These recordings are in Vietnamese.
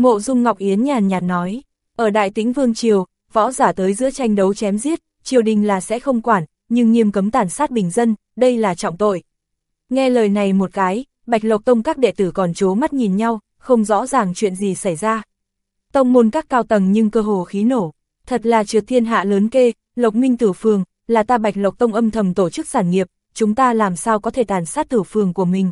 Mộ Dung Ngọc Yến nhàn nhạt nói, ở Đại Tĩnh Vương Triều, võ giả tới giữa tranh đấu chém giết, triều đình là sẽ không quản, nhưng nghiêm cấm tàn sát bình dân, đây là trọng tội. Nghe lời này một cái, Bạch Lộc Tông các đệ tử còn chố mắt nhìn nhau, không rõ ràng chuyện gì xảy ra. Tông môn các cao tầng nhưng cơ hồ khí nổ, thật là trượt thiên hạ lớn kê, Lộc Minh Tử Phường, là ta Bạch Lộc Tông âm thầm tổ chức sản nghiệp, chúng ta làm sao có thể tàn sát tử phường của mình.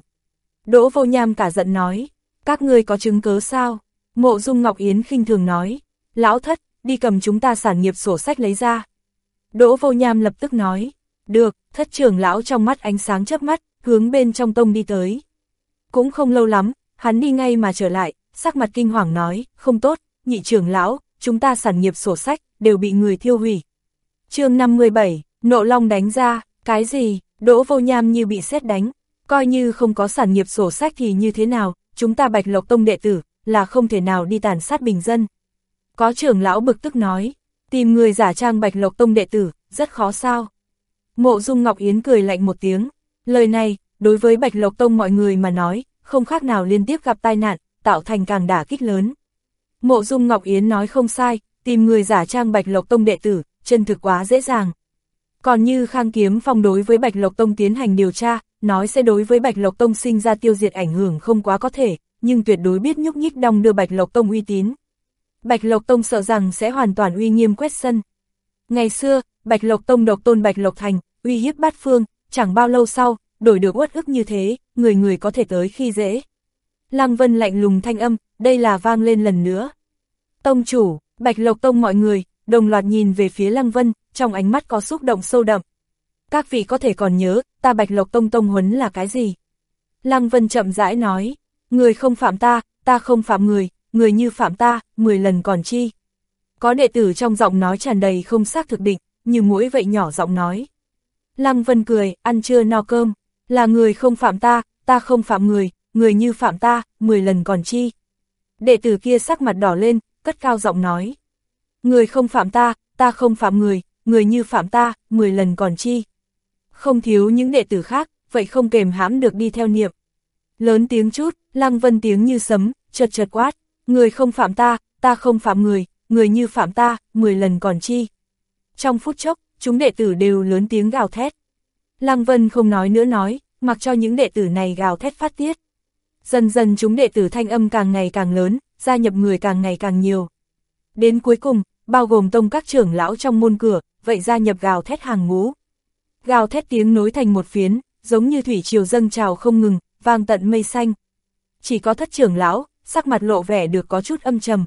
Đỗ vô nham cả giận nói, các ngươi có chứng cớ sao? Mộ Dung Ngọc Yến khinh thường nói, lão thất, đi cầm chúng ta sản nghiệp sổ sách lấy ra. Đỗ vô nham lập tức nói, được, thất trưởng lão trong mắt ánh sáng chớp mắt, hướng bên trong tông đi tới. Cũng không lâu lắm, hắn đi ngay mà trở lại, sắc mặt kinh hoàng nói, không tốt, nhị trưởng lão, chúng ta sản nghiệp sổ sách, đều bị người thiêu hủy. chương 57, nộ long đánh ra, cái gì, đỗ vô nham như bị xét đánh, coi như không có sản nghiệp sổ sách thì như thế nào, chúng ta bạch lộc tông đệ tử, là không thể nào đi tàn sát bình dân. Có trưởng lão bực tức nói, tìm người giả trang bạch lộc tông đệ tử, rất khó sao. Mộ dung Ngọc Yến cười lạnh một tiếng, lời này, đối với bạch lộc tông mọi người mà nói, không khác nào liên tiếp gặp tai nạn, tạo thành càng đả kích lớn. Mộ dung Ngọc Yến nói không sai, tìm người giả trang bạch lộc tông đệ tử, chân thực quá dễ dàng. Còn như Khang Kiếm Phong đối với Bạch Lộc Tông tiến hành điều tra, nói sẽ đối với Bạch Lộc Tông sinh ra tiêu diệt ảnh hưởng không quá có thể, nhưng tuyệt đối biết nhúc nhích đong đưa Bạch Lộc Tông uy tín. Bạch Lộc Tông sợ rằng sẽ hoàn toàn uy nghiêm quét sân. Ngày xưa, Bạch Lộc Tông độc tôn Bạch Lộc Thành, uy hiếp bát phương, chẳng bao lâu sau, đổi được uất ức như thế, người người có thể tới khi dễ. Lăng Vân lạnh lùng thanh âm, đây là vang lên lần nữa. Tông chủ, Bạch Lộc Tông mọi người, đồng loạt nhìn về phía Lăng Vân, trong ánh mắt có xúc động sâu đậm. Các vị có thể còn nhớ, ta Bạch Lộc Tông Tông huấn là cái gì? Lăng Vân chậm rãi nói, người không phạm ta, ta không phạm người, người như phạm ta, 10 lần còn chi. Có đệ tử trong giọng nói tràn đầy không xác thực định, như mũi vậy nhỏ giọng nói. Lăng Vân cười, ăn chưa no cơm, là người không phạm ta, ta không phạm người, người như phạm ta, 10 lần còn chi. Đệ tử kia sắc mặt đỏ lên, cất cao giọng nói. Người không phạm ta, ta không phạm người, người như phạm ta, 10 lần còn chi. Không thiếu những đệ tử khác, vậy không kềm hãm được đi theo niệm. Lớn tiếng chút, Lăng Vân tiếng như sấm, chật chật quát, người không phạm ta, ta không phạm người, người như phạm ta, 10 lần còn chi. Trong phút chốc, chúng đệ tử đều lớn tiếng gào thét. Lăng Vân không nói nữa nói, mặc cho những đệ tử này gào thét phát tiết. Dần dần chúng đệ tử thanh âm càng ngày càng lớn, gia nhập người càng ngày càng nhiều. Đến cuối cùng, bao gồm tông các trưởng lão trong môn cửa, vậy gia nhập gào thét hàng ngũ. Gào thét tiếng nối thành một phiến, giống như thủy triều dâng trào không ngừng, vang tận mây xanh. Chỉ có thất trưởng lão, sắc mặt lộ vẻ được có chút âm trầm.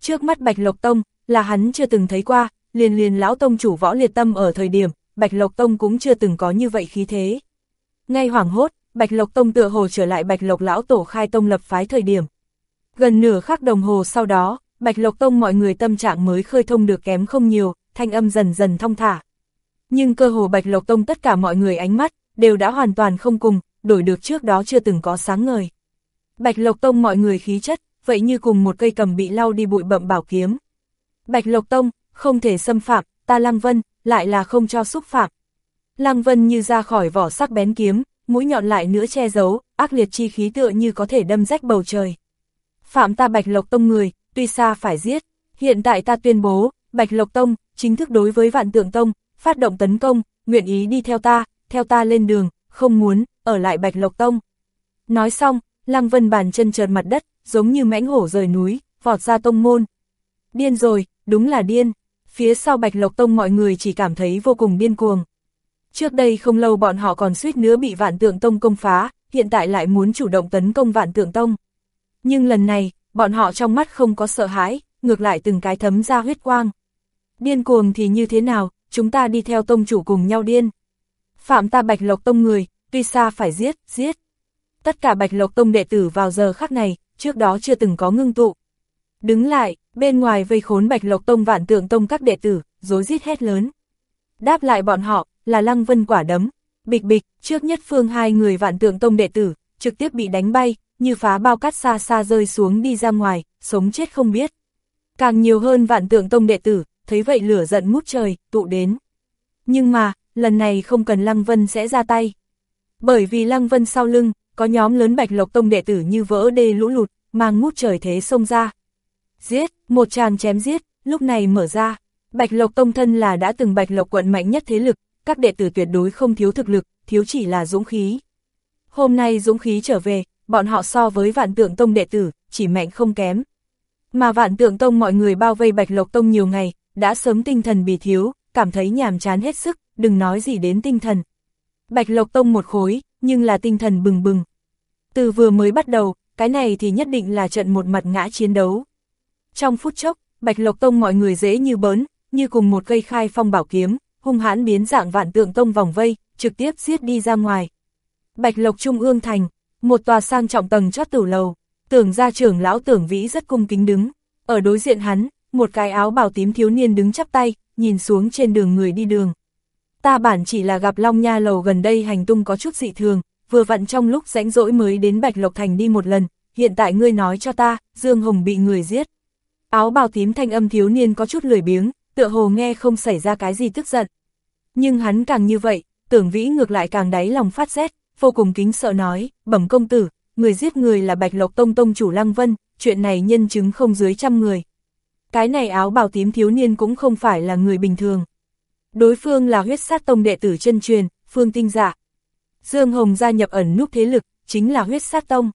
Trước mắt Bạch Lộc Tông, là hắn chưa từng thấy qua, liền liền lão tông chủ võ liệt tâm ở thời điểm, Bạch Lộc Tông cũng chưa từng có như vậy khí thế. Ngay hoảng hốt, Bạch Lộc Tông tựa hồ trở lại Bạch Lộc lão tổ khai tông lập phái thời điểm. Gần nửa khắc đồng hồ sau đó, Bạch Lộc Tông mọi người tâm trạng mới khơi thông được kém không nhiều, thanh âm dần dần thông thả. Nhưng cơ hồ Bạch Lộc Tông tất cả mọi người ánh mắt, đều đã hoàn toàn không cùng, đổi được trước đó chưa từng có sáng ngời. Bạch Lộc Tông mọi người khí chất, vậy như cùng một cây cầm bị lau đi bụi bậm bảo kiếm. Bạch Lộc Tông, không thể xâm phạm, ta Lăng Vân, lại là không cho xúc phạm. Lăng Vân như ra khỏi vỏ sắc bén kiếm, mũi nhọn lại nữa che giấu, ác liệt chi khí tựa như có thể đâm rách bầu trời. Phạm ta Bạch Lộc Tông người, tuy xa phải giết, hiện tại ta tuyên bố, Bạch Lộc Tông, chính thức đối với Vạn Tượng Tông, phát động tấn công, nguyện ý đi theo ta, theo ta lên đường, không muốn, ở lại Bạch Lộc Tông. Nói xong, Lăng Vân bàn chân trượt mặt đất, giống như mãnh hổ rời núi, vọt ra tông môn. Điên rồi, đúng là điên. Phía sau Bạch Lộc Tông mọi người chỉ cảm thấy vô cùng điên cuồng. Trước đây không lâu bọn họ còn suýt nữa bị Vạn Tượng Tông công phá, hiện tại lại muốn chủ động tấn công Vạn Tượng Tông. Nhưng lần này, bọn họ trong mắt không có sợ hãi, ngược lại từng cái thấm ra huyết quang. Điên cuồng thì như thế nào, chúng ta đi theo tông chủ cùng nhau điên. Phạm ta Bạch Lộc Tông người, tuy xa phải giết, giết. Tất cả Bạch Lộc Tông đệ tử vào giờ khắc này, trước đó chưa từng có ngưng tụ. Đứng lại, bên ngoài vây khốn Bạch Lộc Tông vạn tượng tông các đệ tử, dối rít hét lớn. Đáp lại bọn họ, là Lăng Vân quả đấm, bịch bịch, trước nhất phương hai người vạn tượng tông đệ tử, trực tiếp bị đánh bay, như phá bao cát xa xa rơi xuống đi ra ngoài, sống chết không biết. Càng nhiều hơn vạn tượng tông đệ tử, thấy vậy lửa giận mút trời, tụ đến. Nhưng mà, lần này không cần Lăng Vân sẽ ra tay. Bởi vì Lăng Vân sau lưng, có nhóm lớn bạch lộc tông đệ tử như vỡ đê lũ lụt, mang ngút trời thế xông ra. giết, một tràng chém giết, lúc này mở ra. Bạch Lộc Tông thân là đã từng Bạch Lộc quận mạnh nhất thế lực, các đệ tử tuyệt đối không thiếu thực lực, thiếu chỉ là dũng khí. Hôm nay dũng khí trở về, bọn họ so với vạn tượng tông đệ tử, chỉ mạnh không kém. Mà vạn tượng tông mọi người bao vây Bạch Lộc Tông nhiều ngày, đã sớm tinh thần bị thiếu, cảm thấy nhàm chán hết sức, đừng nói gì đến tinh thần. Bạch Lộc Tông một khối, nhưng là tinh thần bừng bừng. Từ vừa mới bắt đầu, cái này thì nhất định là trận một mặt ngã chiến đấu. Trong phút chốc, Bạch Lộc Tông mọi người dễ như bớn, như cùng một cây khai phong bảo kiếm, hung hãn biến dạng vạn tượng tông vòng vây, trực tiếp giết đi ra ngoài. Bạch Lộc Trung ương thành, một tòa sang trọng tầng chót tử lầu, tưởng gia trưởng lão tưởng vĩ rất cung kính đứng, ở đối diện hắn, một cái áo bào tím thiếu niên đứng chắp tay, nhìn xuống trên đường người đi đường. Ta bản chỉ là gặp Long Nha lầu gần đây hành tung có chút dị thường, vừa vặn trong lúc rãnh rỗi mới đến Bạch Lộc Thành đi một lần, hiện tại ngươi nói cho ta, Dương Hồng bị người giết. Áo bào tím thanh âm thiếu niên có chút lười biếng, tựa hồ nghe không xảy ra cái gì tức giận. Nhưng hắn càng như vậy, tưởng vĩ ngược lại càng đáy lòng phát rét, vô cùng kính sợ nói, bẩm công tử, người giết người là Bạch Lộc Tông Tông chủ Lăng Vân, chuyện này nhân chứng không dưới trăm người. Cái này áo bào tím thiếu niên cũng không phải là người bình thường. Đối phương là huyết sát tông đệ tử chân truyền, phương tinh giả Dương Hồng gia nhập ẩn núp thế lực, chính là huyết sát tông.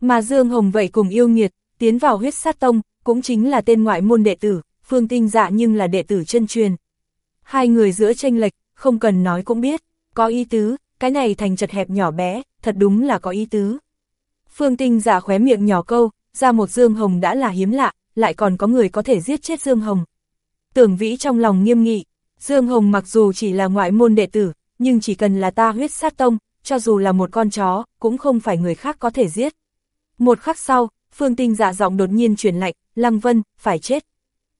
Mà Dương Hồng vậy cùng yêu nghiệt, tiến vào huyết sát tông, cũng chính là tên ngoại môn đệ tử, phương tinh dạ nhưng là đệ tử chân truyền. Hai người giữa tranh lệch, không cần nói cũng biết, có ý tứ, cái này thành chật hẹp nhỏ bé, thật đúng là có ý tứ. Phương tinh dạ khóe miệng nhỏ câu, ra một Dương Hồng đã là hiếm lạ, lại còn có người có thể giết chết Dương Hồng. Tưởng vĩ trong lòng nghiêm nghị, Dương Hồng mặc dù chỉ là ngoại môn đệ tử, nhưng chỉ cần là ta huyết sát tông, cho dù là một con chó, cũng không phải người khác có thể giết. Một khắc sau, Phương Tinh dạ giọng đột nhiên chuyển lạnh, Lăng Vân, phải chết.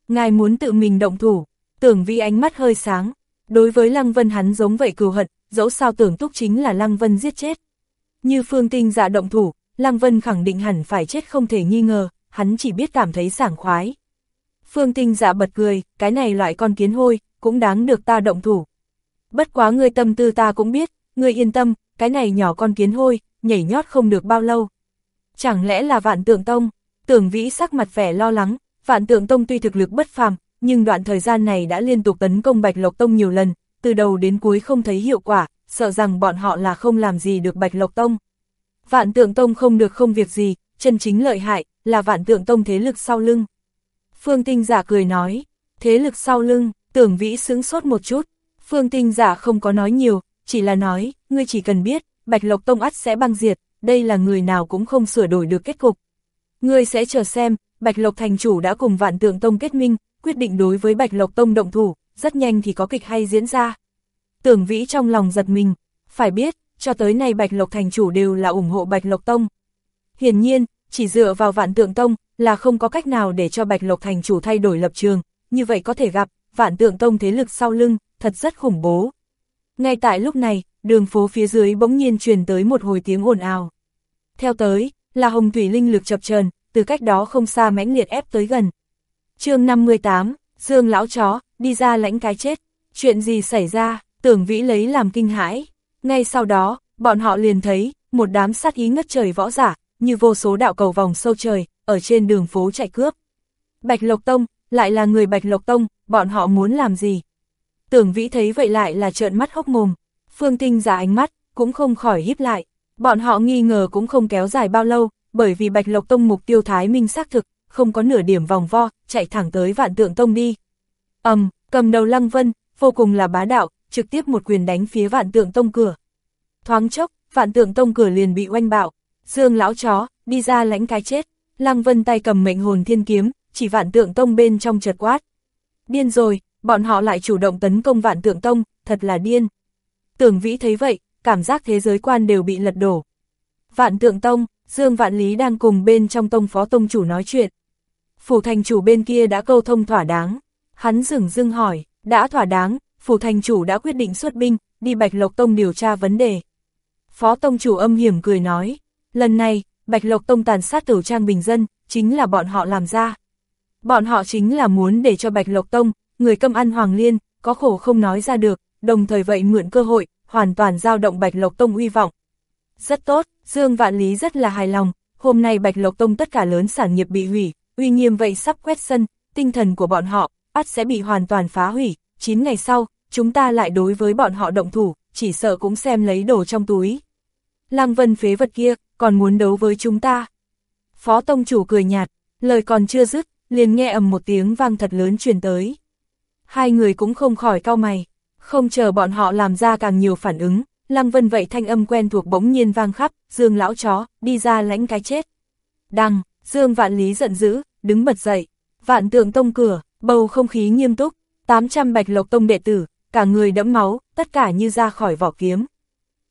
Ngài muốn tự mình động thủ, tưởng vi ánh mắt hơi sáng. Đối với Lăng Vân hắn giống vậy cừu hận, dẫu sao tưởng túc chính là Lăng Vân giết chết. Như Phương Tinh dạ động thủ, Lăng Vân khẳng định hẳn phải chết không thể nghi ngờ, hắn chỉ biết cảm thấy sảng khoái. Phương Tinh dạ bật cười, cái này loại con kiến hôi, cũng đáng được ta động thủ. Bất quá ngươi tâm tư ta cũng biết, ngươi yên tâm, cái này nhỏ con kiến hôi, nhảy nhót không được bao lâu. Chẳng lẽ là vạn tượng tông? Tưởng vĩ sắc mặt vẻ lo lắng, vạn tượng tông tuy thực lực bất phàm, nhưng đoạn thời gian này đã liên tục tấn công Bạch Lộc Tông nhiều lần, từ đầu đến cuối không thấy hiệu quả, sợ rằng bọn họ là không làm gì được Bạch Lộc Tông. Vạn tượng tông không được không việc gì, chân chính lợi hại, là vạn tượng tông thế lực sau lưng. Phương Tinh giả cười nói, thế lực sau lưng, tưởng vĩ sững sốt một chút, Phương Tinh giả không có nói nhiều, chỉ là nói, ngươi chỉ cần biết, Bạch Lộc Tông ắt sẽ băng diệt, đây là người nào cũng không sửa đổi được kết cục. Ngươi sẽ chờ xem, Bạch Lộc thành chủ đã cùng vạn tượng tông kết minh, quyết định đối với Bạch Lộc Tông động thủ, rất nhanh thì có kịch hay diễn ra. Tưởng vĩ trong lòng giật mình, phải biết, cho tới nay Bạch Lộc thành chủ đều là ủng hộ Bạch Lộc Tông. Hiển nhiên, chỉ dựa vào vạn tượng tông là không có cách nào để cho Bạch Lộc thành chủ thay đổi lập trường, như vậy có thể gặp, vạn tượng tông thế lực sau lưng, thật rất khủng bố. Ngay tại lúc này, đường phố phía dưới bỗng nhiên truyền tới một hồi tiếng ồn ào. Theo tới, là hồng thủy linh lực chập chờn từ cách đó không xa mãnh liệt ép tới gần. chương 58, Dương lão chó, đi ra lãnh cái chết. Chuyện gì xảy ra, tưởng vĩ lấy làm kinh hãi. Ngay sau đó, bọn họ liền thấy, một đám sát ý ngất trời võ giả, như vô số đạo cầu vòng sâu trời, ở trên đường phố chạy cướp. Bạch Lộc Tông, lại là người Bạch Lộc Tông, bọn họ muốn làm gì? Tưởng vĩ thấy vậy lại là trợn mắt hốc mồm, phương tinh giả ánh mắt, cũng không khỏi híp lại. Bọn họ nghi ngờ cũng không kéo dài bao lâu, bởi vì Bạch Lộc Tông mục tiêu Thái Minh xác thực, không có nửa điểm vòng vo, chạy thẳng tới vạn tượng Tông đi. ầm, um, cầm đầu Lăng Vân, vô cùng là bá đạo, trực tiếp một quyền đánh phía vạn tượng Tông cửa. Thoáng chốc, vạn tượng Tông cửa liền bị oanh bạo, Dương lão chó, đi ra lãnh cái chết. Lăng Vân tay cầm mệnh hồn thiên kiếm, chỉ vạn tượng tông bên trong chợt quát. Điên rồi, bọn họ lại chủ động tấn công vạn tượng tông, thật là điên. Tưởng vĩ thấy vậy, cảm giác thế giới quan đều bị lật đổ. Vạn tượng tông, Dương Vạn Lý đang cùng bên trong tông phó tông chủ nói chuyện. Phủ thành chủ bên kia đã câu thông thỏa đáng. Hắn dừng dưng hỏi, đã thỏa đáng, phủ thành chủ đã quyết định xuất binh, đi Bạch Lộc Tông điều tra vấn đề. Phó tông chủ âm hiểm cười nói, lần này, Bạch Lộc Tông tàn sát tử trang bình dân, chính là bọn họ làm ra. Bọn họ chính là muốn để cho Bạch Lộc Tông, người câm ăn Hoàng Liên, có khổ không nói ra được, đồng thời vậy mượn cơ hội, hoàn toàn giao động Bạch Lộc Tông uy vọng. Rất tốt, Dương Vạn Lý rất là hài lòng, hôm nay Bạch Lộc Tông tất cả lớn sản nghiệp bị hủy, uy nghiêm vậy sắp quét sân, tinh thần của bọn họ, ắt sẽ bị hoàn toàn phá hủy, 9 ngày sau, chúng ta lại đối với bọn họ động thủ, chỉ sợ cũng xem lấy đồ trong túi. Lăng Vân phế vật kia, còn muốn đấu với chúng ta. Phó Tông Chủ cười nhạt, lời còn chưa dứt, liền nghe ầm một tiếng vang thật lớn truyền tới. Hai người cũng không khỏi cau mày, không chờ bọn họ làm ra càng nhiều phản ứng, Lăng Vân vậy thanh âm quen thuộc bỗng nhiên vang khắp, Dương lão chó, đi ra lãnh cái chết. Đăng, Dương Vạn Lý giận dữ, đứng bật dậy, vạn tượng tông cửa, bầu không khí nghiêm túc, 800 bạch lộc tông đệ tử, cả người đẫm máu, tất cả như ra khỏi vỏ kiếm.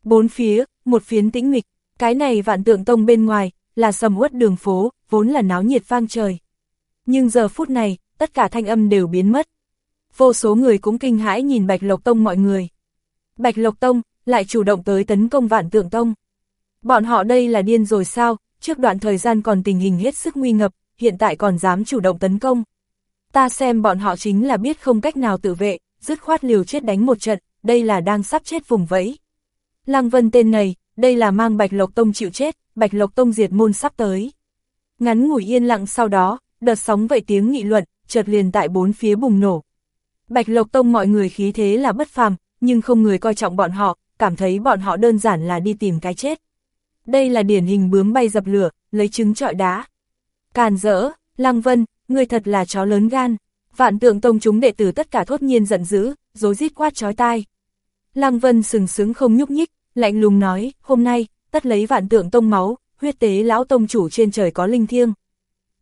Bốn phía, một phiến tĩnh mịch, cái này vạn tượng tông bên ngoài, là sầm uất đường phố, vốn là náo nhiệt vang trời. Nhưng giờ phút này, tất cả thanh âm đều biến mất. Vô số người cũng kinh hãi nhìn Bạch Lộc Tông mọi người. Bạch Lộc Tông, lại chủ động tới tấn công vạn tượng tông. Bọn họ đây là điên rồi sao, trước đoạn thời gian còn tình hình hết sức nguy ngập, hiện tại còn dám chủ động tấn công. Ta xem bọn họ chính là biết không cách nào tự vệ, dứt khoát liều chết đánh một trận, đây là đang sắp chết vùng vẫy. Lăng Vân tên này, đây là mang Bạch Lộc Tông chịu chết, Bạch Lộc Tông diệt môn sắp tới. Ngắn ngủi yên lặng sau đó, đợt sóng vậy tiếng nghị luận, chợt liền tại bốn phía bùng nổ. Bạch Lộc Tông mọi người khí thế là bất phàm, nhưng không người coi trọng bọn họ, cảm thấy bọn họ đơn giản là đi tìm cái chết. Đây là điển hình bướm bay dập lửa, lấy trứng trọi đá. Càn rỡ, Lăng Vân, người thật là chó lớn gan. Vạn tượng tông chúng đệ tử tất cả thốt nhiên giận dữ, dối rít quát chói tai. Lăng Vân sừng sững không nhúc nhích, lạnh lùng nói, hôm nay, tất lấy vạn tượng tông máu, huyết tế lão tông chủ trên trời có linh thiêng.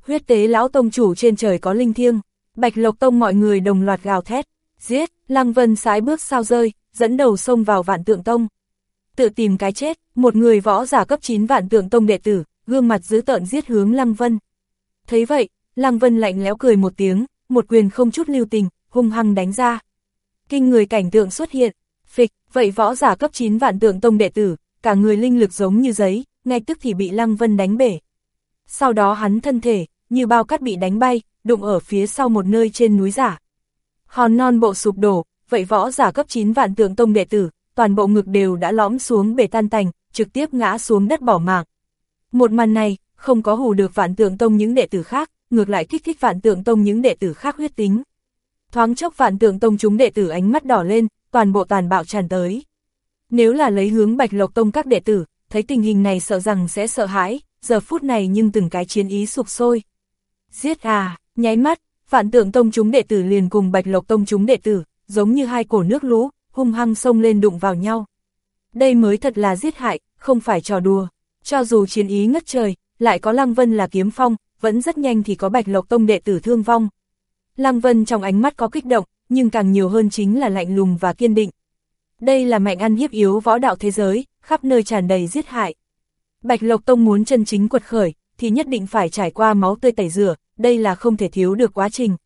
Huyết tế lão tông chủ trên trời có linh thiêng, bạch lộc tông mọi người đồng loạt gào thét, giết, Lăng Vân sái bước sao rơi, dẫn đầu xông vào vạn tượng tông. Tự tìm cái chết, một người võ giả cấp 9 vạn tượng tông đệ tử, gương mặt dữ tợn giết hướng Lăng Vân. Thấy vậy, Lăng Vân lạnh lẽo cười một tiếng, một quyền không chút lưu tình, hung hăng đánh ra. Kinh người cảnh tượng xuất hiện, phịch, vậy võ giả cấp 9 vạn tượng tông đệ tử, cả người linh lực giống như giấy, ngay tức thì bị Lăng Vân đánh bể. Sau đó hắn thân thể, như bao cát bị đánh bay, đụng ở phía sau một nơi trên núi giả. Hòn non bộ sụp đổ, vậy võ giả cấp 9 vạn tượng tông đệ tử, toàn bộ ngực đều đã lõm xuống bể tan tành, trực tiếp ngã xuống đất bỏ mạng. Một màn này, không có hù được vạn tượng tông những đệ tử khác, ngược lại kích thích vạn tượng tông những đệ tử khác huyết tính. Thoáng chốc vạn tượng tông chúng đệ tử ánh mắt đỏ lên, toàn bộ tàn bạo tràn tới. Nếu là lấy hướng bạch lộc tông các đệ tử, thấy tình hình này sợ rằng sẽ sợ hãi, giờ phút này nhưng từng cái chiến ý sụp sôi. Giết à, nháy mắt, vạn tượng tông chúng đệ tử liền cùng bạch lộc tông chúng đệ tử, giống như hai cổ nước lũ, hung hăng xông lên đụng vào nhau. Đây mới thật là giết hại, không phải trò đùa. Cho dù chiến ý ngất trời, lại có Lăng Vân là kiếm phong, vẫn rất nhanh thì có Bạch Lộc Tông đệ tử thương vong. Lăng Vân trong ánh mắt có kích động, nhưng càng nhiều hơn chính là lạnh lùng và kiên định. Đây là mạnh ăn hiếp yếu võ đạo thế giới, khắp nơi tràn đầy giết hại. Bạch Lộc Tông muốn chân chính quật khởi, thì nhất định phải trải qua máu tươi tẩy rửa, đây là không thể thiếu được quá trình.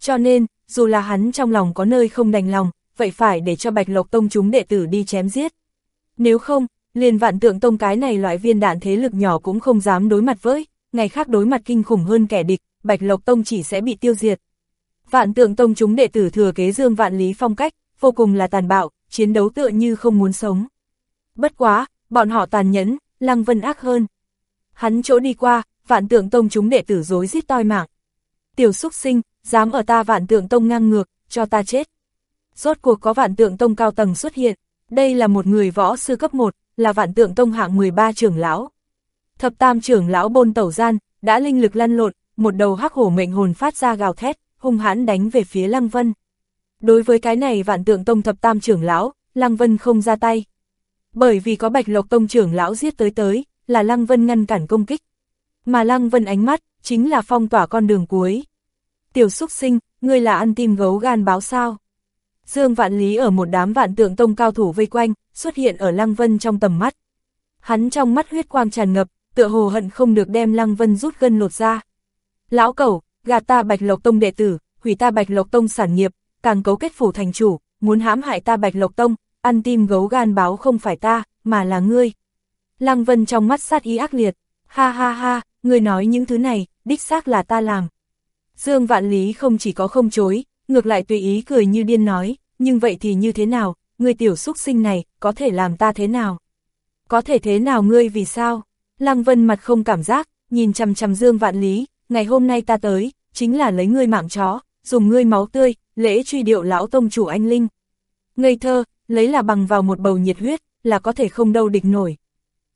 Cho nên, dù là hắn trong lòng có nơi không đành lòng, vậy phải để cho Bạch Lộc Tông chúng đệ tử đi chém giết. Nếu không, liền vạn tượng tông cái này loại viên đạn thế lực nhỏ cũng không dám đối mặt với, ngày khác đối mặt kinh khủng hơn kẻ địch, Bạch Lộc Tông chỉ sẽ bị tiêu diệt. Vạn tượng tông chúng đệ tử thừa kế dương vạn lý phong cách, vô cùng là tàn bạo, chiến đấu tựa như không muốn sống. Bất quá, bọn họ tàn nhẫn, lăng vân ác hơn. Hắn chỗ đi qua, vạn tượng tông chúng đệ tử dối giết toi mạng. Tiểu xúc sinh, dám ở ta vạn tượng tông ngang ngược, cho ta chết. Rốt cuộc có vạn tượng tông cao tầng xuất hiện, đây là một người võ sư cấp 1, là vạn tượng tông hạng 13 trưởng lão. Thập tam trưởng lão bôn tẩu gian, đã linh lực lăn lộn, một đầu hắc hổ mệnh hồn phát ra gào thét, hung hãn đánh về phía Lăng Vân. Đối với cái này vạn tượng tông thập tam trưởng lão, Lăng Vân không ra tay. Bởi vì có bạch lộc tông trưởng lão giết tới tới, là Lăng Vân ngăn cản công kích. Mà Lăng Vân ánh mắt, chính là phong tỏa con đường cuối. Tiểu xúc sinh, ngươi là ăn tim gấu gan báo sao? Dương Vạn Lý ở một đám vạn tượng tông cao thủ vây quanh, xuất hiện ở Lăng Vân trong tầm mắt. Hắn trong mắt huyết quang tràn ngập, tựa hồ hận không được đem Lăng Vân rút gân lột ra. Lão cẩu, gạt ta Bạch Lộc Tông đệ tử, hủy ta Bạch Lộc Tông sản nghiệp, càng cấu kết phủ thành chủ, muốn hãm hại ta Bạch Lộc Tông, ăn tim gấu gan báo không phải ta, mà là ngươi. Lăng Vân trong mắt sát ý ác liệt, ha ha ha, người nói những thứ này, đích xác là ta làm. Dương Vạn Lý không chỉ có không chối, ngược lại tùy ý cười như điên nói, nhưng vậy thì như thế nào, người tiểu xúc sinh này, có thể làm ta thế nào? Có thể thế nào ngươi vì sao? Lăng Vân mặt không cảm giác, nhìn chằm chằm Dương Vạn Lý, ngày hôm nay ta tới, chính là lấy ngươi mạng chó, dùng ngươi máu tươi, lễ truy điệu lão tông chủ anh Linh. Ngây thơ, lấy là bằng vào một bầu nhiệt huyết, là có thể không đâu địch nổi.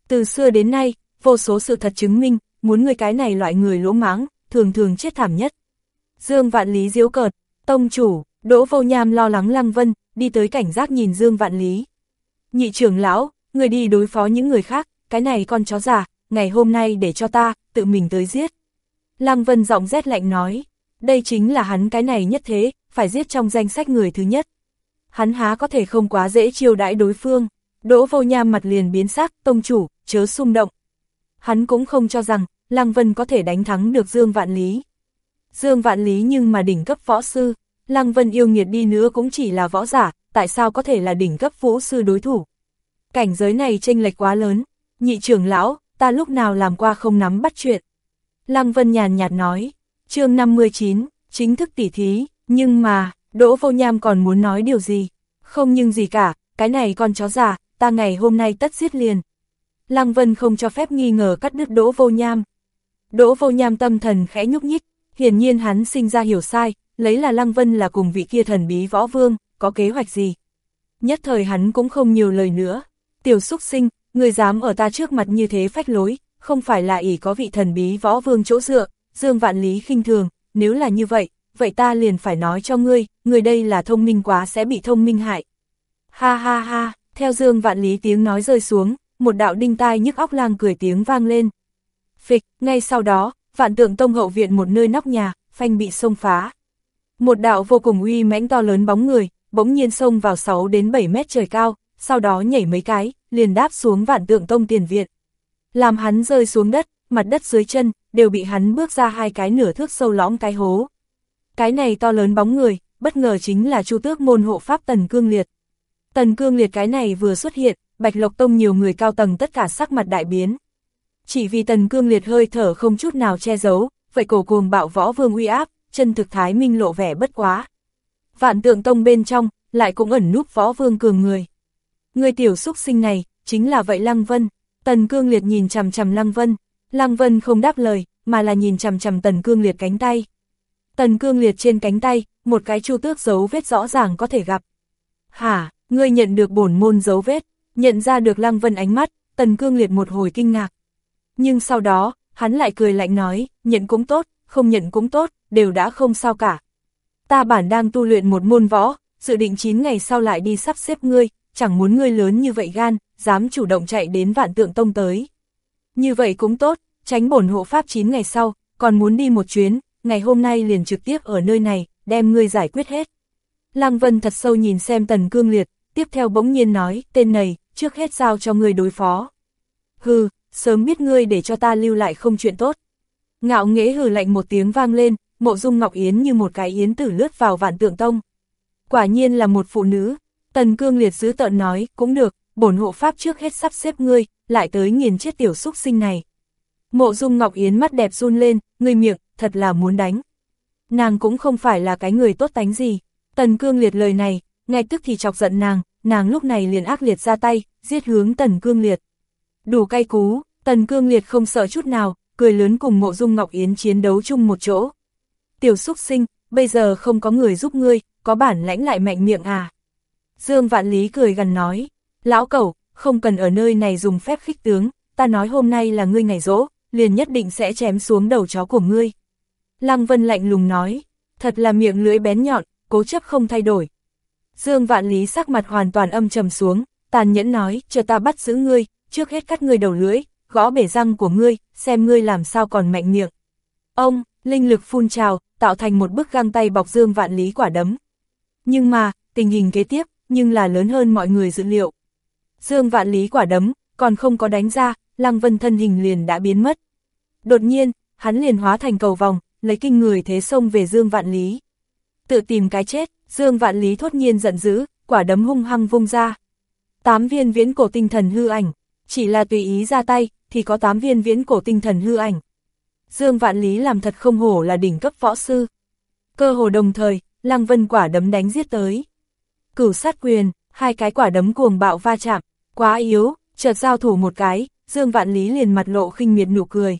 Từ xưa đến nay, vô số sự thật chứng minh, muốn người cái này loại người lỗ máng, thường thường chết thảm nhất. Dương Vạn Lý diếu cợt, tông chủ, Đỗ Vô Nham lo lắng Lăng Vân, đi tới cảnh giác nhìn Dương Vạn Lý. Nhị trưởng lão, người đi đối phó những người khác, cái này con chó già, ngày hôm nay để cho ta, tự mình tới giết. Lăng Vân giọng rét lạnh nói, đây chính là hắn cái này nhất thế, phải giết trong danh sách người thứ nhất. Hắn há có thể không quá dễ chiêu đãi đối phương. Đỗ vô nham mặt liền biến sắc, tông chủ, chớ xung động. Hắn cũng không cho rằng, Lăng Vân có thể đánh thắng được Dương Vạn Lý. Dương Vạn Lý nhưng mà đỉnh cấp võ sư, Lăng Vân yêu nghiệt đi nữa cũng chỉ là võ giả, tại sao có thể là đỉnh cấp vũ sư đối thủ. Cảnh giới này chênh lệch quá lớn, nhị trưởng lão, ta lúc nào làm qua không nắm bắt chuyện. Lăng Vân nhàn nhạt nói, chương 59, chính thức tỉ thí, nhưng mà, Đỗ Vô Nham còn muốn nói điều gì? Không nhưng gì cả, cái này con chó già, ta ngày hôm nay tất giết liền. Lăng Vân không cho phép nghi ngờ cắt đứt Đỗ Vô Nham. Đỗ Vô Nham tâm thần khẽ nhúc nhích, hiển nhiên hắn sinh ra hiểu sai, lấy là Lăng Vân là cùng vị kia thần bí võ vương, có kế hoạch gì. Nhất thời hắn cũng không nhiều lời nữa. Tiểu xúc sinh, người dám ở ta trước mặt như thế phách lối, không phải là ỷ có vị thần bí võ vương chỗ dựa, Dương Vạn Lý khinh thường, nếu là như vậy, vậy ta liền phải nói cho ngươi, người đây là thông minh quá sẽ bị thông minh hại. Ha ha ha, theo Dương Vạn Lý tiếng nói rơi xuống, một đạo đinh tai nhức óc lang cười tiếng vang lên. Phịch, ngay sau đó, vạn tượng tông hậu viện một nơi nóc nhà, phanh bị xông phá. Một đạo vô cùng uy mãnh to lớn bóng người, bỗng nhiên xông vào 6 đến 7 mét trời cao, sau đó nhảy mấy cái, liền đáp xuống vạn tượng tông tiền viện. Làm hắn rơi xuống đất, mặt đất dưới chân, đều bị hắn bước ra hai cái nửa thước sâu lõm cái hố. Cái này to lớn bóng người, bất ngờ chính là chu tước môn hộ pháp Tần Cương Liệt. Tần Cương Liệt cái này vừa xuất hiện, Bạch Lộc Tông nhiều người cao tầng tất cả sắc mặt đại biến. Chỉ vì Tần Cương Liệt hơi thở không chút nào che giấu, vậy cổ cuồng bạo võ vương uy áp, chân thực thái minh lộ vẻ bất quá. Vạn tượng tông bên trong, lại cũng ẩn núp võ vương cường người. Người tiểu xúc sinh này, chính là vậy Lăng Vân. Tần Cương Liệt nhìn chằm chằm Lăng Vân, Lăng Vân không đáp lời, mà là nhìn chằm chằm Tần Cương Liệt cánh tay. Tần Cương Liệt trên cánh tay, một cái chu tước dấu vết rõ ràng có thể gặp. Hả, ngươi nhận được bổn môn dấu vết, nhận ra được Lăng Vân ánh mắt, Tần Cương Liệt một hồi kinh ngạc. Nhưng sau đó, hắn lại cười lạnh nói, nhận cũng tốt, không nhận cũng tốt, đều đã không sao cả. Ta bản đang tu luyện một môn võ, dự định 9 ngày sau lại đi sắp xếp ngươi, chẳng muốn ngươi lớn như vậy gan, dám chủ động chạy đến vạn tượng tông tới. Như vậy cũng tốt, tránh bổn hộ pháp 9 ngày sau, còn muốn đi một chuyến, ngày hôm nay liền trực tiếp ở nơi này, đem ngươi giải quyết hết. Lăng Vân thật sâu nhìn xem Tần Cương Liệt, tiếp theo bỗng nhiên nói, tên này, trước hết giao cho ngươi đối phó. Hừ, sớm biết ngươi để cho ta lưu lại không chuyện tốt. Ngạo nghễ hừ lạnh một tiếng vang lên, mộ dung Ngọc Yến như một cái yến tử lướt vào vạn tượng tông. Quả nhiên là một phụ nữ, Tần Cương Liệt giữ tợn nói, cũng được, bổn hộ pháp trước hết sắp xếp ngươi, lại tới nghiền chết tiểu xúc sinh này. Mộ dung Ngọc Yến mắt đẹp run lên, ngươi miệng, thật là muốn đánh. Nàng cũng không phải là cái người tốt tánh gì. Tần Cương Liệt lời này, ngay tức thì chọc giận nàng, nàng lúc này liền ác liệt ra tay, giết hướng Tần Cương Liệt. Đủ cay cú, Tần Cương Liệt không sợ chút nào, cười lớn cùng mộ dung Ngọc Yến chiến đấu chung một chỗ. Tiểu xúc sinh, bây giờ không có người giúp ngươi, có bản lãnh lại mạnh miệng à. Dương Vạn Lý cười gần nói, lão cẩu, không cần ở nơi này dùng phép khích tướng, ta nói hôm nay là ngươi ngày rỗ, liền nhất định sẽ chém xuống đầu chó của ngươi. Lăng Vân lạnh lùng nói, thật là miệng lưỡi bén nhọn, cố chấp không thay đổi. Dương Vạn Lý sắc mặt hoàn toàn âm trầm xuống, tàn nhẫn nói, chờ ta bắt giữ ngươi, trước hết cắt ngươi đầu lưỡi, gõ bể răng của ngươi, xem ngươi làm sao còn mạnh miệng. Ông, linh lực phun trào, tạo thành một bức găng tay bọc Dương Vạn Lý quả đấm. Nhưng mà, tình hình kế tiếp, nhưng là lớn hơn mọi người dự liệu. Dương Vạn Lý quả đấm, còn không có đánh ra, Lăng Vân thân hình liền đã biến mất. Đột nhiên, hắn liền hóa thành cầu vòng, lấy kinh người thế xông về Dương Vạn Lý. Tự tìm cái chết, Dương Vạn Lý thốt nhiên giận dữ, quả đấm hung hăng vung ra. Tám viên viễn cổ tinh thần hư ảnh, chỉ là tùy ý ra tay, thì có tám viên viễn cổ tinh thần hư ảnh. Dương Vạn Lý làm thật không hổ là đỉnh cấp võ sư. Cơ hồ đồng thời, Lăng Vân quả đấm đánh giết tới. Cửu sát quyền, hai cái quả đấm cuồng bạo va chạm, quá yếu, chợt giao thủ một cái, Dương Vạn Lý liền mặt lộ khinh miệt nụ cười.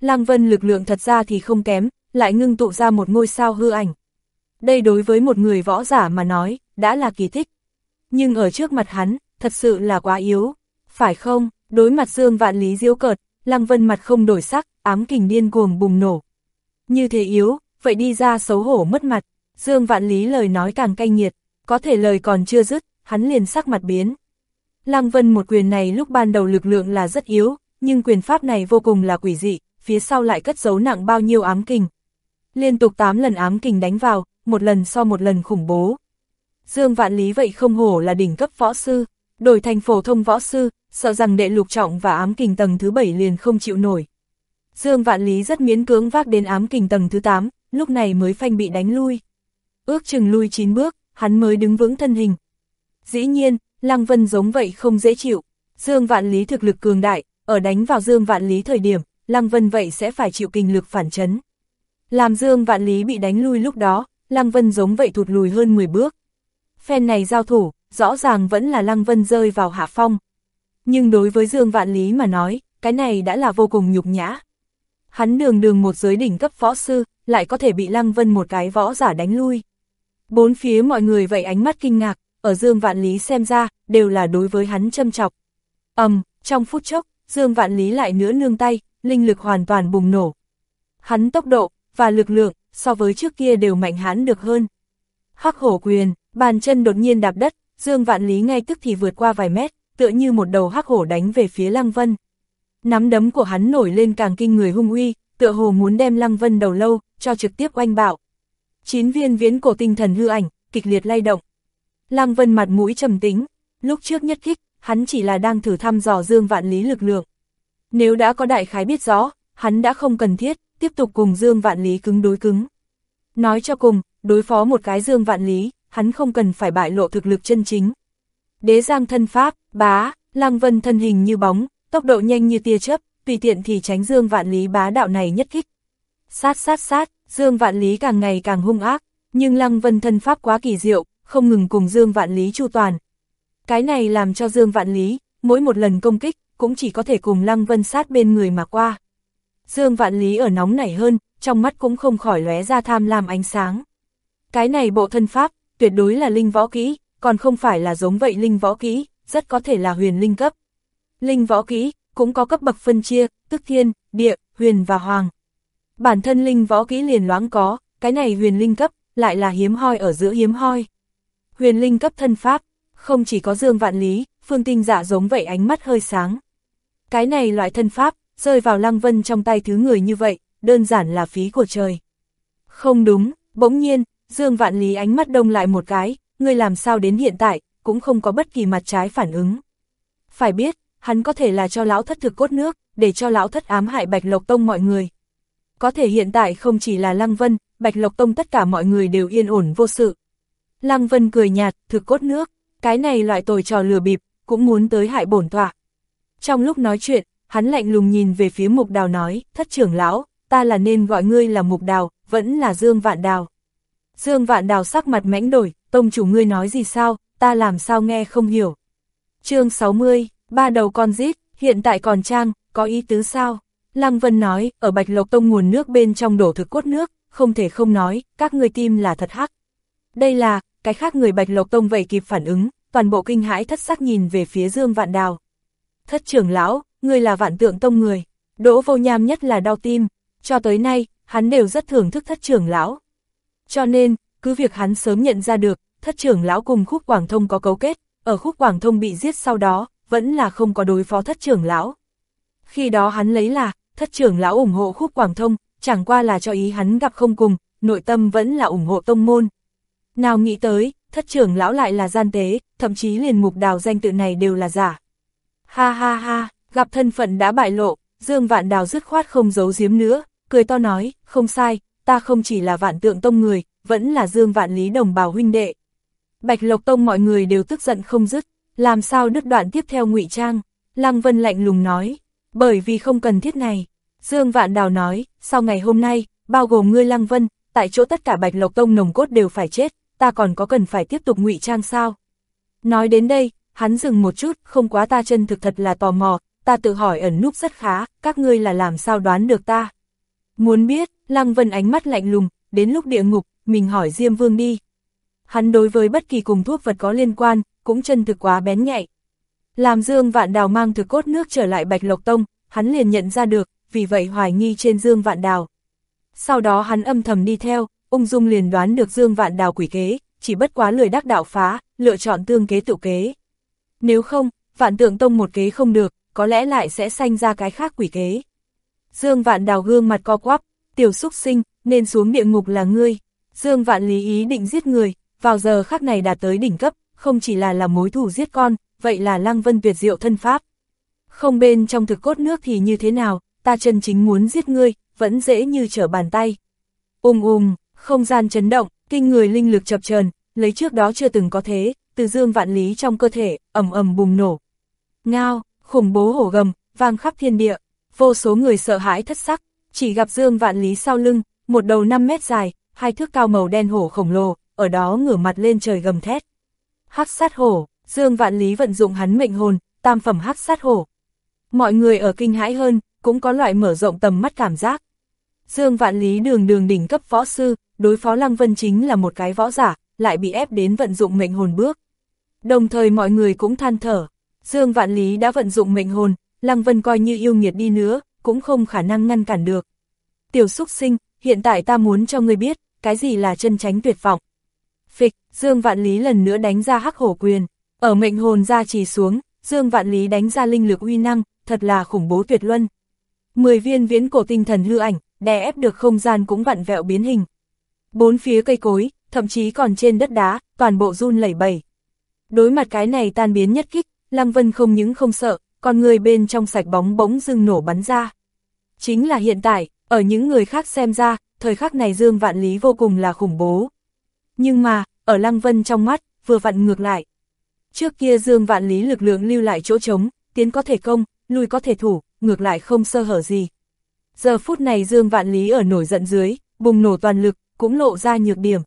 Lăng Vân lực lượng thật ra thì không kém, lại ngưng tụ ra một ngôi sao hư ảnh. Đây đối với một người võ giả mà nói, đã là kỳ tích. Nhưng ở trước mặt hắn, thật sự là quá yếu. Phải không, đối mặt Dương Vạn Lý diễu cợt, Lăng Vân mặt không đổi sắc, ám kình điên cuồng bùng nổ. Như thế yếu, vậy đi ra xấu hổ mất mặt. Dương Vạn Lý lời nói càng cay nghiệt, có thể lời còn chưa dứt, hắn liền sắc mặt biến. Lăng Vân một quyền này lúc ban đầu lực lượng là rất yếu, nhưng quyền pháp này vô cùng là quỷ dị, phía sau lại cất giấu nặng bao nhiêu ám kình. Liên tục 8 lần ám kình đánh vào, một lần so một lần khủng bố. Dương Vạn Lý vậy không hổ là đỉnh cấp võ sư, đổi thành phổ thông võ sư, sợ rằng đệ lục trọng và ám kình tầng thứ 7 liền không chịu nổi. Dương Vạn Lý rất miễn cưỡng vác đến ám kình tầng thứ 8, lúc này mới phanh bị đánh lui. Ước chừng lui 9 bước, hắn mới đứng vững thân hình. Dĩ nhiên, Lăng Vân giống vậy không dễ chịu. Dương Vạn Lý thực lực cường đại, ở đánh vào Dương Vạn Lý thời điểm, Lăng Vân vậy sẽ phải chịu kinh lực phản chấn. Làm Dương Vạn Lý bị đánh lui lúc đó, Lăng Vân giống vậy thụt lùi hơn 10 bước. Phen này giao thủ, rõ ràng vẫn là Lăng Vân rơi vào hạ phong. Nhưng đối với Dương Vạn Lý mà nói, cái này đã là vô cùng nhục nhã. Hắn đường đường một giới đỉnh cấp võ sư, lại có thể bị Lăng Vân một cái võ giả đánh lui. Bốn phía mọi người vậy ánh mắt kinh ngạc, ở Dương Vạn Lý xem ra, đều là đối với hắn châm chọc. ầm, um, trong phút chốc, Dương Vạn Lý lại nữa nương tay, linh lực hoàn toàn bùng nổ. Hắn tốc độ, và lực lượng, so với trước kia đều mạnh hãn được hơn. Hắc hổ quyền, bàn chân đột nhiên đạp đất, Dương Vạn Lý ngay tức thì vượt qua vài mét, tựa như một đầu hắc hổ đánh về phía Lăng Vân. Nắm đấm của hắn nổi lên càng kinh người hung uy, tựa hồ muốn đem Lăng Vân đầu lâu, cho trực tiếp oanh bạo. Chín viên viễn cổ tinh thần hư ảnh, kịch liệt lay động. Lăng Vân mặt mũi trầm tính, lúc trước nhất kích, hắn chỉ là đang thử thăm dò Dương Vạn Lý lực lượng. Nếu đã có đại khái biết rõ, hắn đã không cần thiết, tiếp tục cùng Dương Vạn Lý cứng đối cứng. Nói cho cùng, đối phó một cái Dương Vạn Lý, hắn không cần phải bại lộ thực lực chân chính. Đế giang thân pháp, bá, Lăng Vân thân hình như bóng, tốc độ nhanh như tia chớp, tùy tiện thì tránh Dương Vạn Lý bá đạo này nhất kích. Sát sát sát, Dương Vạn Lý càng ngày càng hung ác, nhưng Lăng Vân thân pháp quá kỳ diệu, không ngừng cùng Dương Vạn Lý chu toàn. Cái này làm cho Dương Vạn Lý, mỗi một lần công kích, cũng chỉ có thể cùng Lăng Vân sát bên người mà qua. Dương Vạn Lý ở nóng nảy hơn, trong mắt cũng không khỏi lóe ra tham lam ánh sáng. Cái này bộ thân pháp, tuyệt đối là linh võ kỹ, còn không phải là giống vậy linh võ kỹ, rất có thể là huyền linh cấp. Linh võ kỹ, cũng có cấp bậc phân chia, tức thiên, địa, huyền và hoàng. Bản thân linh võ kỹ liền loáng có, cái này huyền linh cấp, lại là hiếm hoi ở giữa hiếm hoi. Huyền linh cấp thân pháp, không chỉ có dương vạn lý, phương tinh dạ giống vậy ánh mắt hơi sáng. Cái này loại thân pháp, rơi vào lăng vân trong tay thứ người như vậy, đơn giản là phí của trời. Không đúng, bỗng nhiên, Dương Vạn Lý ánh mắt đông lại một cái, ngươi làm sao đến hiện tại, cũng không có bất kỳ mặt trái phản ứng. Phải biết, hắn có thể là cho lão thất thực cốt nước, để cho lão thất ám hại Bạch Lộc Tông mọi người. Có thể hiện tại không chỉ là Lăng Vân, Bạch Lộc Tông tất cả mọi người đều yên ổn vô sự. Lăng Vân cười nhạt, thực cốt nước, cái này loại tồi trò lừa bịp, cũng muốn tới hại bổn tọa. Trong lúc nói chuyện, hắn lạnh lùng nhìn về phía mục đào nói, thất trưởng lão, ta là nên gọi ngươi là mục đào, vẫn là Dương Vạn Đào. Dương Vạn Đào sắc mặt mãnh đổi, tông chủ ngươi nói gì sao, ta làm sao nghe không hiểu. chương 60, ba đầu con rít, hiện tại còn trang, có ý tứ sao? Lăng Vân nói, ở Bạch Lộc Tông nguồn nước bên trong đổ thực cốt nước, không thể không nói, các người tim là thật hắc. Đây là, cái khác người Bạch Lộc Tông vậy kịp phản ứng, toàn bộ kinh hãi thất sắc nhìn về phía Dương Vạn Đào. Thất trưởng lão, người là vạn tượng tông người, đỗ vô nham nhất là đau tim, cho tới nay, hắn đều rất thưởng thức thất trưởng lão. Cho nên, cứ việc hắn sớm nhận ra được, thất trưởng lão cùng khúc Quảng Thông có cấu kết, ở khúc Quảng Thông bị giết sau đó, vẫn là không có đối phó thất trưởng lão. Khi đó hắn lấy là, thất trưởng lão ủng hộ khúc Quảng Thông, chẳng qua là cho ý hắn gặp không cùng, nội tâm vẫn là ủng hộ tông môn. Nào nghĩ tới, thất trưởng lão lại là gian tế, thậm chí liền mục đào danh tự này đều là giả. Ha ha ha, gặp thân phận đã bại lộ, Dương Vạn Đào dứt khoát không giấu giếm nữa, cười to nói, không sai, ta không chỉ là vạn tượng tông người, vẫn là Dương Vạn Lý đồng bào huynh đệ. Bạch Lộc Tông mọi người đều tức giận không dứt, làm sao đứt đoạn tiếp theo ngụy trang, Lăng Vân lạnh lùng nói, bởi vì không cần thiết này. Dương Vạn Đào nói, sau ngày hôm nay, bao gồm ngươi Lăng Vân, tại chỗ tất cả Bạch Lộc Tông nồng cốt đều phải chết, ta còn có cần phải tiếp tục ngụy trang sao? Nói đến đây, hắn dừng một chút, không quá ta chân thực thật là tò mò, ta tự hỏi ẩn núp rất khá, các ngươi là làm sao đoán được ta. Muốn biết, Lăng Vân ánh mắt lạnh lùng, đến lúc địa ngục, mình hỏi Diêm Vương đi. Hắn đối với bất kỳ cùng thuốc vật có liên quan, cũng chân thực quá bén nhạy. Làm Dương Vạn Đào mang thực cốt nước trở lại Bạch Lộc Tông, hắn liền nhận ra được, vì vậy hoài nghi trên Dương Vạn Đào. Sau đó hắn âm thầm đi theo, ung dung liền đoán được Dương Vạn Đào quỷ kế, chỉ bất quá lười đắc đạo phá, lựa chọn tương kế tự kế. Nếu không, Vạn Tượng Tông một kế không được, có lẽ lại sẽ sanh ra cái khác quỷ kế. Dương Vạn Đào gương mặt co quắp, tiểu xúc sinh, nên xuống địa ngục là ngươi. Dương Vạn Lý ý định giết người, vào giờ khắc này đạt tới đỉnh cấp, không chỉ là là mối thủ giết con, vậy là Lăng Vân tuyệt diệu thân pháp. Không bên trong thực cốt nước thì như thế nào, ta chân chính muốn giết ngươi, vẫn dễ như trở bàn tay. Ùm ùm, không gian chấn động, kinh người linh lực chập chờn, lấy trước đó chưa từng có thế, từ dương vạn lý trong cơ thể, ầm ầm bùng nổ. Ngao, khủng bố hổ gầm, vang khắp thiên địa, vô số người sợ hãi thất sắc, chỉ gặp dương vạn lý sau lưng, một đầu 5 mét dài, hai thước cao màu đen hổ khổng lồ, ở đó ngửa mặt lên trời gầm thét. Hắc sát hổ, Dương Vạn Lý vận dụng hắn mệnh hồn, tam phẩm hắc sát hổ. Mọi người ở kinh hãi hơn, cũng có loại mở rộng tầm mắt cảm giác. Dương Vạn Lý đường đường đỉnh cấp võ sư, đối phó Lăng Vân chính là một cái võ giả, lại bị ép đến vận dụng mệnh hồn bước. Đồng thời mọi người cũng than thở, Dương Vạn Lý đã vận dụng mệnh hồn, Lăng Vân coi như yêu nghiệt đi nữa, cũng không khả năng ngăn cản được. Tiểu xúc sinh, hiện tại ta muốn cho ngươi biết, cái gì là chân tránh tuyệt vọng. Phịch, Dương Vạn Lý lần nữa đánh ra hắc hổ quyền, ở mệnh hồn ra trì xuống, Dương Vạn Lý đánh ra linh lực uy năng, thật là khủng bố tuyệt luân. Mười viên viễn cổ tinh thần hư ảnh, đè ép được không gian cũng vặn vẹo biến hình. Bốn phía cây cối, thậm chí còn trên đất đá, toàn bộ run lẩy bẩy. Đối mặt cái này tan biến nhất kích, Lăng Vân không những không sợ, còn người bên trong sạch bóng bỗng dưng nổ bắn ra. Chính là hiện tại, ở những người khác xem ra, thời khắc này Dương Vạn Lý vô cùng là khủng bố. Nhưng mà, ở Lăng Vân trong mắt, vừa vặn ngược lại. Trước kia Dương Vạn Lý lực lượng lưu lại chỗ trống, tiến có thể công, lui có thể thủ, ngược lại không sơ hở gì. Giờ phút này Dương Vạn Lý ở nổi giận dưới, bùng nổ toàn lực, cũng lộ ra nhược điểm.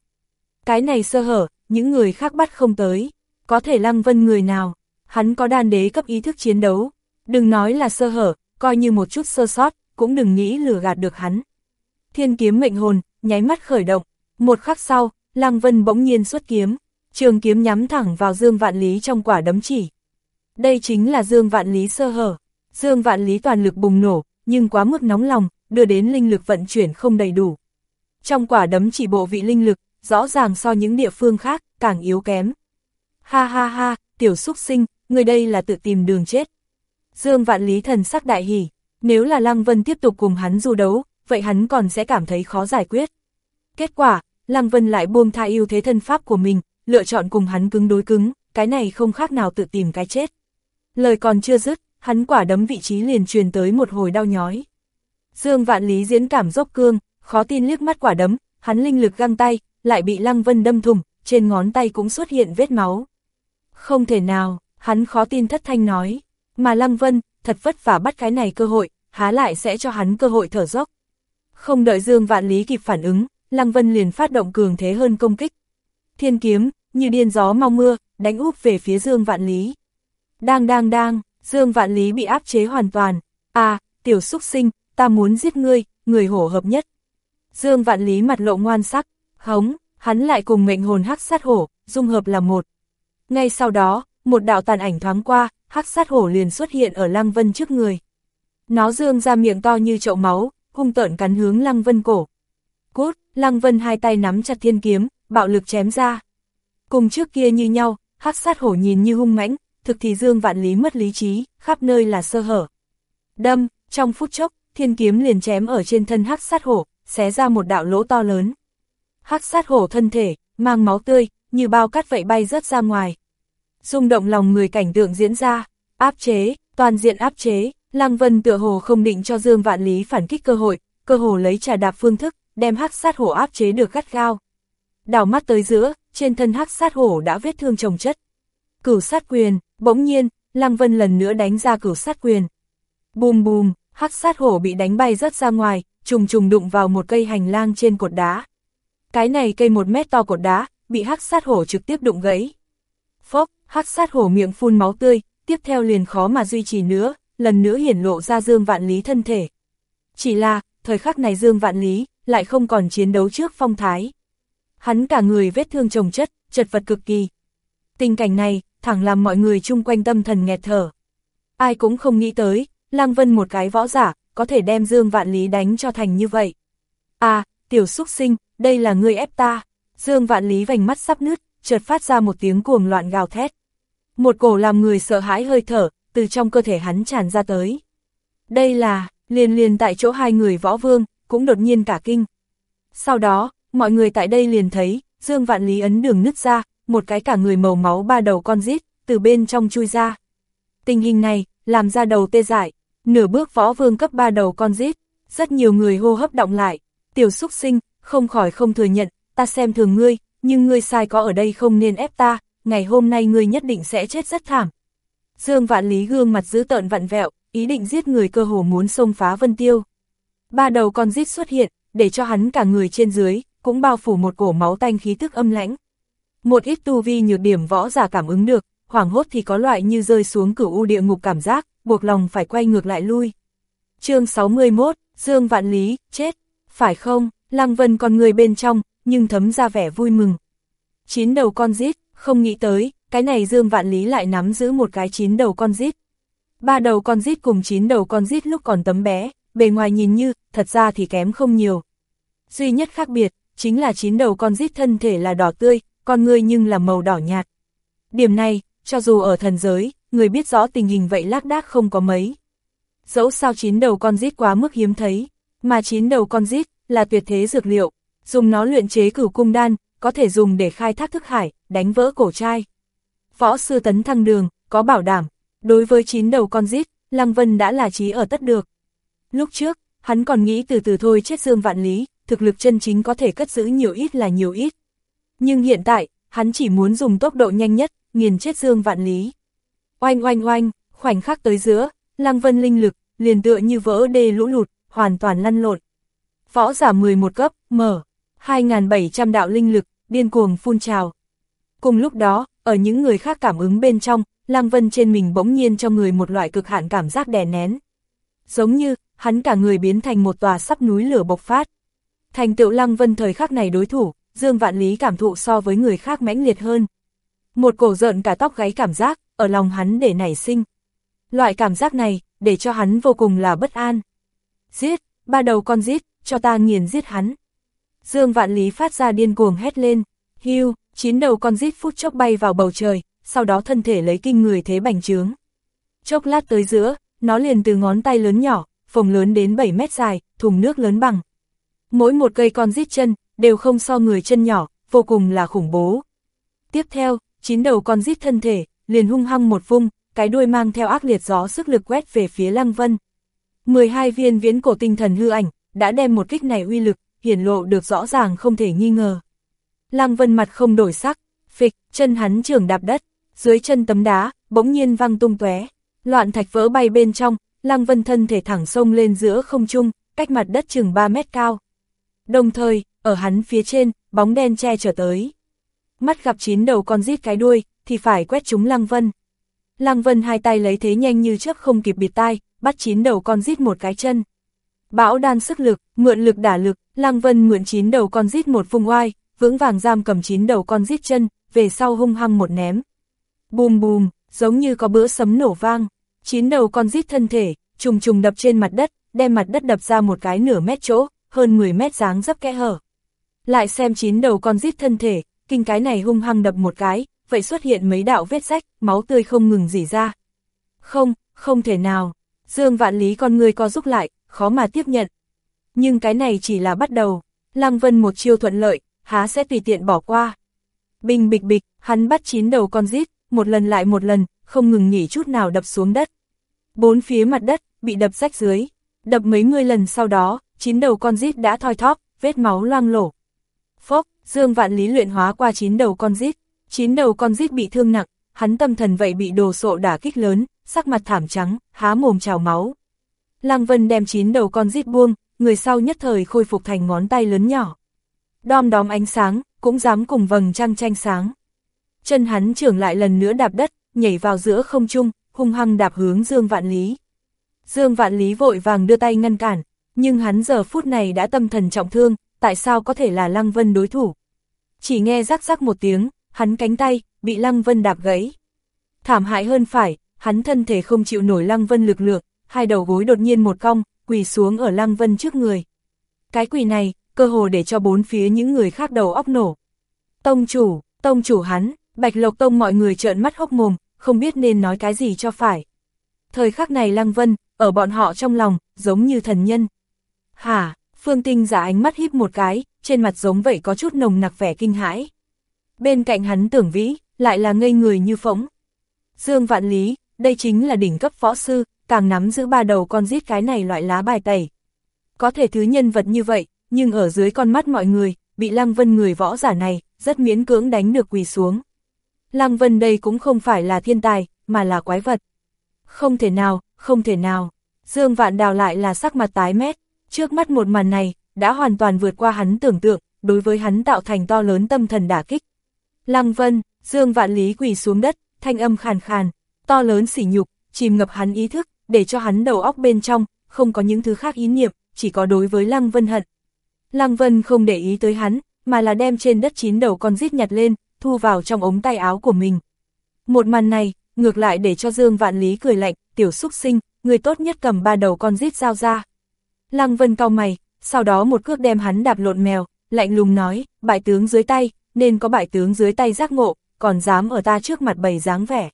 Cái này sơ hở, những người khác bắt không tới. Có thể lăng vân người nào, hắn có đan đế cấp ý thức chiến đấu. Đừng nói là sơ hở, coi như một chút sơ sót, cũng đừng nghĩ lừa gạt được hắn. Thiên kiếm mệnh hồn, nháy mắt khởi động. Một khắc sau, lăng vân bỗng nhiên xuất kiếm, trường kiếm nhắm thẳng vào Dương Vạn Lý trong quả đấm chỉ. Đây chính là Dương Vạn Lý sơ hở. Dương Vạn Lý toàn lực bùng nổ, nhưng quá mức nóng lòng, đưa đến linh lực vận chuyển không đầy đủ. Trong quả đấm chỉ bộ vị linh lực, rõ ràng so những địa phương khác, càng yếu kém. Ha ha ha, tiểu xúc sinh, người đây là tự tìm đường chết. Dương Vạn Lý thần sắc đại hỉ, nếu là Lăng Vân tiếp tục cùng hắn du đấu, vậy hắn còn sẽ cảm thấy khó giải quyết. Kết quả, Lăng Vân lại buông tha ưu thế thân pháp của mình, lựa chọn cùng hắn cứng đối cứng, cái này không khác nào tự tìm cái chết. Lời còn chưa dứt, hắn quả đấm vị trí liền truyền tới một hồi đau nhói. Dương Vạn Lý diễn cảm dốc cương, khó tin liếc mắt quả đấm, hắn linh lực găng tay, lại bị Lăng Vân đâm thủng, trên ngón tay cũng xuất hiện vết máu. Không thể nào, hắn khó tin thất thanh nói, mà Lăng Vân, thật vất vả bắt cái này cơ hội, há lại sẽ cho hắn cơ hội thở dốc. Không đợi Dương Vạn Lý kịp phản ứng, Lăng Vân liền phát động cường thế hơn công kích. Thiên kiếm, như điên gió mau mưa, đánh úp về phía Dương Vạn Lý. Đang đang đang, Dương Vạn Lý bị áp chế hoàn toàn. À, tiểu xúc sinh, ta muốn giết ngươi, người hổ hợp nhất. Dương Vạn Lý mặt lộ ngoan sắc, hống, hắn lại cùng mệnh hồn hắc sát hổ, dung hợp là một. Ngay sau đó, một đạo tàn ảnh thoáng qua, hắc sát hổ liền xuất hiện ở Lăng Vân trước người. Nó dương ra miệng to như chậu máu, hung tợn cắn hướng Lăng Vân cổ. Cút, Lăng Vân hai tay nắm chặt thiên kiếm, bạo lực chém ra. Cùng trước kia như nhau, hắc sát hổ nhìn như hung mãnh, thực thì Dương Vạn Lý mất lý trí, khắp nơi là sơ hở. Đâm, trong phút chốc, thiên kiếm liền chém ở trên thân hắc sát hổ, xé ra một đạo lỗ to lớn. Hắc sát hổ thân thể, mang máu tươi, như bao cát vậy bay rớt ra ngoài. Rung động lòng người cảnh tượng diễn ra, áp chế, toàn diện áp chế, Lăng Vân tựa hồ không định cho Dương Vạn Lý phản kích cơ hội, cơ hồ lấy trà đạp phương thức, đem hắc sát hổ áp chế được gắt gao. Đảo mắt tới giữa, trên thân hắc sát hổ đã vết thương chồng chất. Cửu sát quyền, bỗng nhiên, Lăng Vân lần nữa đánh ra cửu sát quyền. Bùm bùm, hắc sát hổ bị đánh bay rớt ra ngoài, trùng trùng đụng vào một cây hành lang trên cột đá. Cái này cây một mét to cột đá, bị hắc sát hổ trực tiếp đụng gãy. Phốc, hắc sát hổ miệng phun máu tươi, tiếp theo liền khó mà duy trì nữa, lần nữa hiển lộ ra Dương Vạn Lý thân thể. Chỉ là, thời khắc này Dương Vạn Lý, lại không còn chiến đấu trước phong thái. Hắn cả người vết thương trồng chất, chật vật cực kỳ. Tình cảnh này, thẳng làm mọi người chung quanh tâm thần nghẹt thở. Ai cũng không nghĩ tới, Lăng Vân một cái võ giả, có thể đem Dương Vạn Lý đánh cho thành như vậy. À, tiểu xúc sinh, đây là ngươi ép ta. Dương Vạn Lý vành mắt sắp nứt, chợt phát ra một tiếng cuồng loạn gào thét. Một cổ làm người sợ hãi hơi thở, từ trong cơ thể hắn tràn ra tới. Đây là, liền liền tại chỗ hai người võ vương, cũng đột nhiên cả kinh. Sau đó, mọi người tại đây liền thấy, Dương Vạn Lý ấn đường nứt ra, một cái cả người màu máu ba đầu con rít từ bên trong chui ra. Tình hình này, làm ra đầu tê dại, nửa bước võ vương cấp ba đầu con rít rất nhiều người hô hấp động lại, tiểu xúc sinh, không khỏi không thừa nhận, ta xem thường ngươi, nhưng ngươi sai có ở đây không nên ép ta, ngày hôm nay ngươi nhất định sẽ chết rất thảm. Dương Vạn Lý gương mặt giữ tợn vặn vẹo, ý định giết người cơ hồ muốn xông phá Vân Tiêu. Ba đầu con rít xuất hiện, để cho hắn cả người trên dưới, cũng bao phủ một cổ máu tanh khí tức âm lãnh. Một ít tu vi nhược điểm võ giả cảm ứng được, hoảng hốt thì có loại như rơi xuống cửu u địa ngục cảm giác, buộc lòng phải quay ngược lại lui. chương 61, Dương Vạn Lý, chết, phải không, Lăng Vân còn người bên trong, nhưng thấm ra vẻ vui mừng. Chín đầu con rít, không nghĩ tới, cái này Dương Vạn Lý lại nắm giữ một cái chín đầu con rít. Ba đầu con rít cùng chín đầu con rít lúc còn tấm bé, bề ngoài nhìn như, thật ra thì kém không nhiều. Duy nhất khác biệt, chính là chín đầu con rít thân thể là đỏ tươi, con người nhưng là màu đỏ nhạt. Điểm này, cho dù ở thần giới, người biết rõ tình hình vậy lác đác không có mấy. Dẫu sao chín đầu con rít quá mức hiếm thấy, mà chín đầu con rít là tuyệt thế dược liệu, dùng nó luyện chế cửu cung đan, có thể dùng để khai thác thức hải, đánh vỡ cổ trai. Võ sư tấn thăng đường, có bảo đảm, đối với chín đầu con rít, Lăng Vân đã là trí ở tất được. Lúc trước, hắn còn nghĩ từ từ thôi chết Dương Vạn Lý, thực lực chân chính có thể cất giữ nhiều ít là nhiều ít. Nhưng hiện tại, hắn chỉ muốn dùng tốc độ nhanh nhất, nghiền chết Dương Vạn Lý. Oanh oanh oanh, khoảnh khắc tới giữa, Lăng Vân linh lực, liền tựa như vỡ đê lũ lụt, hoàn toàn lăn lộn. Võ giả 11 cấp, mở, 2.700 đạo linh lực, điên cuồng phun trào. Cùng lúc đó, ở những người khác cảm ứng bên trong, Lăng Vân trên mình bỗng nhiên cho người một loại cực hạn cảm giác đè nén. Giống như, hắn cả người biến thành một tòa sắp núi lửa bộc phát. Thành tựu Lăng Vân thời khắc này đối thủ, Dương Vạn Lý cảm thụ so với người khác mãnh liệt hơn. Một cổ giận cả tóc gáy cảm giác, ở lòng hắn để nảy sinh. Loại cảm giác này, để cho hắn vô cùng là bất an. Giết, ba đầu con giết, cho ta nghiền giết hắn. Dương Vạn Lý phát ra điên cuồng hét lên, hưu, chín đầu con rít phút chốc bay vào bầu trời, sau đó thân thể lấy kinh người thế bành trướng. Chốc lát tới giữa, nó liền từ ngón tay lớn nhỏ, phồng lớn đến 7 mét dài, thùng nước lớn bằng. Mỗi một cây con rít chân, đều không so người chân nhỏ, vô cùng là khủng bố. Tiếp theo, chín đầu con rít thân thể, liền hung hăng một vung, cái đuôi mang theo ác liệt gió sức lực quét về phía Lăng Vân. 12 viên viễn cổ tinh thần hư ảnh, đã đem một kích này uy lực, hiển lộ được rõ ràng không thể nghi ngờ. Lăng Vân mặt không đổi sắc, phịch, chân hắn trường đạp đất, dưới chân tấm đá, bỗng nhiên văng tung tóe, loạn thạch vỡ bay bên trong, Lăng Vân thân thể thẳng sông lên giữa không trung, cách mặt đất chừng 3 mét cao. Đồng thời, ở hắn phía trên, bóng đen che trở tới. Mắt gặp chín đầu con rít cái đuôi, thì phải quét chúng Lăng Vân. Lăng Vân hai tay lấy thế nhanh như trước không kịp bịt tai, bắt chín đầu con rít một cái chân. Bão đan sức lực, mượn lực đả lực, Lăng Vân mượn chín đầu con rít một vùng oai, vững vàng giam cầm chín đầu con giết chân, về sau hung hăng một ném. Bùm bùm, giống như có bữa sấm nổ vang, chín đầu con giết thân thể, trùng trùng đập trên mặt đất, đem mặt đất đập ra một cái nửa mét chỗ, hơn 10 mét dáng dấp kẽ hở. Lại xem chín đầu con giết thân thể, kinh cái này hung hăng đập một cái, vậy xuất hiện mấy đạo vết rách, máu tươi không ngừng dỉ ra. Không, không thể nào. Dương Vạn Lý con người co rúc lại, khó mà tiếp nhận. Nhưng cái này chỉ là bắt đầu. Lăng Vân một chiêu thuận lợi, há sẽ tùy tiện bỏ qua. Bình bịch bịch, hắn bắt chín đầu con rít, một lần lại một lần, không ngừng nghỉ chút nào đập xuống đất. Bốn phía mặt đất, bị đập rách dưới. Đập mấy mươi lần sau đó, chín đầu con rít đã thoi thóp, vết máu loang lổ. Phốc, Dương Vạn Lý luyện hóa qua chín đầu con rít, chín đầu con rít bị thương nặng, hắn tâm thần vậy bị đồ sộ đả kích lớn, sắc mặt thảm trắng, há mồm trào máu. Lăng Vân đem chín đầu con rít buông, người sau nhất thời khôi phục thành ngón tay lớn nhỏ. Đom đóm ánh sáng, cũng dám cùng vầng trăng tranh sáng. Chân hắn trưởng lại lần nữa đạp đất, nhảy vào giữa không trung, hung hăng đạp hướng Dương Vạn Lý. Dương Vạn Lý vội vàng đưa tay ngăn cản, nhưng hắn giờ phút này đã tâm thần trọng thương, tại sao có thể là Lăng Vân đối thủ. Chỉ nghe rắc rắc một tiếng, hắn cánh tay, bị Lăng Vân đạp gãy. Thảm hại hơn phải, hắn thân thể không chịu nổi Lăng Vân lực lượng, hai đầu gối đột nhiên một cong, quỳ xuống ở Lăng Vân trước người. Cái quỳ này, cơ hồ để cho bốn phía những người khác đầu óc nổ. Tông chủ, tông chủ hắn, Bạch Lộc Tông mọi người trợn mắt hốc mồm, không biết nên nói cái gì cho phải. Thời khắc này Lăng Vân, ở bọn họ trong lòng, giống như thần nhân. Hả, Phương Tinh giả ánh mắt híp một cái, trên mặt giống vậy có chút nồng nặc vẻ kinh hãi. Bên cạnh hắn tưởng vĩ, lại là ngây người như phóng. Dương Vạn Lý, đây chính là đỉnh cấp võ sư, càng nắm giữ ba đầu con giết cái này loại lá bài tẩy. Có thể thứ nhân vật như vậy, nhưng ở dưới con mắt mọi người, bị Lăng Vân người võ giả này, rất miễn cưỡng đánh được quỳ xuống. Lăng Vân đây cũng không phải là thiên tài, mà là quái vật. Không thể nào, không thể nào. Dương Vạn Đào lại là sắc mặt tái mét, trước mắt một màn này, đã hoàn toàn vượt qua hắn tưởng tượng, đối với hắn tạo thành to lớn tâm thần đả kích. Lăng Vân, Dương Vạn Lý quỳ xuống đất, thanh âm khàn khàn, to lớn sỉ nhục, chìm ngập hắn ý thức, để cho hắn đầu óc bên trong, không có những thứ khác ý niệm, chỉ có đối với Lăng Vân hận. Lăng Vân không để ý tới hắn, mà là đem trên đất chín đầu con rít nhặt lên, thu vào trong ống tay áo của mình. Một màn này, ngược lại để cho Dương Vạn Lý cười lạnh, tiểu xúc sinh, người tốt nhất cầm ba đầu con rít giao ra. Lăng Vân cau mày, sau đó một cước đem hắn đạp lộn mèo, lạnh lùng nói, bại tướng dưới tay, nên có bại tướng dưới tay giác ngộ, còn dám ở ta trước mặt bày dáng vẻ.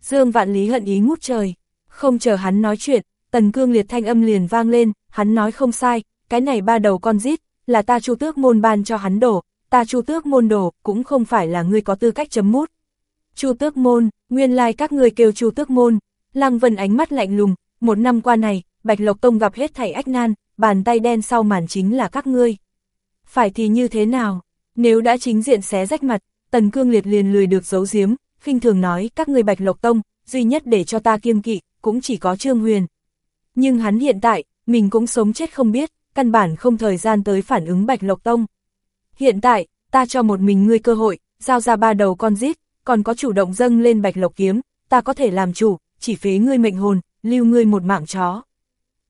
Dương Vạn Lý hận ý ngút trời, không chờ hắn nói chuyện, tần cương liệt thanh âm liền vang lên, hắn nói không sai, cái này ba đầu con rít là ta chu tước môn ban cho hắn đổ, ta chu tước môn đổ cũng không phải là ngươi có tư cách chấm mút. Chu tước môn, nguyên lai like các ngươi kêu chu tước môn, Lăng Vân ánh mắt lạnh lùng, một năm qua này, Bạch Lộc Tông gặp hết thảy ách nan, bàn tay đen sau màn chính là các ngươi. Phải thì như thế nào? Nếu đã chính diện xé rách mặt, Tần Cương Liệt liền lười được giấu giếm, khinh thường nói các ngươi Bạch Lộc Tông, duy nhất để cho ta kiêng kỵ, cũng chỉ có Trương Huyền. Nhưng hắn hiện tại, mình cũng sống chết không biết, căn bản không thời gian tới phản ứng Bạch Lộc Tông. Hiện tại, ta cho một mình ngươi cơ hội, giao ra ba đầu con giết, còn có chủ động dâng lên Bạch Lộc Kiếm, ta có thể làm chủ, chỉ phế ngươi mệnh hồn, lưu ngươi một mạng chó.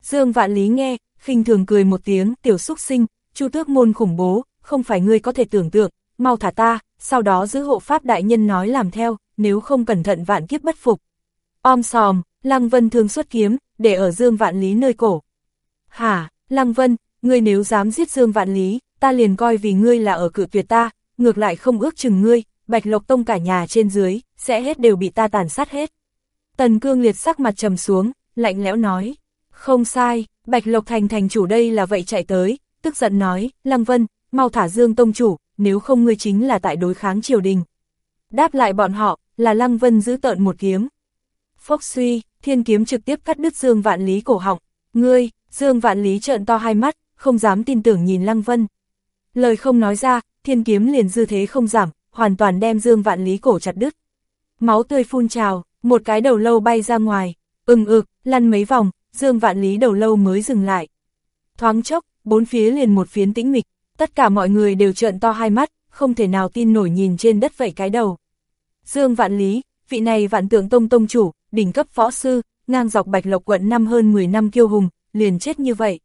Dương Vạn Lý nghe, khinh thường cười một tiếng, tiểu xúc sinh, chu tước môn khủng bố, không phải ngươi có thể tưởng tượng, mau thả ta, sau đó giữ hộ pháp đại nhân nói làm theo, nếu không cẩn thận vạn kiếp bất phục. Om sòm, Lăng Vân thương xuất kiếm, để ở Dương Vạn Lý nơi cổ. Hả, Lăng Vân, ngươi nếu dám giết Dương Vạn Lý, ta liền coi vì ngươi là ở cửa tuyệt ta, ngược lại không ước chừng ngươi, Bạch Lộc Tông cả nhà trên dưới, sẽ hết đều bị ta tàn sát hết. Tần Cương liệt sắc mặt trầm xuống, lạnh lẽo nói. Không sai, Bạch Lộc Thành thành chủ đây là vậy chạy tới, tức giận nói, Lăng Vân, mau thả Dương Tông chủ, nếu không ngươi chính là tại đối kháng triều đình. Đáp lại bọn họ, là Lăng Vân giữ tợn một kiếm. Phốc suy, thiên kiếm trực tiếp cắt đứt Dương Vạn Lý cổ họng. Ngươi, Dương Vạn Lý trợn to hai mắt, không dám tin tưởng nhìn Lăng Vân. Lời không nói ra, thiên kiếm liền dư thế không giảm, hoàn toàn đem Dương Vạn Lý cổ chặt đứt. Máu tươi phun trào, một cái đầu lâu bay ra ngoài, ưng ực, lăn mấy vòng, Dương Vạn Lý đầu lâu mới dừng lại. Thoáng chốc, bốn phía liền một phiến tĩnh mịch, tất cả mọi người đều trợn to hai mắt, không thể nào tin nổi nhìn trên đất vậy cái đầu. Dương Vạn Lý, vị này vạn tượng tông tông chủ, đỉnh cấp võ sư, ngang dọc bạch lộc quận năm hơn 10 năm kiêu hùng, liền chết như vậy.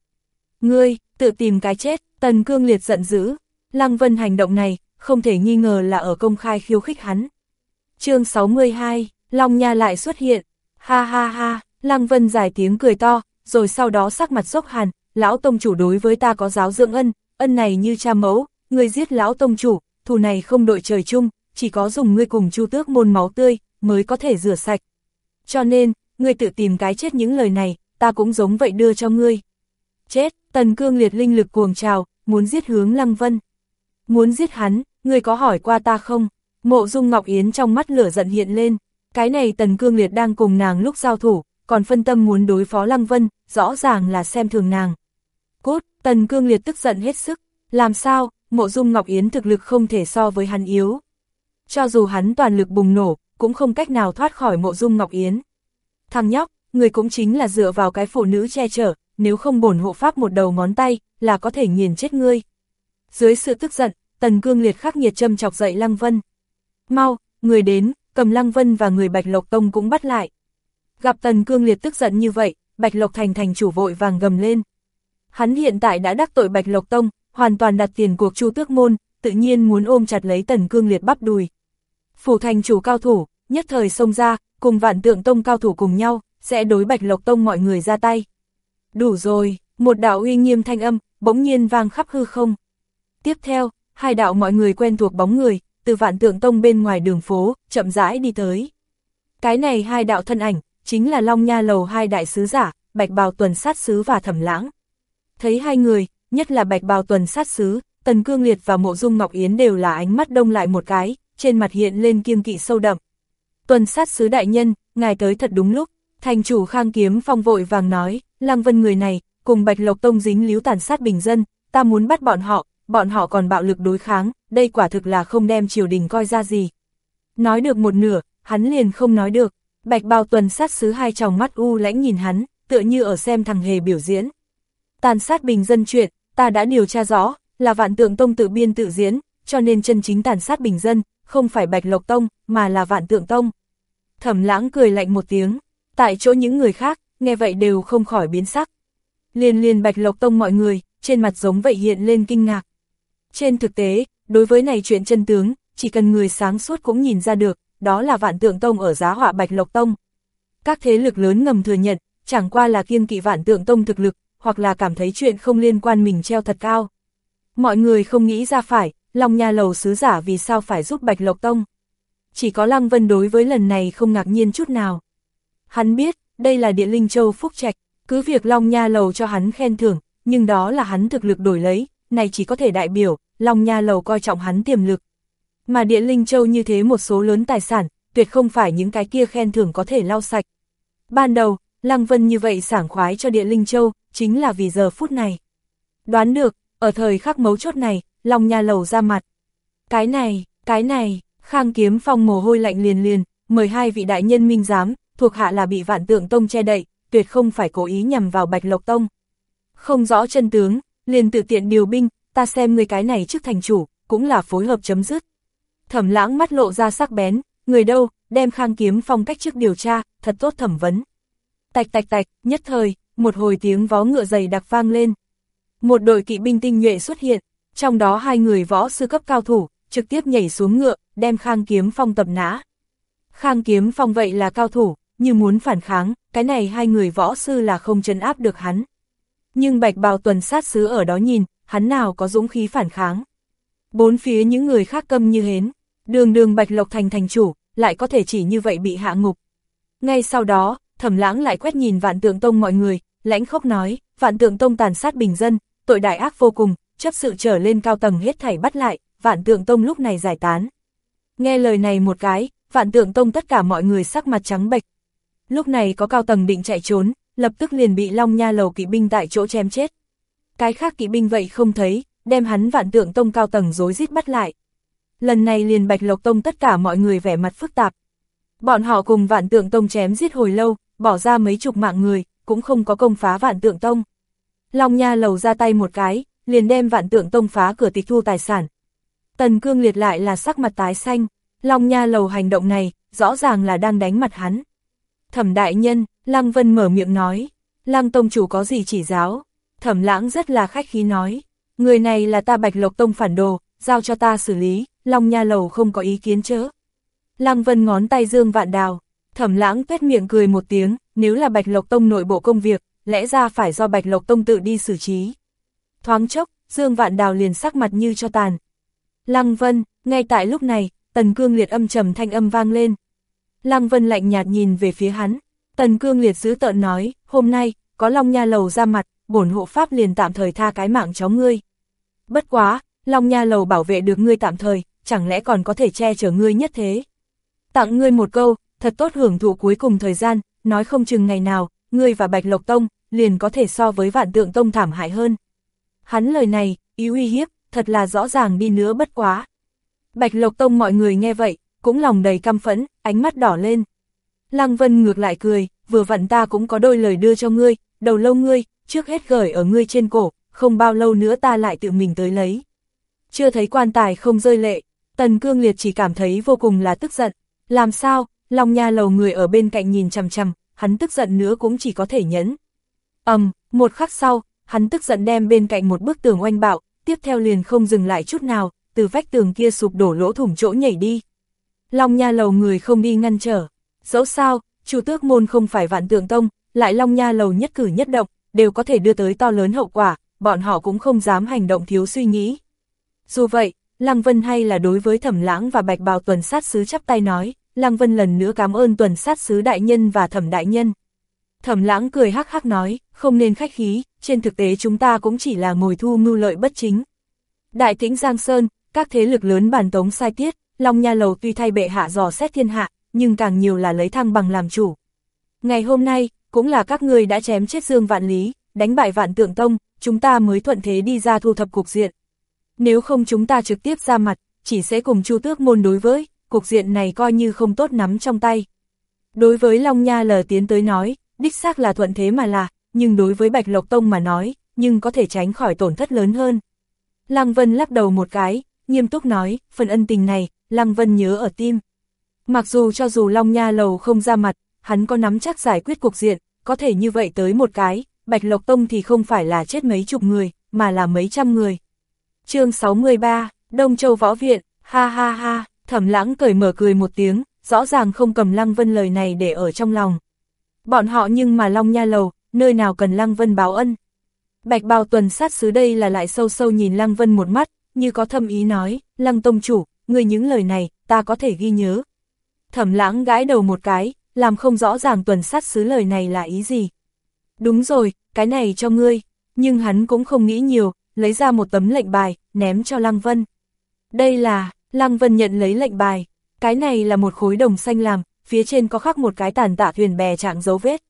Ngươi, tự tìm cái chết, Tần Cương Liệt giận dữ. Lăng Vân hành động này, không thể nghi ngờ là ở công khai khiêu khích hắn. chương 62, Long Nha lại xuất hiện. Ha ha ha, Lăng Vân dài tiếng cười to, rồi sau đó sắc mặt sốc hàn, lão tông chủ đối với ta có giáo dưỡng ân, ân này như cha mẫu, ngươi giết lão tông chủ, thù này không đội trời chung, chỉ có dùng ngươi cùng chu tước môn máu tươi, mới có thể rửa sạch. Cho nên, ngươi tự tìm cái chết những lời này, ta cũng giống vậy đưa cho ngươi. Chết, tần cương liệt linh lực cuồng trào, muốn giết hướng Lăng Vân. Muốn giết hắn, ngươi có hỏi qua ta không? Mộ dung Ngọc Yến trong mắt lửa giận hiện lên, cái này tần cương liệt đang cùng nàng lúc giao thủ, còn phân tâm muốn đối phó Lăng Vân, rõ ràng là xem thường nàng. Cốt, tần cương liệt tức giận hết sức, làm sao, mộ dung Ngọc Yến thực lực không thể so với hắn yếu. Cho dù hắn toàn lực bùng nổ, cũng không cách nào thoát khỏi mộ dung Ngọc Yến. Thằng nhóc, người cũng chính là dựa vào cái phụ nữ che chở, nếu không bổn hộ pháp một đầu ngón tay, là có thể nghiền chết ngươi. Dưới sự tức giận, Tần Cương liệt khắc nghiệt châm chọc dậy Lăng Vân. Mau, người đến, cầm Lăng Vân và người Bạch Lộc Tông cũng bắt lại. Gặp Tần Cương liệt tức giận như vậy, Bạch Lộc Thành thành chủ vội vàng gầm lên. Hắn hiện tại đã đắc tội Bạch Lộc Tông, hoàn toàn đặt tiền cuộc chu tước môn, tự nhiên muốn ôm chặt lấy tần cương liệt bắp đùi. Phủ thành chủ cao thủ, nhất thời xông ra, cùng vạn tượng tông cao thủ cùng nhau, sẽ đối Bạch Lộc Tông mọi người ra tay. Đủ rồi, một đạo uy nghiêm thanh âm, bỗng nhiên vang khắp hư không. Tiếp theo, hai đạo mọi người quen thuộc bóng người, từ vạn tượng tông bên ngoài đường phố, chậm rãi đi tới. Cái này hai đạo thân ảnh, chính là Long Nha Lầu hai đại sứ giả, Bạch Bào Tuần Sát Sứ và Thẩm Lãng. Thấy hai người, nhất là Bạch Bào Tuần Sát Sứ, Tần Cương Liệt và Mộ Dung Ngọc Yến đều là ánh mắt đông lại một cái, trên mặt hiện lên kiêng kỵ sâu đậm. Tuần Sát Sứ Đại Nhân, ngài tới thật đúng lúc, thành chủ Khang Kiếm Phong vội vàng nói, Lăng Vân người này, cùng Bạch Lộc Tông dính líu tàn sát bình dân, ta muốn bắt bọn họ, bọn họ còn bạo lực đối kháng, đây quả thực là không đem triều đình coi ra gì. Nói được một nửa, hắn liền không nói được, bạch bao tuần sát sứ hai tròng mắt u lãnh nhìn hắn, tựa như ở xem thằng hề biểu diễn. Tàn sát bình dân chuyện, ta đã điều tra rõ, là vạn tượng tông tự biên tự diễn, cho nên chân chính tàn sát bình dân, không phải bạch lộc tông, mà là vạn tượng tông. Thẩm lãng cười lạnh một tiếng, tại chỗ những người khác, nghe vậy đều không khỏi biến sắc. Liền liền bạch lộc tông mọi người, trên mặt giống vậy hiện lên kinh ngạc. Trên thực tế, đối với này chuyện chân tướng, chỉ cần người sáng suốt cũng nhìn ra được, đó là vạn tượng tông ở giá họa Bạch Lộc Tông. Các thế lực lớn ngầm thừa nhận, chẳng qua là kiên kỵ vạn tượng tông thực lực, hoặc là cảm thấy chuyện không liên quan mình treo thật cao. Mọi người không nghĩ ra phải, Long Nha Lầu sứ giả vì sao phải giúp Bạch Lộc Tông. Chỉ có Lăng Vân đối với lần này không ngạc nhiên chút nào. Hắn biết, đây là địa linh châu phúc trạch, cứ việc Long Nha Lầu cho hắn khen thưởng, nhưng đó là hắn thực lực đổi lấy, này chỉ có thể đại biểu, Long Nha Lầu coi trọng hắn tiềm lực. Mà địa linh châu như thế một số lớn tài sản, tuyệt không phải những cái kia khen thưởng có thể lau sạch. Ban đầu, Lăng Vân như vậy sảng khoái cho địa linh châu, chính là vì giờ phút này. Đoán được, ở thời khắc mấu chốt này, Long Nha Lầu ra mặt. Cái này, cái này, Khang Kiếm Phong mồ hôi lạnh liền liền, mời hai vị đại nhân minh giám, thuộc hạ là bị vạn tượng tông che đậy, tuyệt không phải cố ý nhằm vào Bạch Lộc Tông. Không rõ chân tướng, liền tự tiện điều binh, ta xem người cái này trước thành chủ, cũng là phối hợp chấm dứt. Thẩm lãng mắt lộ ra sắc bén, người đâu, đem khang kiếm phong cách trước điều tra, thật tốt thẩm vấn. Tạch tạch tạch, nhất thời, một hồi tiếng vó ngựa dày đặc vang lên. Một đội kỵ binh tinh nhuệ xuất hiện, trong đó hai người võ sư cấp cao thủ, trực tiếp nhảy xuống ngựa, đem khang kiếm phong tập nã. Khang kiếm phong vậy là cao thủ, như muốn phản kháng, cái này hai người võ sư là không chân áp được hắn. Nhưng bạch bào tuần sát sứ ở đó nhìn, hắn nào có dũng khí phản kháng. Bốn phía những người khác câm như hến, đường đường bạch lộc thành thành chủ, lại có thể chỉ như vậy bị hạ ngục. Ngay sau đó, thẩm lãng lại quét nhìn vạn tượng tông mọi người, lãnh khốc nói, vạn tượng tông tàn sát bình dân, tội đại ác vô cùng, chấp sự trở lên cao tầng hết thảy bắt lại, vạn tượng tông lúc này giải tán. Nghe lời này một cái, vạn tượng tông tất cả mọi người sắc mặt trắng bệch. Lúc này có cao tầng định chạy trốn, lập tức liền bị Long Nha lầu kỵ binh tại chỗ chém chết. Cái khác kỵ binh vậy không thấy, đem hắn vạn tượng tông cao tầng dối rít bắt lại. Lần này liền bạch lộc tông tất cả mọi người vẻ mặt phức tạp. Bọn họ cùng vạn tượng tông chém giết hồi lâu, bỏ ra mấy chục mạng người, cũng không có công phá vạn tượng tông. Long Nha lầu ra tay một cái, liền đem vạn tượng tông phá cửa tịch thu tài sản. Tần cương liệt lại là sắc mặt tái xanh, Long Nha lầu hành động này, rõ ràng là đang đánh mặt hắn. Thẩm đại nhân, Lăng Vân mở miệng nói, Lăng Tông chủ có gì chỉ giáo? Thẩm lãng rất là khách khí nói, người này là ta Bạch Lộc Tông phản đồ, giao cho ta xử lý, Long Nha Lầu không có ý kiến chớ. Lăng Vân ngón tay dương vạn đào, thẩm lãng tuét miệng cười một tiếng, nếu là Bạch Lộc Tông nội bộ công việc, lẽ ra phải do Bạch Lộc Tông tự đi xử trí. Thoáng chốc, dương vạn đào liền sắc mặt như cho tàn. Lăng Vân, ngay tại lúc này, tần cương liệt âm trầm thanh âm vang lên. Lăng Vân lạnh nhạt nhìn về phía hắn, tần cương liệt giữ tợn nói, hôm nay, có Long Nha Lầu ra mặt, bổn hộ pháp liền tạm thời tha cái mạng cháu ngươi. Bất quá, Long Nha Lầu bảo vệ được ngươi tạm thời, chẳng lẽ còn có thể che chở ngươi nhất thế. Tặng ngươi một câu, thật tốt hưởng thụ cuối cùng thời gian, nói không chừng ngày nào, ngươi và Bạch Lộc Tông, liền có thể so với vạn tượng tông thảm hại hơn. Hắn lời này, ý uy hiếp, thật là rõ ràng đi nữa bất quá. Bạch Lộc Tông mọi người nghe vậy, cũng lòng đầy căm phẫn, ánh mắt đỏ lên. Lăng Vân ngược lại cười, vừa vặn ta cũng có đôi lời đưa cho ngươi, đầu lâu ngươi, trước hết gởi ở ngươi trên cổ, không bao lâu nữa ta lại tự mình tới lấy. Chưa thấy quan tài không rơi lệ, Tần Cương Liệt chỉ cảm thấy vô cùng là tức giận. Làm sao, Long Nha lầu người ở bên cạnh nhìn chằm chằm, hắn tức giận nữa cũng chỉ có thể nhẫn. ầm, um, một khắc sau, hắn tức giận đem bên cạnh một bức tường oanh bạo, tiếp theo liền không dừng lại chút nào, từ vách tường kia sụp đổ lỗ thủng chỗ nhảy đi. Long nha lầu người không đi ngăn trở. Dẫu sao, chủ tước môn không phải vạn tượng tông, lại long nha lầu nhất cử nhất động, đều có thể đưa tới to lớn hậu quả, bọn họ cũng không dám hành động thiếu suy nghĩ. Dù vậy, Lăng Vân hay là đối với thẩm lãng và bạch bào tuần sát sứ chắp tay nói, Lăng Vân lần nữa cảm ơn tuần sát sứ đại nhân và thẩm đại nhân. Thẩm lãng cười hắc hắc nói, không nên khách khí, trên thực tế chúng ta cũng chỉ là ngồi thu mưu lợi bất chính. Đại tĩnh Giang Sơn, các thế lực lớn bản tống sai tiết, Long Nha Lầu tuy thay bệ hạ dò xét thiên hạ, nhưng càng nhiều là lấy thăng bằng làm chủ. Ngày hôm nay, cũng là các người đã chém chết Dương Vạn Lý, đánh bại Vạn Tượng Tông, chúng ta mới thuận thế đi ra thu thập cục diện. Nếu không chúng ta trực tiếp ra mặt, chỉ sẽ cùng Chu Tước môn đối với, cục diện này coi như không tốt nắm trong tay. Đối với Long Nha lờ tiến tới nói, đích xác là thuận thế mà là, nhưng đối với Bạch Lộc Tông mà nói, nhưng có thể tránh khỏi tổn thất lớn hơn. Lăng Vân lắc đầu một cái, nghiêm túc nói, phần ân tình này, Lăng Vân nhớ ở tim. Mặc dù cho dù Long Nha Lầu không ra mặt, hắn có nắm chắc giải quyết cuộc diện, có thể như vậy tới một cái, Bạch Lộc Tông thì không phải là chết mấy chục người, mà là mấy trăm người. chương 63, Đông Châu Võ Viện, ha ha ha, thẩm lãng cười mở cười một tiếng, rõ ràng không cầm Lăng Vân lời này để ở trong lòng. Bọn họ nhưng mà Long Nha Lầu, nơi nào cần Lăng Vân báo ân. Bạch bào tuần sát xứ đây là lại sâu sâu nhìn Lăng Vân một mắt, như có thâm ý nói, Lăng Tông Chủ, người những lời này, ta có thể ghi nhớ. Thẩm lãng gãi đầu một cái, làm không rõ ràng tuần sát xứ lời này là ý gì. Đúng rồi, cái này cho ngươi, nhưng hắn cũng không nghĩ nhiều, lấy ra một tấm lệnh bài, ném cho Lăng Vân. Đây là, Lăng Vân nhận lấy lệnh bài, cái này là một khối đồng xanh làm, phía trên có khắc một cái tàn tạ thuyền bè trạng dấu vết.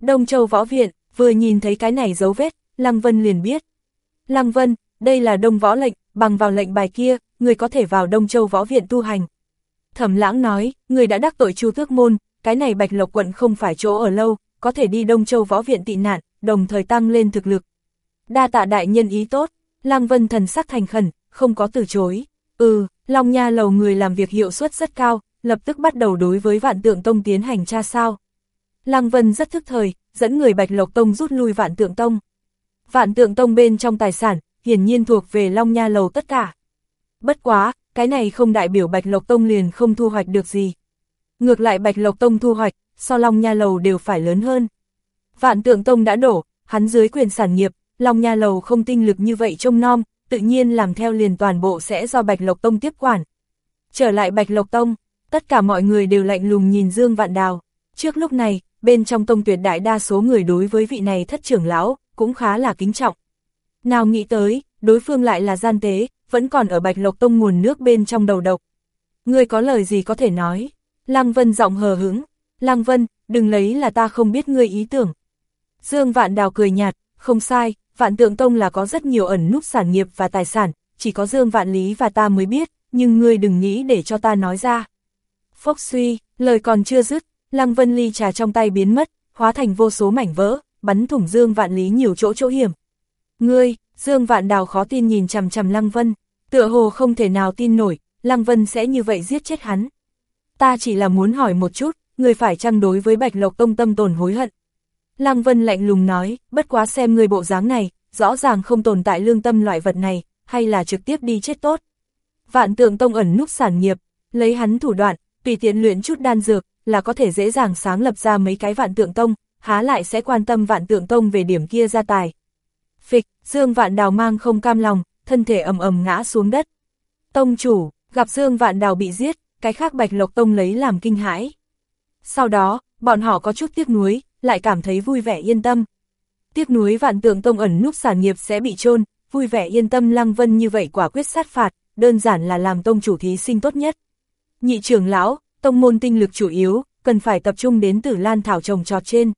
Đông Châu Võ Viện, vừa nhìn thấy cái này dấu vết, Lăng Vân liền biết. Lăng Vân, đây là Đông Võ lệnh, bằng vào lệnh bài kia, người có thể vào Đông Châu Võ Viện tu hành. Thẩm lãng nói, người đã đắc tội chu tước môn, cái này Bạch Lộc quận không phải chỗ ở lâu, có thể đi Đông Châu Võ Viện tị nạn, đồng thời tăng lên thực lực. Đa tạ đại nhân ý tốt, Lăng Vân thần sắc thành khẩn, không có từ chối. Ừ, Long Nha lầu người làm việc hiệu suất rất cao, lập tức bắt đầu đối với vạn tượng tông tiến hành tra sao. Lăng Vân rất thức thời, dẫn người Bạch Lộc Tông rút lui vạn tượng tông. Vạn tượng tông bên trong tài sản, hiển nhiên thuộc về Long Nha lầu tất cả. Bất quá, cái này không đại biểu Bạch Lộc Tông liền không thu hoạch được gì. Ngược lại Bạch Lộc Tông thu hoạch, so Long Nha lầu đều phải lớn hơn. Vạn tượng tông đã đổ, hắn dưới quyền sản nghiệp, Long Nha lầu không tinh lực như vậy trông nom, tự nhiên làm theo liền toàn bộ sẽ do Bạch Lộc Tông tiếp quản. Trở lại Bạch Lộc Tông, tất cả mọi người đều lạnh lùng nhìn Dương Vạn Đào. Trước lúc này, bên trong tông tuyệt đại đa số người đối với vị này thất trưởng lão, cũng khá là kính trọng. Nào nghĩ tới, đối phương lại là gian tế, vẫn còn ở Bạch Lộc Tông nguồn nước bên trong đầu độc. Ngươi có lời gì có thể nói? Lăng Vân giọng hờ hứng. Lăng Vân, đừng lấy là ta không biết ngươi ý tưởng. Dương Vạn Đào cười nhạt, không sai, Vạn Tượng Tông là có rất nhiều ẩn núp sản nghiệp và tài sản, chỉ có Dương Vạn Lý và ta mới biết, nhưng ngươi đừng nghĩ để cho ta nói ra. Phốc suy, lời còn chưa dứt, Lăng Vân ly trà trong tay biến mất, hóa thành vô số mảnh vỡ, bắn thủng Dương Vạn Lý nhiều chỗ chỗ hiểm. Ngươi, Dương Vạn Đào khó tin nhìn chằm chằm Lăng Vân, tựa hồ không thể nào tin nổi, Lăng Vân sẽ như vậy giết chết hắn. Ta chỉ là muốn hỏi một chút, người phải chăng đối với Bạch Lộc Tông tâm tồn hối hận. Lăng Vân lạnh lùng nói, bất quá xem người bộ dáng này, rõ ràng không tồn tại lương tâm loại vật này, hay là trực tiếp đi chết tốt. Vạn tượng tông ẩn núp sản nghiệp, lấy hắn thủ đoạn, tùy tiện luyện chút đan dược, là có thể dễ dàng sáng lập ra mấy cái vạn tượng tông, há lại sẽ quan tâm vạn tượng tông về điểm kia ra tài. Phịch, Dương Vạn Đào mang không cam lòng, thân thể ầm ầm ngã xuống đất. Tông chủ, gặp Dương Vạn Đào bị giết, cái khác Bạch Lộc Tông lấy làm kinh hãi. Sau đó, bọn họ có chút tiếc nuối, lại cảm thấy vui vẻ yên tâm. Tiếc nuối vạn tượng tông ẩn núp sản nghiệp sẽ bị trôn, vui vẻ yên tâm Lăng Vân như vậy quả quyết sát phạt, đơn giản là làm tông chủ thí sinh tốt nhất. Nhị trưởng lão, tông môn tinh lực chủ yếu, cần phải tập trung đến tử lan thảo trồng trọt trên.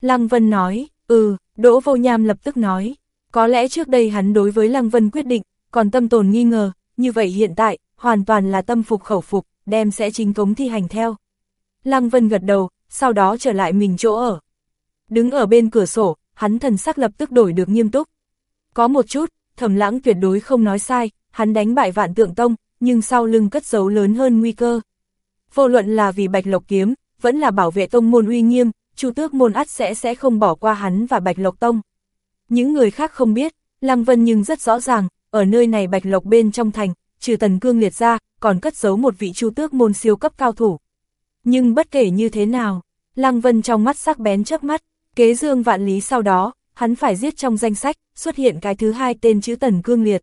Lăng Vân nói, ừ, Đỗ Vô Nham lập tức nói, có lẽ trước đây hắn đối với Lăng Vân quyết định, còn tâm tồn nghi ngờ, như vậy hiện tại, hoàn toàn là tâm phục khẩu phục, đem sẽ chính cống thi hành theo. Lăng Vân gật đầu, sau đó trở lại mình chỗ ở. Đứng ở bên cửa sổ, hắn thần sắc lập tức đổi được nghiêm túc. Có một chút, thẩm lãng tuyệt đối không nói sai, hắn đánh bại vạn tượng tông, nhưng sau lưng cất giấu lớn hơn nguy cơ. Vô luận là vì bạch lộc kiếm, vẫn là bảo vệ tông môn uy nghiêm, Chu Tước môn ắt sẽ sẽ không bỏ qua hắn và Bạch Lộc Tông. Những người khác không biết, Lăng Vân nhưng rất rõ ràng, ở nơi này Bạch Lộc bên trong thành, trừ Tần Cương liệt ra, còn cất giấu một vị Chu Tước môn siêu cấp cao thủ. Nhưng bất kể như thế nào, Lăng Vân trong mắt sắc bén chớp mắt, kế dương vạn lý sau đó, hắn phải giết trong danh sách, xuất hiện cái thứ hai tên chữ Tần Cương Liệt.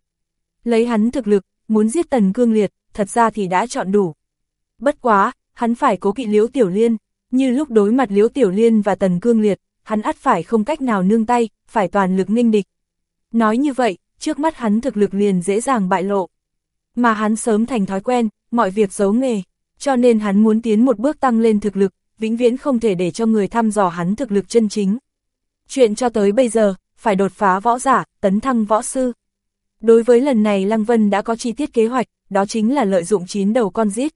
Lấy hắn thực lực, muốn giết Tần Cương Liệt, thật ra thì đã chọn đủ. Bất quá, hắn phải cố kỵ Liễu Tiểu Liên, như lúc đối mặt Liễu Tiểu Liên và Tần Cương Liệt, hắn ắt phải không cách nào nương tay, phải toàn lực nghênh địch. Nói như vậy, trước mắt hắn thực lực liền dễ dàng bại lộ. Mà hắn sớm thành thói quen, mọi việc giấu nghề, cho nên hắn muốn tiến một bước tăng lên thực lực, vĩnh viễn không thể để cho người thăm dò hắn thực lực chân chính. Chuyện cho tới bây giờ, phải đột phá võ giả, tấn thăng võ sư. Đối với lần này Lăng Vân đã có chi tiết kế hoạch, đó chính là lợi dụng chín đầu con rít.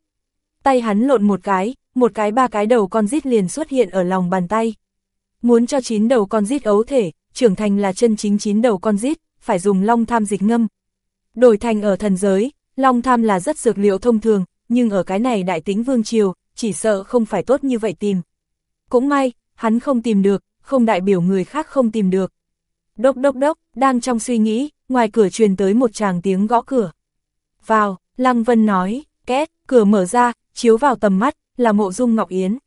Tay hắn lộn một cái, một cái ba cái đầu con rít liền xuất hiện ở lòng bàn tay. Muốn cho chín đầu con rít ấu thể, trưởng thành là chân chính chín đầu con rít, phải dùng long tham dịch ngâm. Đổi thành ở thần giới, long tham là rất dược liệu thông thường, nhưng ở cái này đại tính vương triều, chỉ sợ không phải tốt như vậy tìm. Cũng may, hắn không tìm được, không đại biểu người khác không tìm được. Đốc đốc đốc, đang trong suy nghĩ, ngoài cửa truyền tới một tràng tiếng gõ cửa. Vào, Lăng Vân nói, két, cửa mở ra, chiếu vào tầm mắt, là mộ dung Ngọc Yến.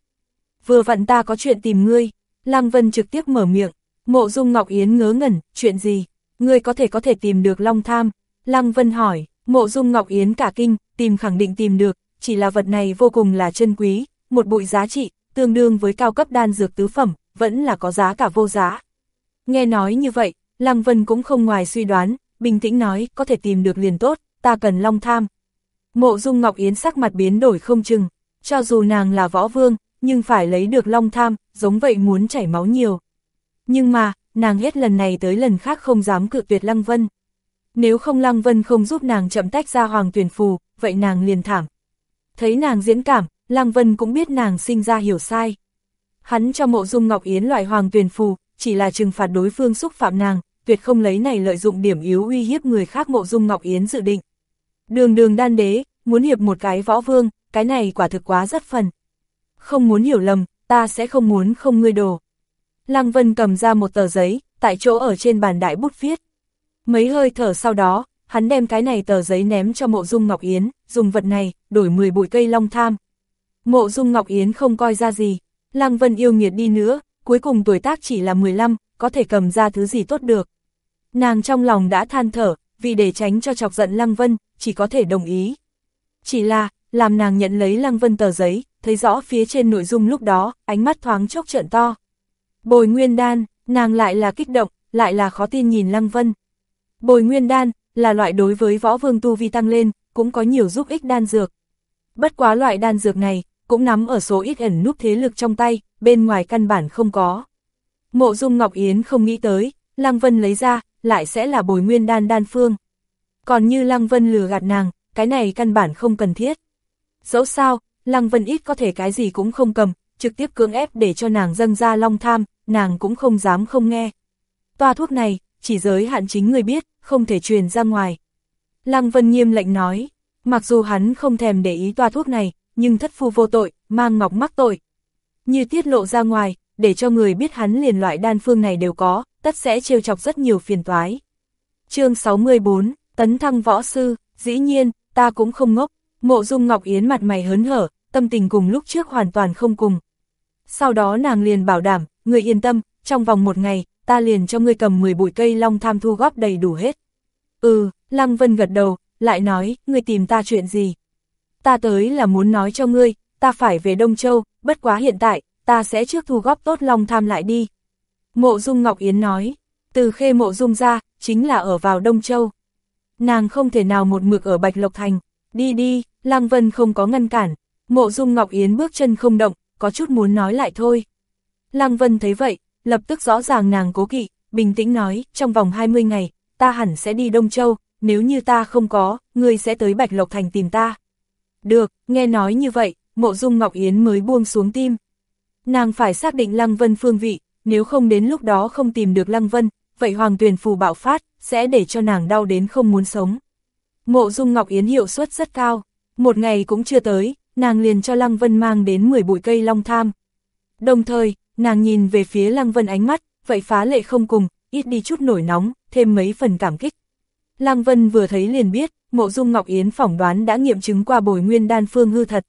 Vừa vặn ta có chuyện tìm ngươi, Lăng Vân trực tiếp mở miệng, mộ dung Ngọc Yến ngớ ngẩn, chuyện gì, ngươi có thể có thể tìm được Long Tham. Lăng Vân hỏi, mộ dung Ngọc Yến cả kinh, tìm khẳng định tìm được, chỉ là vật này vô cùng là chân quý, một bụi giá trị, tương đương với cao cấp đan dược tứ phẩm, vẫn là có giá cả vô giá. Nghe nói như vậy, Lăng Vân cũng không ngoài suy đoán, bình tĩnh nói, có thể tìm được liền tốt, ta cần long tham. Mộ dung Ngọc Yến sắc mặt biến đổi không chừng, cho dù nàng là võ vương, nhưng phải lấy được long tham, giống vậy muốn chảy máu nhiều. Nhưng mà, nàng hết lần này tới lần khác không dám cự tuyệt Lăng Vân. Nếu không Lăng Vân không giúp nàng chậm tách ra hoàng tuyển phù, vậy nàng liền thảm. Thấy nàng diễn cảm, Lăng Vân cũng biết nàng sinh ra hiểu sai. Hắn cho mộ dung Ngọc Yến loại hoàng tuyển phù, chỉ là trừng phạt đối phương xúc phạm nàng, tuyệt không lấy này lợi dụng điểm yếu uy hiếp người khác mộ dung Ngọc Yến dự định. Đường đường đan đế, muốn hiệp một cái võ vương, cái này quả thực quá rất phần. Không muốn hiểu lầm, ta sẽ không muốn không ngươi đồ. Lăng Vân cầm ra một tờ giấy, tại chỗ ở trên bàn đại bút viết. Mấy hơi thở sau đó, hắn đem cái này tờ giấy ném cho mộ dung Ngọc Yến, dùng vật này, đổi 10 bụi cây long tham. Mộ dung Ngọc Yến không coi ra gì, Lăng Vân yêu nghiệt đi nữa, cuối cùng tuổi tác chỉ là 15, có thể cầm ra thứ gì tốt được. Nàng trong lòng đã than thở, vì để tránh cho chọc giận Lăng Vân, chỉ có thể đồng ý. Chỉ là, làm nàng nhận lấy Lăng Vân tờ giấy, thấy rõ phía trên nội dung lúc đó, ánh mắt thoáng chốc trợn to. Bồi nguyên đan, nàng lại là kích động, lại là khó tin nhìn Lăng Vân. Bồi nguyên đan, là loại đối với võ vương tu vi tăng lên, cũng có nhiều giúp ích đan dược. Bất quá loại đan dược này, cũng nắm ở số ít ẩn núp thế lực trong tay, bên ngoài căn bản không có. Mộ dung Ngọc Yến không nghĩ tới, Lăng Vân lấy ra, lại sẽ là bồi nguyên đan đan phương. Còn như Lăng Vân lừa gạt nàng, cái này căn bản không cần thiết. Dẫu sao, Lăng Vân ít có thể cái gì cũng không cầm, trực tiếp cưỡng ép để cho nàng dâng ra long tham, nàng cũng không dám không nghe. Toa thuốc này, chỉ giới hạn chính người biết, không thể truyền ra ngoài. Lăng Vân nghiêm lệnh nói, mặc dù hắn không thèm để ý toa thuốc này, nhưng thất phu vô tội, mang ngọc mắc tội. Như tiết lộ ra ngoài, để cho người biết hắn liền loại đan phương này đều có, tất sẽ trêu chọc rất nhiều phiền toái. chương 64, Tấn Thăng Võ Sư, dĩ nhiên, ta cũng không ngốc, mộ dung Ngọc Yến mặt mày hớn hở, tâm tình cùng lúc trước hoàn toàn không cùng. Sau đó nàng liền bảo đảm, người yên tâm, trong vòng một ngày, ta liền cho ngươi cầm 10 bụi cây long tham thu góp đầy đủ hết. Ừ, Lăng Vân gật đầu, lại nói, ngươi tìm ta chuyện gì? Ta tới là muốn nói cho ngươi, ta phải về Đông Châu, bất quá hiện tại, ta sẽ trước thu góp tốt long tham lại đi. Mộ Dung Ngọc Yến nói, từ khê mộ Dung ra, chính là ở vào Đông Châu. Nàng không thể nào một mực ở Bạch Lộc Thành, đi đi, Lăng Vân không có ngăn cản, mộ Dung Ngọc Yến bước chân không động, có chút muốn nói lại thôi. Lăng Vân thấy vậy, lập tức rõ ràng nàng cố kỵ, bình tĩnh nói, trong vòng 20 ngày, ta hẳn sẽ đi Đông Châu, nếu như ta không có, ngươi sẽ tới Bạch Lộc Thành tìm ta. Được, nghe nói như vậy, mộ dung Ngọc Yến mới buông xuống tim. Nàng phải xác định Lăng Vân phương vị, nếu không đến lúc đó không tìm được Lăng Vân, vậy Hoàng Tuyền Phù bạo phát, sẽ để cho nàng đau đến không muốn sống. Mộ dung Ngọc Yến hiệu suất rất cao, một ngày cũng chưa tới, nàng liền cho Lăng Vân mang đến 10 bụi cây long tham. Đồng thời, nàng nhìn về phía Lăng Vân ánh mắt, vậy phá lệ không cùng, ít đi chút nổi nóng, thêm mấy phần cảm kích. Lăng Vân vừa thấy liền biết, mộ dung Ngọc Yến phỏng đoán đã nghiệm chứng qua bồi nguyên đan phương hư thật.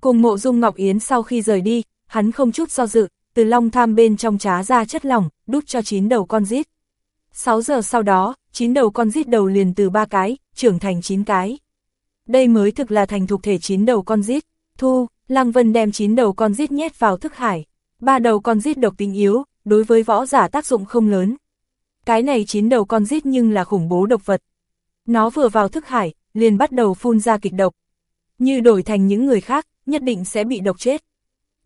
Cùng mộ dung Ngọc Yến sau khi rời đi, hắn không chút do dự, từ long tham bên trong trá ra chất lỏng, đút cho chín đầu con rít. 6 giờ sau đó, chín đầu con rít đầu liền từ ba cái, trưởng thành chín cái. Đây mới thực là thành thục thể chín đầu con rít. Thu, Lăng Vân đem chín đầu con rít nhét vào thức hải. Ba đầu con rít độc tính yếu, đối với võ giả tác dụng không lớn. Cái này chín đầu con rít nhưng là khủng bố độc vật. Nó vừa vào thức hải, liền bắt đầu phun ra kịch độc. Như đổi thành những người khác, nhất định sẽ bị độc chết.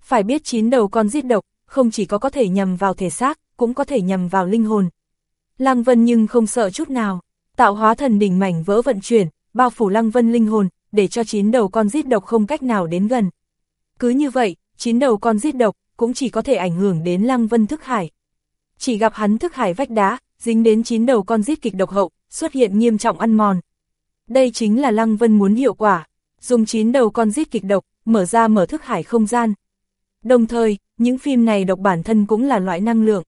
Phải biết chín đầu con rít độc, không chỉ có có thể nhầm vào thể xác, cũng có thể nhầm vào linh hồn. Lăng Vân nhưng không sợ chút nào, tạo hóa thần đỉnh mảnh vỡ vận chuyển, bao phủ Lăng Vân linh hồn, để cho chín đầu con giết độc không cách nào đến gần. Cứ như vậy, chín đầu con giết độc cũng chỉ có thể ảnh hưởng đến Lăng Vân thức hải. Chỉ gặp hắn thức hải vách đá, dính đến chín đầu con giết kịch độc hậu, xuất hiện nghiêm trọng ăn mòn. Đây chính là Lăng Vân muốn hiệu quả, dùng chín đầu con giết kịch độc, mở ra mở thức hải không gian. Đồng thời, những phim này độc bản thân cũng là loại năng lượng.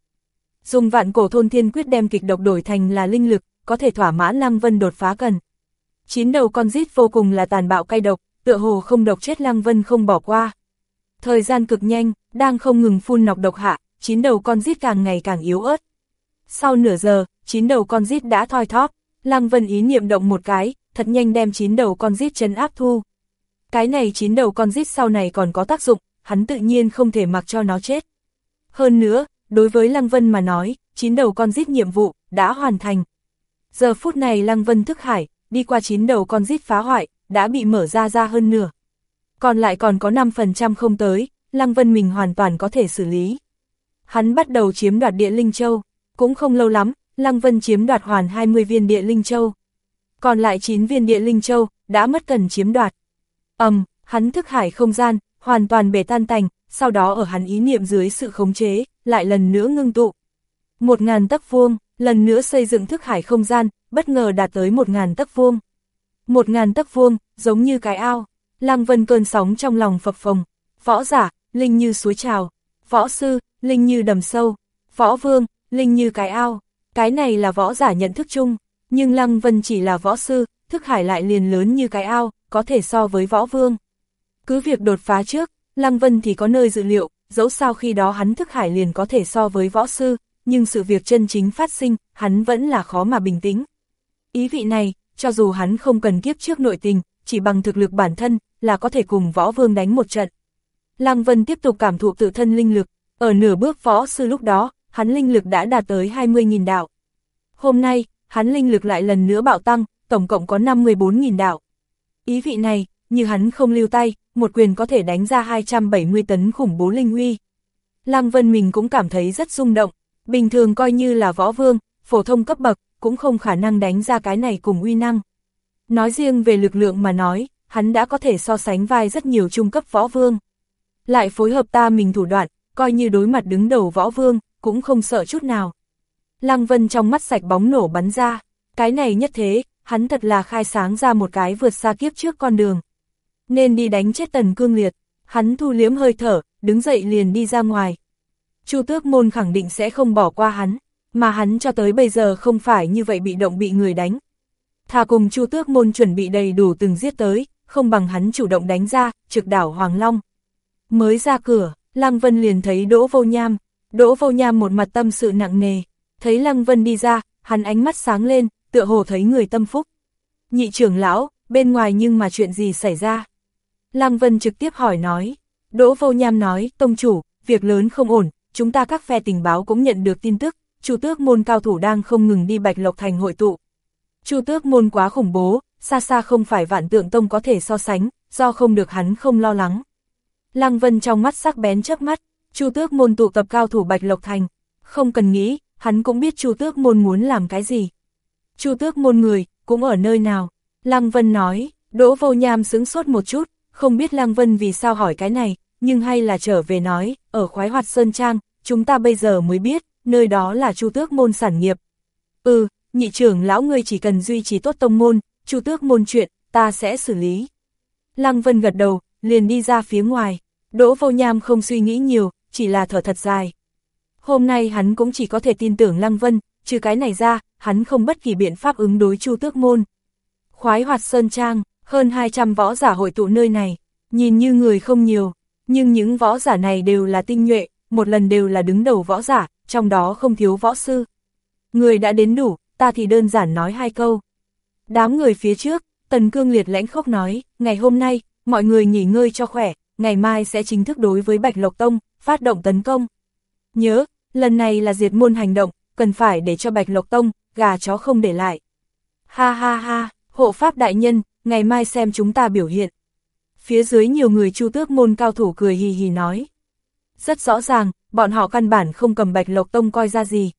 Dùng vạn cổ thôn thiên quyết đem kịch độc đổi thành là linh lực, có thể thỏa mãn Lăng Vân đột phá cần. Chín đầu con rít vô cùng là tàn bạo cay độc, tựa hồ không độc chết Lăng Vân không bỏ qua. Thời gian cực nhanh, đang không ngừng phun nọc độc hạ, chín đầu con rít càng ngày càng yếu ớt. Sau nửa giờ, chín đầu con rít đã thoi thóp, Lăng Vân ý niệm động một cái, thật nhanh đem chín đầu con rít chấn áp thu. Cái này chín đầu con rít sau này còn có tác dụng, hắn tự nhiên không thể mặc cho nó chết. Hơn nữa, đối với Lăng Vân mà nói, chín đầu con rít nhiệm vụ, đã hoàn thành. Giờ phút này Lăng Vân thức hải, đi qua chín đầu con rít phá hoại, đã bị mở ra ra hơn nửa. Còn lại còn có 5% không tới, Lăng Vân mình hoàn toàn có thể xử lý. Hắn bắt đầu chiếm đoạt địa Linh Châu, cũng không lâu lắm, Lăng Vân chiếm đoạt hoàn 20 viên địa Linh Châu. Còn lại 9 viên địa Linh Châu, đã mất cần chiếm đoạt. ầm, um, hắn thức hải không gian, hoàn toàn bể tan tành, sau đó ở hắn ý niệm dưới sự khống chế, lại lần nữa ngưng tụ. Một ngàn tấc vuông, lần nữa xây dựng thức hải không gian, bất ngờ đạt tới một ngàn tấc vuông. Một ngàn tấc vuông, giống như cái ao, Lăng Vân cơn sóng trong lòng phập phồng, võ giả, linh như suối trào, võ sư, linh như đầm sâu, võ vương, linh như cái ao, cái này là võ giả nhận thức chung, nhưng Lăng Vân chỉ là võ sư, thức hải lại liền lớn như cái ao, có thể so với võ vương. Cứ việc đột phá trước, Lăng Vân thì có nơi dự liệu, dẫu sao khi đó hắn thức hải liền có thể so với võ sư, nhưng sự việc chân chính phát sinh, hắn vẫn là khó mà bình tĩnh. Ý vị này, cho dù hắn không cần kiếp trước nội tình, chỉ bằng thực lực bản thân, là có thể cùng võ vương đánh một trận. Lăng Vân tiếp tục cảm thụ tự thân linh lực, ở nửa bước võ sư lúc đó, hắn linh lực đã đạt tới 20.000 đạo. Hôm nay, hắn linh lực lại lần nữa bạo tăng, tổng cộng có 54.000 đạo. Ý vị này, như hắn không lưu tay, một quyền có thể đánh ra 270 tấn khủng bố linh uy. Lăng Vân mình cũng cảm thấy rất rung động, bình thường coi như là võ vương, phổ thông cấp bậc, cũng không khả năng đánh ra cái này cùng uy năng. Nói riêng về lực lượng mà nói, hắn đã có thể so sánh vai rất nhiều trung cấp võ vương. Lại phối hợp ta mình thủ đoạn, coi như đối mặt đứng đầu võ vương, cũng không sợ chút nào. Lăng Vân trong mắt sạch bóng nổ bắn ra, cái này nhất thế, hắn thật là khai sáng ra một cái vượt xa kiếp trước con đường. Nên đi đánh chết tần cương liệt, hắn thu liếm hơi thở, đứng dậy liền đi ra ngoài. Chu tước môn khẳng định sẽ không bỏ qua hắn, mà hắn cho tới bây giờ không phải như vậy bị động bị người đánh. Thà cùng chu tước môn chuẩn bị đầy đủ từng giết tới, không bằng hắn chủ động đánh ra, trực đảo Hoàng Long. Mới ra cửa, Lăng Vân liền thấy Đỗ Vô Nham, Đỗ Vô Nham một mặt tâm sự nặng nề, thấy Lăng Vân đi ra, hắn ánh mắt sáng lên, tựa hồ thấy người tâm phúc. Nhị trưởng lão, bên ngoài nhưng mà chuyện gì xảy ra? Lăng Vân trực tiếp hỏi nói. Đỗ Vô Nham nói, tông chủ, việc lớn không ổn, chúng ta các phe tình báo cũng nhận được tin tức, Chu Tước môn cao thủ đang không ngừng đi Bạch Lộc thành hội tụ. Chu Tước môn quá khủng bố, xa xa không phải vạn tượng tông có thể so sánh, do không được hắn không lo lắng. Lăng Vân trong mắt sắc bén chớp mắt, Chu Tước môn tụ tập cao thủ Bạch Lộc thành, không cần nghĩ, hắn cũng biết Chu Tước môn muốn làm cái gì. Chu Tước môn người, cũng ở nơi nào? Lăng Vân nói, Đỗ Vô Nham sững sốt một chút, không biết Lăng Vân vì sao hỏi cái này, nhưng hay là trở về nói, ở khoái hoạt Sơn Trang, chúng ta bây giờ mới biết, nơi đó là Chu Tước môn sản nghiệp. Ừ, nhị trưởng lão ngươi chỉ cần duy trì tốt tông môn, Chu Tước môn chuyện, ta sẽ xử lý. Lăng Vân gật đầu, liền đi ra phía ngoài, Đỗ Vô Nham không suy nghĩ nhiều, chỉ là thở thật dài. Hôm nay hắn cũng chỉ có thể tin tưởng Lăng Vân, trừ cái này ra, hắn không bất kỳ biện pháp ứng đối Chu Tước Môn. Khoái hoạt Sơn Trang, hơn 200 võ giả hội tụ nơi này, nhìn như người không nhiều, nhưng những võ giả này đều là tinh nhuệ, một lần đều là đứng đầu võ giả, trong đó không thiếu võ sư. Người đã đến đủ, ta thì đơn giản nói hai câu. Đám người phía trước, Tần Cương Liệt lãnh khốc nói, ngày hôm nay, mọi người nghỉ ngơi cho khỏe, ngày mai sẽ chính thức đối với Bạch Lộc Tông, phát động tấn công. Nhớ, lần này là diệt môn hành động, cần phải để cho Bạch Lộc Tông, gà chó không để lại. Ha ha ha, hộ pháp đại nhân, ngày mai xem chúng ta biểu hiện. Phía dưới nhiều người chu tước môn cao thủ cười hì hì nói. Rất rõ ràng, bọn họ căn bản không cầm Bạch Lộc Tông coi ra gì.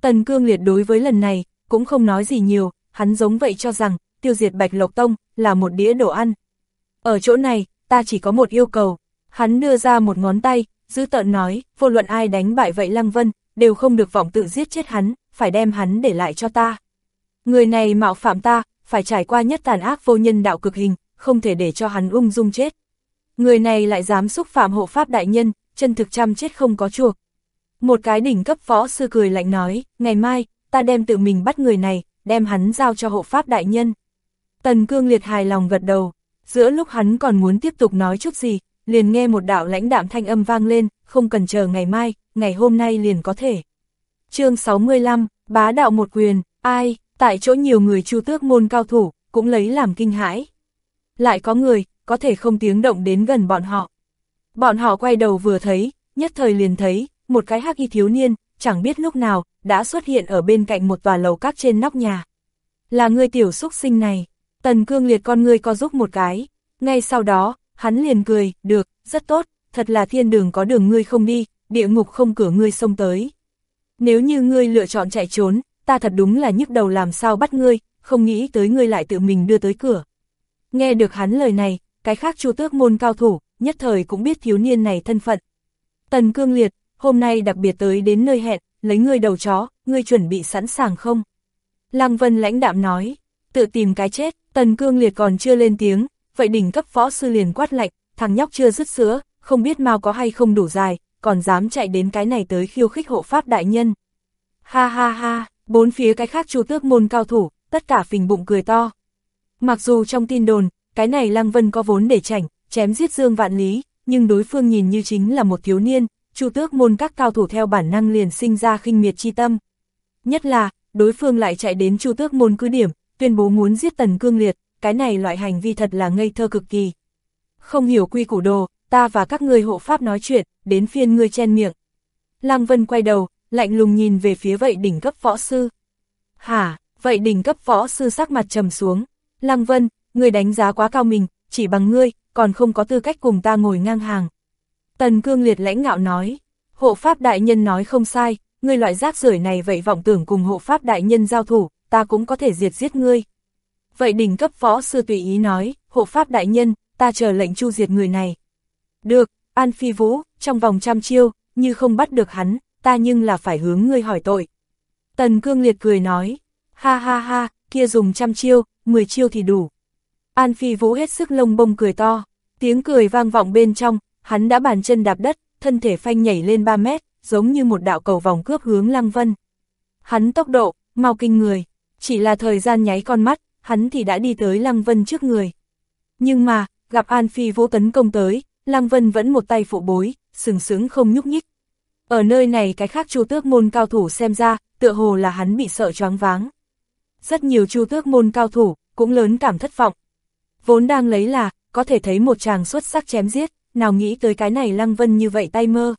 Tần Cương Liệt đối với lần này, cũng không nói gì nhiều, hắn giống vậy cho rằng, tiêu diệt Bạch Lộc Tông, là một đĩa đồ ăn. Ở chỗ này, ta chỉ có một yêu cầu. Hắn đưa ra một ngón tay, giữ tợn nói, vô luận ai đánh bại vậy Lăng Vân, đều không được vọng tự giết chết hắn, phải đem hắn để lại cho ta. Người này mạo phạm ta, phải trải qua nhất tàn ác vô nhân đạo cực hình, không thể để cho hắn ung dung chết. Người này lại dám xúc phạm hộ pháp đại nhân, chân thực trăm chết không có chuộc. Một cái đỉnh cấp võ sư cười lạnh nói, ngày mai, ta đem tự mình bắt người này, đem hắn giao cho hộ pháp đại nhân. Tần cương liệt hài lòng gật đầu, giữa lúc hắn còn muốn tiếp tục nói chút gì, liền nghe một đạo lãnh đạm thanh âm vang lên, không cần chờ ngày mai, ngày hôm nay liền có thể. chương 65, bá đạo một quyền, ai, tại chỗ nhiều người chu tước môn cao thủ, cũng lấy làm kinh hãi. Lại có người, có thể không tiếng động đến gần bọn họ. Bọn họ quay đầu vừa thấy, nhất thời liền thấy, một cái hắc y thiếu niên, chẳng biết lúc nào, đã xuất hiện ở bên cạnh một tòa lầu các trên nóc nhà. Là người tiểu xúc sinh này, tần cương liệt con người có giúp một cái, ngay sau đó, hắn liền cười, được, rất tốt, thật là thiên đường có đường ngươi không đi, địa ngục không cửa ngươi xông tới. Nếu như ngươi lựa chọn chạy trốn, ta thật đúng là nhức đầu làm sao bắt ngươi, không nghĩ tới ngươi lại tự mình đưa tới cửa. Nghe được hắn lời này, cái khác chu tước môn cao thủ, nhất thời cũng biết thiếu niên này thân phận. Tần cương liệt, hôm nay đặc biệt tới đến nơi hẹn, lấy ngươi đầu chó, ngươi chuẩn bị sẵn sàng không? Lăng Vân lãnh đạm nói, tự tìm cái chết, tần cương liệt còn chưa lên tiếng, vậy đỉnh cấp võ sư liền quát lạnh, thằng nhóc chưa dứt sữa, không biết mau có hay không đủ dài, còn dám chạy đến cái này tới khiêu khích hộ pháp đại nhân. Ha ha ha, bốn phía cái khác chu tước môn cao thủ, tất cả phình bụng cười to. Mặc dù trong tin đồn, cái này Lăng Vân có vốn để chảnh, chém giết Dương Vạn Lý, nhưng đối phương nhìn như chính là một thiếu niên, chu tước môn các cao thủ theo bản năng liền sinh ra khinh miệt chi tâm. Nhất là, đối phương lại chạy đến chu tước môn cứ điểm, tuyên bố muốn giết tần cương liệt, cái này loại hành vi thật là ngây thơ cực kỳ. Không hiểu quy củ đồ, ta và các người hộ pháp nói chuyện, đến phiên ngươi chen miệng. Lăng Vân quay đầu, lạnh lùng nhìn về phía vậy đỉnh cấp võ sư. Hả, vậy đỉnh cấp võ sư sắc mặt trầm xuống. Lăng Vân, người đánh giá quá cao mình, chỉ bằng ngươi, còn không có tư cách cùng ta ngồi ngang hàng. Tần Cương Liệt lãnh ngạo nói, hộ pháp đại nhân nói không sai, ngươi loại rác rưởi này vậy vọng tưởng cùng hộ pháp đại nhân giao thủ, ta cũng có thể diệt giết ngươi. Vậy đỉnh cấp võ sư tùy ý nói, hộ pháp đại nhân, ta chờ lệnh chu diệt người này. Được, An Phi Vũ, trong vòng trăm chiêu, như không bắt được hắn, ta nhưng là phải hướng ngươi hỏi tội. Tần Cương Liệt cười nói, ha ha ha, kia dùng trăm chiêu, mười chiêu thì đủ. An Phi Vũ hết sức lông bông cười to, tiếng cười vang vọng bên trong, hắn đã bàn chân đạp đất, thân thể phanh nhảy lên 3 mét, giống như một đạo cầu vòng cướp hướng Lăng Vân. Hắn tốc độ, mau kinh người, chỉ là thời gian nháy con mắt, hắn thì đã đi tới Lăng Vân trước người. Nhưng mà, gặp An Phi Vũ tấn công tới, Lăng Vân vẫn một tay phụ bối, sừng sướng không nhúc nhích. Ở nơi này cái khác chu tước môn cao thủ xem ra, tựa hồ là hắn bị sợ choáng váng. Rất nhiều chu tước môn cao thủ, cũng lớn cảm thất vọng. Vốn đang lấy là, có thể thấy một chàng xuất sắc chém giết, nào nghĩ tới cái này Lăng Vân như vậy tay mơ.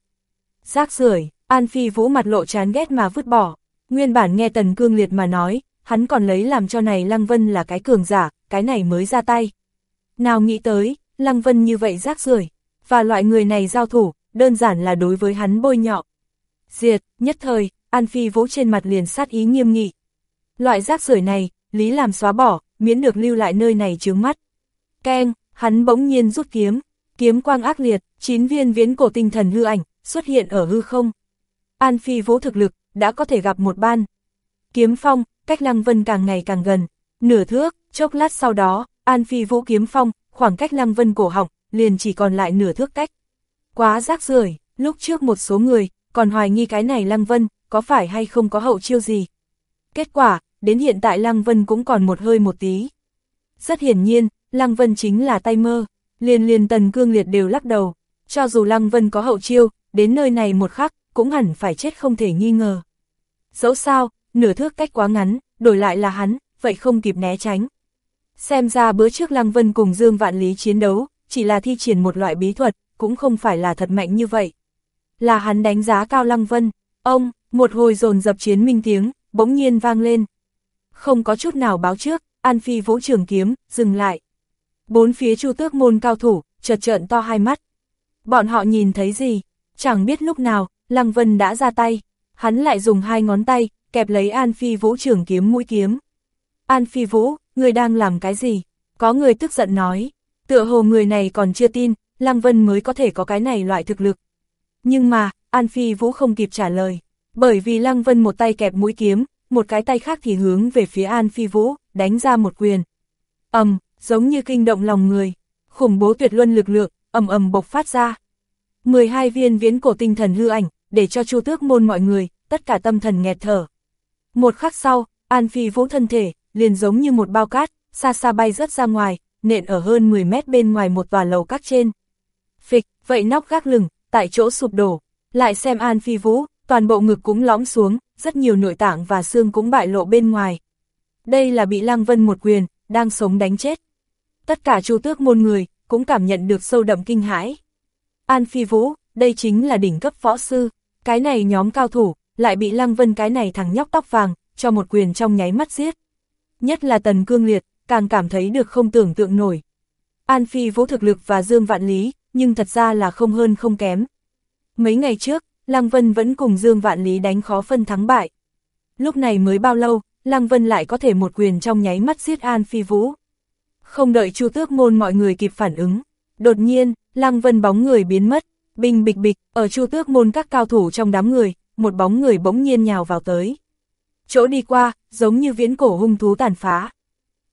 Rác rưởi An Phi Vũ mặt lộ chán ghét mà vứt bỏ. Nguyên bản nghe Tần Cương Liệt mà nói, hắn còn lấy làm cho này Lăng Vân là cái cường giả, cái này mới ra tay. Nào nghĩ tới, Lăng Vân như vậy rác rưởi và loại người này giao thủ, đơn giản là đối với hắn bôi nhọ. Diệt, nhất thời, An Phi Vũ trên mặt liền sát ý nghiêm nghị. Loại rác rưởi này, lý làm xóa bỏ, miễn được lưu lại nơi này chướng mắt. Keng, hắn bỗng nhiên rút kiếm, kiếm quang ác liệt, chín viên viễn cổ tinh thần hư ảnh, xuất hiện ở hư không. An Phi Vũ thực lực, đã có thể gặp một ban. Kiếm phong, cách Lăng Vân càng ngày càng gần, nửa thước, chốc lát sau đó, An Phi Vũ kiếm phong, khoảng cách Lăng Vân cổ họng, liền chỉ còn lại nửa thước cách. Quá rác rưởi, lúc trước một số người, còn hoài nghi cái này Lăng Vân, có phải hay không có hậu chiêu gì. Kết quả, đến hiện tại Lăng Vân cũng còn một hơi một tí. Rất hiển nhiên, Lăng Vân chính là tay mơ, liền liền tần cương liệt đều lắc đầu, cho dù Lăng Vân có hậu chiêu, đến nơi này một khắc, cũng hẳn phải chết không thể nghi ngờ. Dẫu sao, nửa thước cách quá ngắn, đổi lại là hắn, vậy không kịp né tránh. Xem ra bữa trước Lăng Vân cùng Dương Vạn Lý chiến đấu, chỉ là thi triển một loại bí thuật, cũng không phải là thật mạnh như vậy. Là hắn đánh giá cao Lăng Vân, ông, một hồi dồn dập chiến minh tiếng, bỗng nhiên vang lên. Không có chút nào báo trước, An Phi vũ trường kiếm, dừng lại. Bốn phía chu tước môn cao thủ, chợt trợn to hai mắt. Bọn họ nhìn thấy gì? Chẳng biết lúc nào, Lăng Vân đã ra tay. Hắn lại dùng hai ngón tay, kẹp lấy An Phi vũ trưởng kiếm mũi kiếm. An Phi vũ, người đang làm cái gì? Có người tức giận nói. Tựa hồ người này còn chưa tin, Lăng Vân mới có thể có cái này loại thực lực. Nhưng mà, An Phi Vũ không kịp trả lời, bởi vì Lăng Vân một tay kẹp mũi kiếm, một cái tay khác thì hướng về phía An Phi Vũ, đánh ra một quyền. ầm, giống như kinh động lòng người, khủng bố tuyệt luân lực lượng, ầm ầm bộc phát ra. 12 viên viễn cổ tinh thần hư ảnh, để cho chu tước môn mọi người, tất cả tâm thần nghẹt thở. Một khắc sau, An Phi Vũ thân thể, liền giống như một bao cát, xa xa bay rớt ra ngoài, nện ở hơn 10 mét bên ngoài một tòa lầu các trên. Phịch, vậy nóc gác lửng, tại chỗ sụp đổ, lại xem An Phi Vũ, toàn bộ ngực cũng lõm xuống, rất nhiều nội tạng và xương cũng bại lộ bên ngoài. Đây là bị Lăng Vân một quyền, đang sống đánh chết. Tất cả chu tước môn người, cũng cảm nhận được sâu đậm kinh hãi. An Phi Vũ, đây chính là đỉnh cấp võ sư, cái này nhóm cao thủ, lại bị Lăng Vân cái này thằng nhóc tóc vàng, cho một quyền trong nháy mắt giết. Nhất là Tần Cương Liệt, càng cảm thấy được không tưởng tượng nổi. An Phi Vũ thực lực và Dương Vạn Lý, nhưng thật ra là không hơn không kém. Mấy ngày trước, Lăng Vân vẫn cùng Dương Vạn Lý đánh khó phân thắng bại. Lúc này mới bao lâu, Lăng Vân lại có thể một quyền trong nháy mắt giết An Phi Vũ. Không đợi Chu Tước môn mọi người kịp phản ứng, đột nhiên, Lăng Vân bóng người biến mất, bình bịch bịch, ở Chu Tước môn các cao thủ trong đám người, một bóng người bỗng nhiên nhào vào tới. Chỗ đi qua, giống như viễn cổ hung thú tàn phá.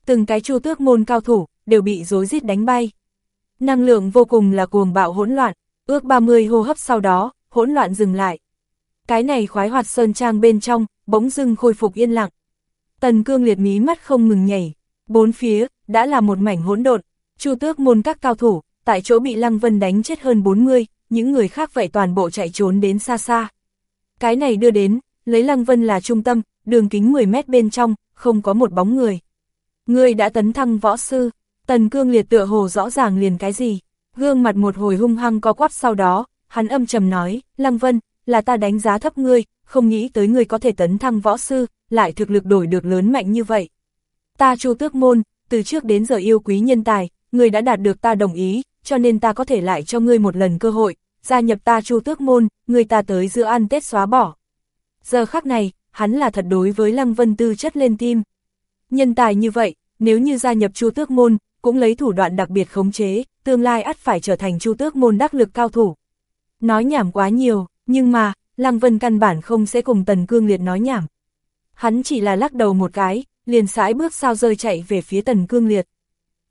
Từng cái Chu Tước môn cao thủ đều bị rối rít đánh bay. Năng lượng vô cùng là cuồng bạo hỗn loạn, ước 30 hô hấp sau đó, hỗn loạn dừng lại. Cái này khoái hoạt sơn trang bên trong, bỗng dưng khôi phục yên lặng. Tần cương liệt mí mắt không ngừng nhảy, bốn phía, đã là một mảnh hỗn độn, chu tước môn các cao thủ, tại chỗ bị Lăng Vân đánh chết hơn 40, những người khác vậy toàn bộ chạy trốn đến xa xa. Cái này đưa đến, lấy Lăng Vân là trung tâm, đường kính 10 mét bên trong, không có một bóng người. Người đã tấn thăng võ sư, tần cương liệt tựa hồ rõ ràng liền cái gì, gương mặt một hồi hung hăng có quắp sau đó, hắn âm trầm nói, Lăng Vân, là ta đánh giá thấp ngươi, không nghĩ tới ngươi có thể tấn thăng võ sư, lại thực lực đổi được lớn mạnh như vậy. Ta chu tước môn, từ trước đến giờ yêu quý nhân tài, người đã đạt được ta đồng ý, cho nên ta có thể lại cho ngươi một lần cơ hội, gia nhập ta chu tước môn, ngươi ta tới giữa ăn Tết xóa bỏ. Giờ khắc này, hắn là thật đối với Lăng Vân tư chất lên tim. Nhân tài như vậy, nếu như gia nhập chu tước môn, cũng lấy thủ đoạn đặc biệt khống chế, tương lai ắt phải trở thành chu tước môn đắc lực cao thủ. Nói nhảm quá nhiều, nhưng mà, Lăng Vân căn bản không sẽ cùng Tần Cương Liệt nói nhảm. Hắn chỉ là lắc đầu một cái, liền sải bước sao rơi chạy về phía Tần Cương Liệt.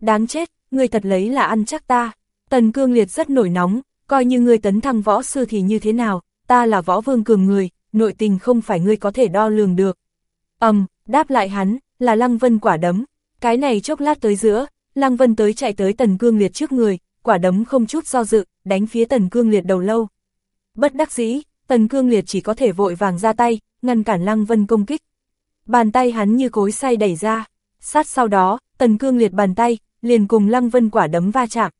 Đáng chết, người thật lấy là ăn chắc ta. Tần Cương Liệt rất nổi nóng, coi như người tấn thăng võ sư thì như thế nào, ta là võ vương cường người, nội tình không phải ngươi có thể đo lường được. ầm, um, đáp lại hắn, là Lăng Vân quả đấm. Cái này chốc lát tới giữa, Lăng Vân tới chạy tới Tần Cương Liệt trước người, quả đấm không chút do dự, đánh phía Tần Cương Liệt đầu lâu. Bất đắc dĩ, Tần Cương Liệt chỉ có thể vội vàng ra tay, ngăn cản Lăng Vân công kích. Bàn tay hắn như cối xay đẩy ra, sát sau đó, Tần Cương Liệt bàn tay, liền cùng Lăng Vân quả đấm va chạm.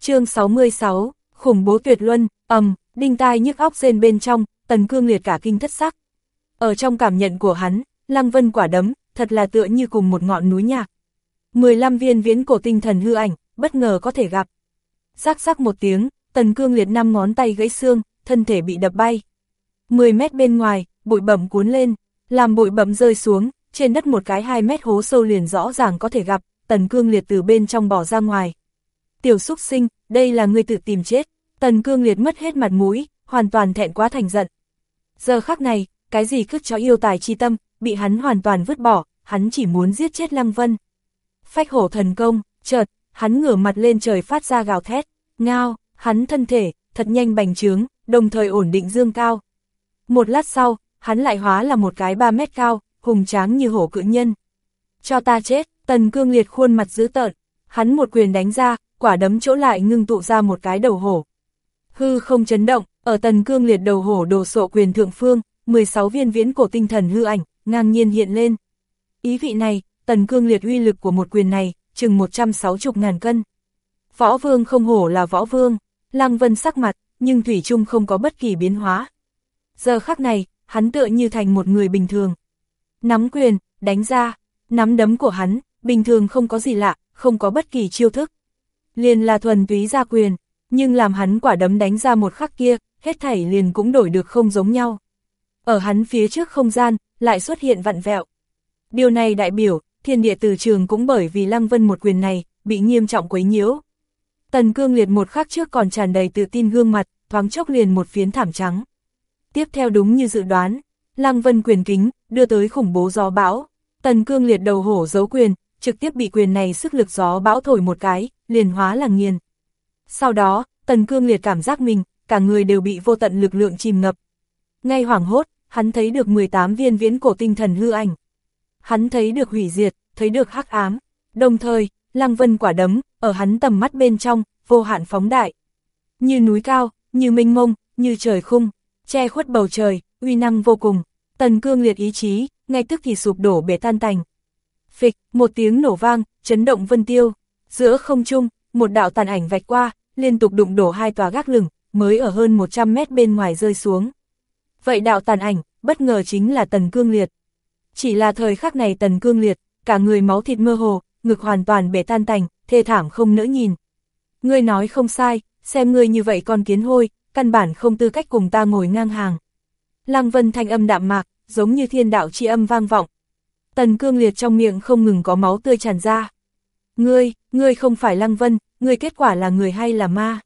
chương 66, khủng bố tuyệt luân, ầm, đinh tai nhức óc rên bên trong, Tần Cương Liệt cả kinh thất sắc. Ở trong cảm nhận của hắn, Lăng Vân quả đấm, thật là tựa như cùng một ngọn núi nhạc. 15 viên viễn cổ tinh thần hư ảnh, bất ngờ có thể gặp. Rắc rắc một tiếng, tần cương liệt năm ngón tay gãy xương, thân thể bị đập bay. 10 mét bên ngoài, bụi bẩm cuốn lên, làm bụi bấm rơi xuống, trên đất một cái 2 mét hố sâu liền rõ ràng có thể gặp, tần cương liệt từ bên trong bỏ ra ngoài. Tiểu xúc sinh, đây là người tự tìm chết, tần cương liệt mất hết mặt mũi, hoàn toàn thẹn quá thành giận. Giờ khắc này, cái gì cứt cho yêu tài chi tâm, bị hắn hoàn toàn vứt bỏ, hắn chỉ muốn giết chết Lăng Vân. Phách hổ thần công, chợt, hắn ngửa mặt lên trời phát ra gào thét, ngao, hắn thân thể, thật nhanh bành trướng, đồng thời ổn định dương cao. Một lát sau, hắn lại hóa là một cái 3 mét cao, hùng tráng như hổ cự nhân. Cho ta chết, tần cương liệt khuôn mặt dữ tợn, hắn một quyền đánh ra, quả đấm chỗ lại ngưng tụ ra một cái đầu hổ. Hư không chấn động, ở tần cương liệt đầu hổ đồ sộ quyền thượng phương, 16 viên viễn cổ tinh thần hư ảnh, ngang nhiên hiện lên. Ý vị này, tần cương liệt uy lực của một quyền này, chừng 160 ngàn cân. Võ vương không hổ là võ vương, lăng vân sắc mặt, nhưng Thủy Trung không có bất kỳ biến hóa. Giờ khắc này, hắn tựa như thành một người bình thường. Nắm quyền, đánh ra, nắm đấm của hắn, bình thường không có gì lạ, không có bất kỳ chiêu thức. Liền là thuần túy ra quyền, nhưng làm hắn quả đấm đánh ra một khắc kia, hết thảy liền cũng đổi được không giống nhau. Ở hắn phía trước không gian, lại xuất hiện vặn vẹo. Điều này đại biểu, thiên địa từ trường cũng bởi vì Lăng Vân một quyền này, bị nghiêm trọng quấy nhiễu. Tần cương liệt một khắc trước còn tràn đầy tự tin gương mặt, thoáng chốc liền một phiến thảm trắng. Tiếp theo đúng như dự đoán, Lăng Vân quyền kính, đưa tới khủng bố gió bão. Tần cương liệt đầu hổ giấu quyền, trực tiếp bị quyền này sức lực gió bão thổi một cái, liền hóa là nghiền. Sau đó, tần cương liệt cảm giác mình, cả người đều bị vô tận lực lượng chìm ngập. Ngay hoảng hốt, hắn thấy được 18 viên viễn cổ tinh thần hư ảnh. Hắn thấy được hủy diệt, thấy được hắc ám. Đồng thời, lăng vân quả đấm, ở hắn tầm mắt bên trong, vô hạn phóng đại. Như núi cao, như minh mông, như trời khung, che khuất bầu trời, uy năng vô cùng. Tần cương liệt ý chí, ngay tức thì sụp đổ bể tan tành. Phịch, một tiếng nổ vang, chấn động vân tiêu. Giữa không trung, một đạo tàn ảnh vạch qua, liên tục đụng đổ hai tòa gác lửng, mới ở hơn 100 mét bên ngoài rơi xuống. Vậy đạo tàn ảnh, bất ngờ chính là Tần Cương Liệt. Chỉ là thời khắc này Tần Cương Liệt, cả người máu thịt mơ hồ, ngực hoàn toàn bể tan tành, thê thảm không nỡ nhìn. Ngươi nói không sai, xem ngươi như vậy con kiến hôi, căn bản không tư cách cùng ta ngồi ngang hàng. Lăng Vân thanh âm đạm mạc, giống như thiên đạo chi âm vang vọng. Tần Cương Liệt trong miệng không ngừng có máu tươi tràn ra. Ngươi, ngươi không phải Lăng Vân, ngươi kết quả là người hay là ma?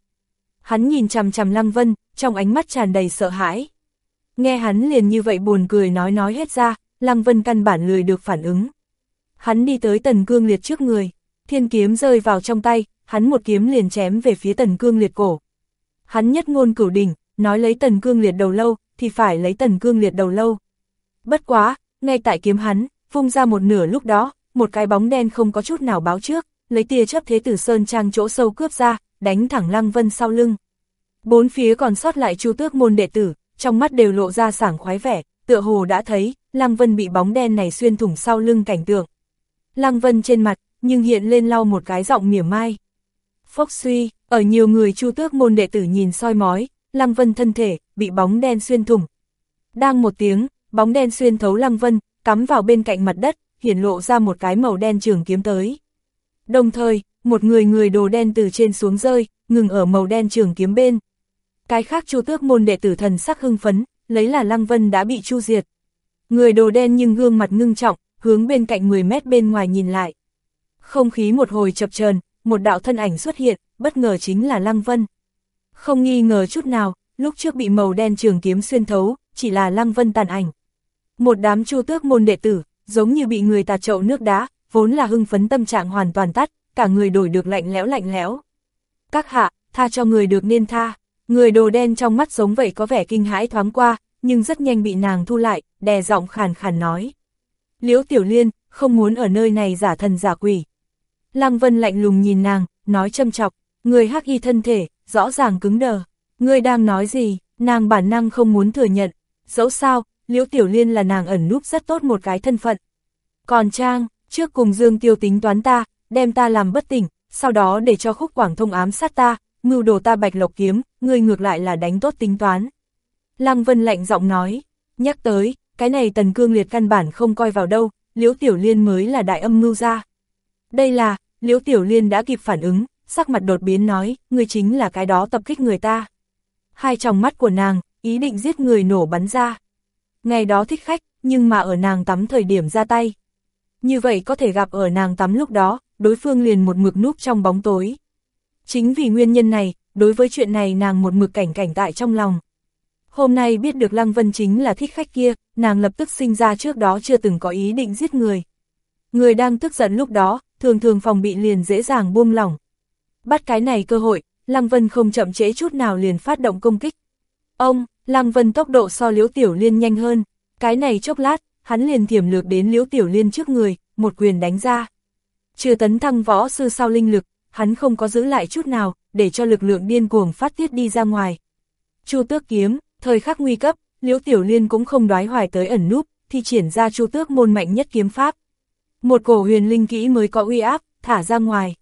Hắn nhìn chằm chằm Lăng Vân, trong ánh mắt tràn đầy sợ hãi. Nghe hắn liền như vậy buồn cười nói nói hết ra, Lăng Vân căn bản lười được phản ứng. Hắn đi tới Tần Cương Liệt trước người, thiên kiếm rơi vào trong tay, hắn một kiếm liền chém về phía Tần Cương Liệt cổ. Hắn nhất ngôn cửu đỉnh, nói lấy Tần Cương Liệt đầu lâu, thì phải lấy Tần Cương Liệt đầu lâu. Bất quá, ngay tại kiếm hắn, vung ra một nửa lúc đó, một cái bóng đen không có chút nào báo trước, lấy tia chấp thế tử sơn trang chỗ sâu cướp ra, đánh thẳng Lăng Vân sau lưng. Bốn phía còn sót lại chu tước môn đệ tử, trong mắt đều lộ ra sảng khoái vẻ, tựa hồ đã thấy, Lăng Vân bị bóng đen này xuyên thủng sau lưng cảnh tượng. Lăng Vân trên mặt, nhưng hiện lên lau một cái giọng mỉa mai. Phốc suy, ở nhiều người chu tước môn đệ tử nhìn soi mói, Lăng Vân thân thể, bị bóng đen xuyên thủng. Đang một tiếng, bóng đen xuyên thấu Lăng Vân, cắm vào bên cạnh mặt đất, hiển lộ ra một cái màu đen trường kiếm tới. Đồng thời, một người người đồ đen từ trên xuống rơi, ngừng ở màu đen trường kiếm bên. Cái khác chu tước môn đệ tử thần sắc hưng phấn, lấy là Lăng Vân đã bị chu diệt. Người đồ đen nhưng gương mặt ngưng trọng, hướng bên cạnh 10 mét bên ngoài nhìn lại. Không khí một hồi chập chờn, một đạo thân ảnh xuất hiện, bất ngờ chính là Lăng Vân. Không nghi ngờ chút nào, lúc trước bị màu đen trường kiếm xuyên thấu, chỉ là Lăng Vân tàn ảnh. Một đám chu tước môn đệ tử, giống như bị người tạt chậu nước đá, vốn là hưng phấn tâm trạng hoàn toàn tắt, cả người đổi được lạnh lẽo lạnh lẽo. Các hạ, tha cho người được nên tha. Người đồ đen trong mắt giống vậy có vẻ kinh hãi thoáng qua, nhưng rất nhanh bị nàng thu lại, đè giọng khàn khàn nói. Liễu Tiểu Liên, không muốn ở nơi này giả thần giả quỷ. Lăng Vân lạnh lùng nhìn nàng, nói châm chọc, người hắc y thân thể, rõ ràng cứng đờ. Người đang nói gì, nàng bản năng không muốn thừa nhận. Dẫu sao, Liễu Tiểu Liên là nàng ẩn núp rất tốt một cái thân phận. Còn Trang, trước cùng Dương Tiêu tính toán ta, đem ta làm bất tỉnh, sau đó để cho khúc quảng thông ám sát ta, mưu đồ ta bạch lộc kiếm, người ngược lại là đánh tốt tính toán. Lăng Vân lạnh giọng nói, nhắc tới, cái này tần cương liệt căn bản không coi vào đâu, liễu tiểu liên mới là đại âm mưu ra. Đây là, liễu tiểu liên đã kịp phản ứng, sắc mặt đột biến nói, người chính là cái đó tập kích người ta. Hai tròng mắt của nàng, ý định giết người nổ bắn ra. Ngày đó thích khách, nhưng mà ở nàng tắm thời điểm ra tay. Như vậy có thể gặp ở nàng tắm lúc đó, đối phương liền một mực núp trong bóng tối. Chính vì nguyên nhân này, đối với chuyện này nàng một mực cảnh cảnh tại trong lòng. Hôm nay biết được Lăng Vân chính là thích khách kia, nàng lập tức sinh ra trước đó chưa từng có ý định giết người. Người đang tức giận lúc đó, thường thường phòng bị liền dễ dàng buông lỏng. Bắt cái này cơ hội, Lăng Vân không chậm trễ chút nào liền phát động công kích. Ông, Lăng Vân tốc độ so Liễu Tiểu Liên nhanh hơn, cái này chốc lát, hắn liền thiểm lược đến Liễu Tiểu Liên trước người, một quyền đánh ra. Trừ tấn thăng võ sư sau linh lực, hắn không có giữ lại chút nào, để cho lực lượng điên cuồng phát tiết đi ra ngoài. Chu tước kiếm, thời khắc nguy cấp, Liễu Tiểu Liên cũng không đoái hoài tới ẩn núp, thi triển ra chu tước môn mạnh nhất kiếm pháp. Một cổ huyền linh kỹ mới có uy áp, thả ra ngoài.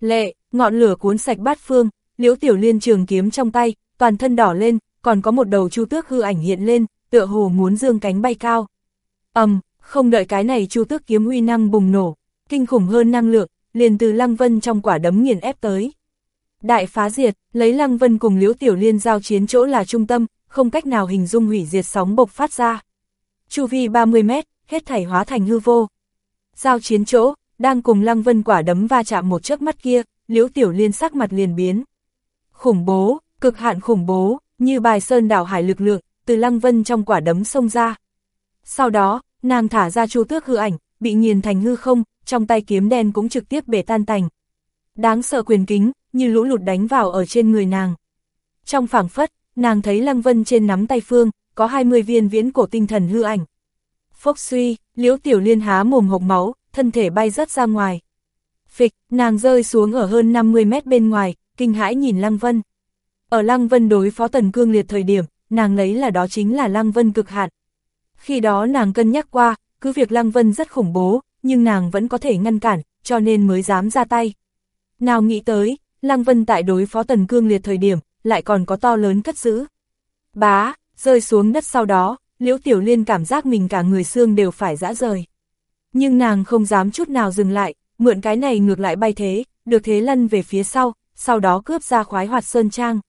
Lệ, ngọn lửa cuốn sạch bát phương, Liễu Tiểu Liên trường kiếm trong tay, toàn thân đỏ lên, còn có một đầu chu tước hư ảnh hiện lên, tựa hồ muốn dương cánh bay cao. ầm, um, không đợi cái này chu tước kiếm uy năng bùng nổ, kinh khủng hơn năng lượng, liền từ Lăng Vân trong quả đấm nghiền ép tới. Đại phá diệt, lấy Lăng Vân cùng Liễu Tiểu Liên giao chiến chỗ là trung tâm, không cách nào hình dung hủy diệt sóng bộc phát ra. Chu vi 30 mét, hết thảy hóa thành hư vô. Giao chiến chỗ, đang cùng Lăng Vân quả đấm va chạm một chớp mắt kia, Liễu Tiểu Liên sắc mặt liền biến. Khủng bố, cực hạn khủng bố, như bài sơn đảo hải lực lượng, từ Lăng Vân trong quả đấm xông ra. Sau đó, nàng thả ra chu tước hư ảnh, bị nghiền thành hư không, trong tay kiếm đen cũng trực tiếp bể tan tành. Đáng sợ quyền kính, như lũ lụt đánh vào ở trên người nàng. Trong phảng phất, nàng thấy Lăng Vân trên nắm tay phương, có 20 viên viễn cổ tinh thần hư ảnh. Phốc suy, liễu tiểu liên há mồm hộc máu, thân thể bay rớt ra ngoài. Phịch, nàng rơi xuống ở hơn 50 mét bên ngoài, kinh hãi nhìn Lăng Vân. Ở Lăng Vân đối phó tần cương liệt thời điểm, nàng lấy là đó chính là Lăng Vân cực hạn. Khi đó nàng cân nhắc qua, cứ việc Lăng Vân rất khủng bố, nhưng nàng vẫn có thể ngăn cản, cho nên mới dám ra tay. Nào nghĩ tới, Lăng Vân tại đối phó tần cương liệt thời điểm, lại còn có to lớn cất giữ. Bá, rơi xuống đất sau đó, Liễu Tiểu Liên cảm giác mình cả người xương đều phải dã rời. Nhưng nàng không dám chút nào dừng lại, mượn cái này ngược lại bay thế, được thế lăn về phía sau, sau đó cướp ra khoái hoạt sơn trang.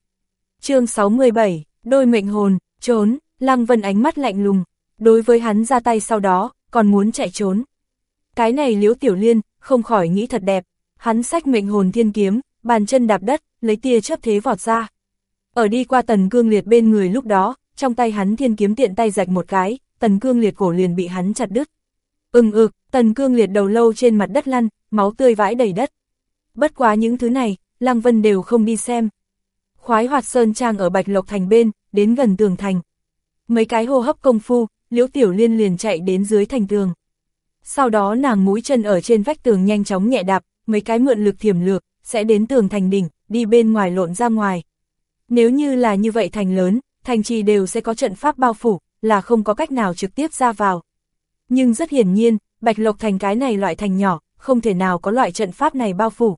chương 67, đôi mệnh hồn, trốn, Lăng Vân ánh mắt lạnh lùng, đối với hắn ra tay sau đó, còn muốn chạy trốn. Cái này Liễu Tiểu Liên, không khỏi nghĩ thật đẹp, hắn sách mệnh hồn thiên kiếm, bàn chân đạp đất, lấy tia chớp thế vọt ra. Ở đi qua tần cương liệt bên người lúc đó, trong tay hắn thiên kiếm tiện tay rạch một cái, tần cương liệt cổ liền bị hắn chặt đứt. Ưng ực, ừ, tần cương liệt đầu lâu trên mặt đất lăn, máu tươi vãi đầy đất. Bất quá những thứ này, Lăng Vân đều không đi xem. Khoái hoạt sơn trang ở Bạch Lộc Thành bên, đến gần tường thành. Mấy cái hô hấp công phu, Liễu Tiểu Liên liền chạy đến dưới thành tường. Sau đó nàng mũi chân ở trên vách tường nhanh chóng nhẹ đạp, mấy cái mượn lực thiểm lược, sẽ đến tường thành đỉnh, đi bên ngoài lộn ra ngoài. Nếu như là như vậy thành lớn, thành trì đều sẽ có trận pháp bao phủ, là không có cách nào trực tiếp ra vào. Nhưng rất hiển nhiên, Bạch Lộc thành cái này loại thành nhỏ, không thể nào có loại trận pháp này bao phủ.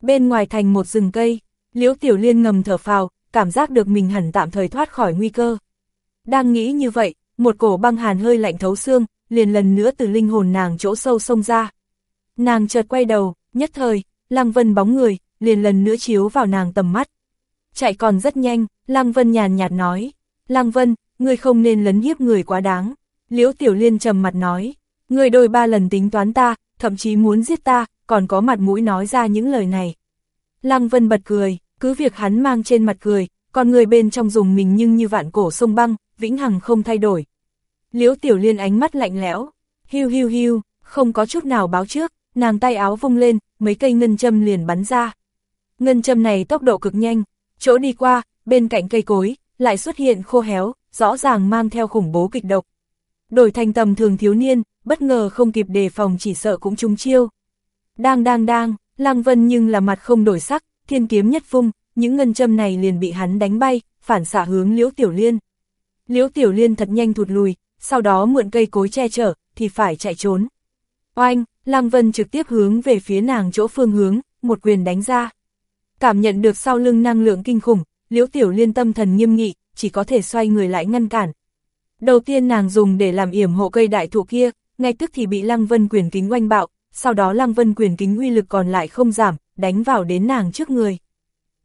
Bên ngoài thành một rừng cây, Liễu Tiểu Liên ngầm thở phào, cảm giác được mình hẳn tạm thời thoát khỏi nguy cơ. Đang nghĩ như vậy, một cổ băng hàn hơi lạnh thấu xương, liền lần nữa từ linh hồn nàng chỗ sâu sông ra. Nàng chợt quay đầu, nhất thời, Lăng Vân bóng người, liền lần nữa chiếu vào nàng tầm mắt. Chạy còn rất nhanh, Lăng Vân nhàn nhạt nói, Lăng Vân, ngươi không nên lấn hiếp người quá đáng. Liễu Tiểu Liên trầm mặt nói, ngươi đôi ba lần tính toán ta, thậm chí muốn giết ta, còn có mặt mũi nói ra những lời này. Lăng Vân bật cười, cứ việc hắn mang trên mặt cười, còn người bên trong dùng mình nhưng như vạn cổ sông băng, vĩnh hằng không thay đổi. Liễu Tiểu Liên ánh mắt lạnh lẽo, hiu hiu hiu, không có chút nào báo trước, nàng tay áo vung lên, mấy cây ngân châm liền bắn ra. Ngân châm này tốc độ cực nhanh, chỗ đi qua, bên cạnh cây cối, lại xuất hiện khô héo, rõ ràng mang theo khủng bố kịch độc. Đổi thành tầm thường thiếu niên, bất ngờ không kịp đề phòng chỉ sợ cũng trúng chiêu. Đang đang đang, Lăng Vân nhưng là mặt không đổi sắc, thiên kiếm nhất phung, những ngân châm này liền bị hắn đánh bay, phản xạ hướng Liễu Tiểu Liên. Liễu Tiểu Liên thật nhanh thụt lùi, sau đó mượn cây cối che chở, thì phải chạy trốn. Oanh, Lăng Vân trực tiếp hướng về phía nàng chỗ phương hướng, một quyền đánh ra. Cảm nhận được sau lưng năng lượng kinh khủng, Liễu Tiểu Liên tâm thần nghiêm nghị, chỉ có thể xoay người lại ngăn cản. Đầu tiên nàng dùng để làm yểm hộ cây đại thụ kia, ngay tức thì bị Lăng Vân quyền kính oanh bạo, sau đó Lăng Vân quyền kính uy lực còn lại không giảm, đánh vào đến nàng trước người.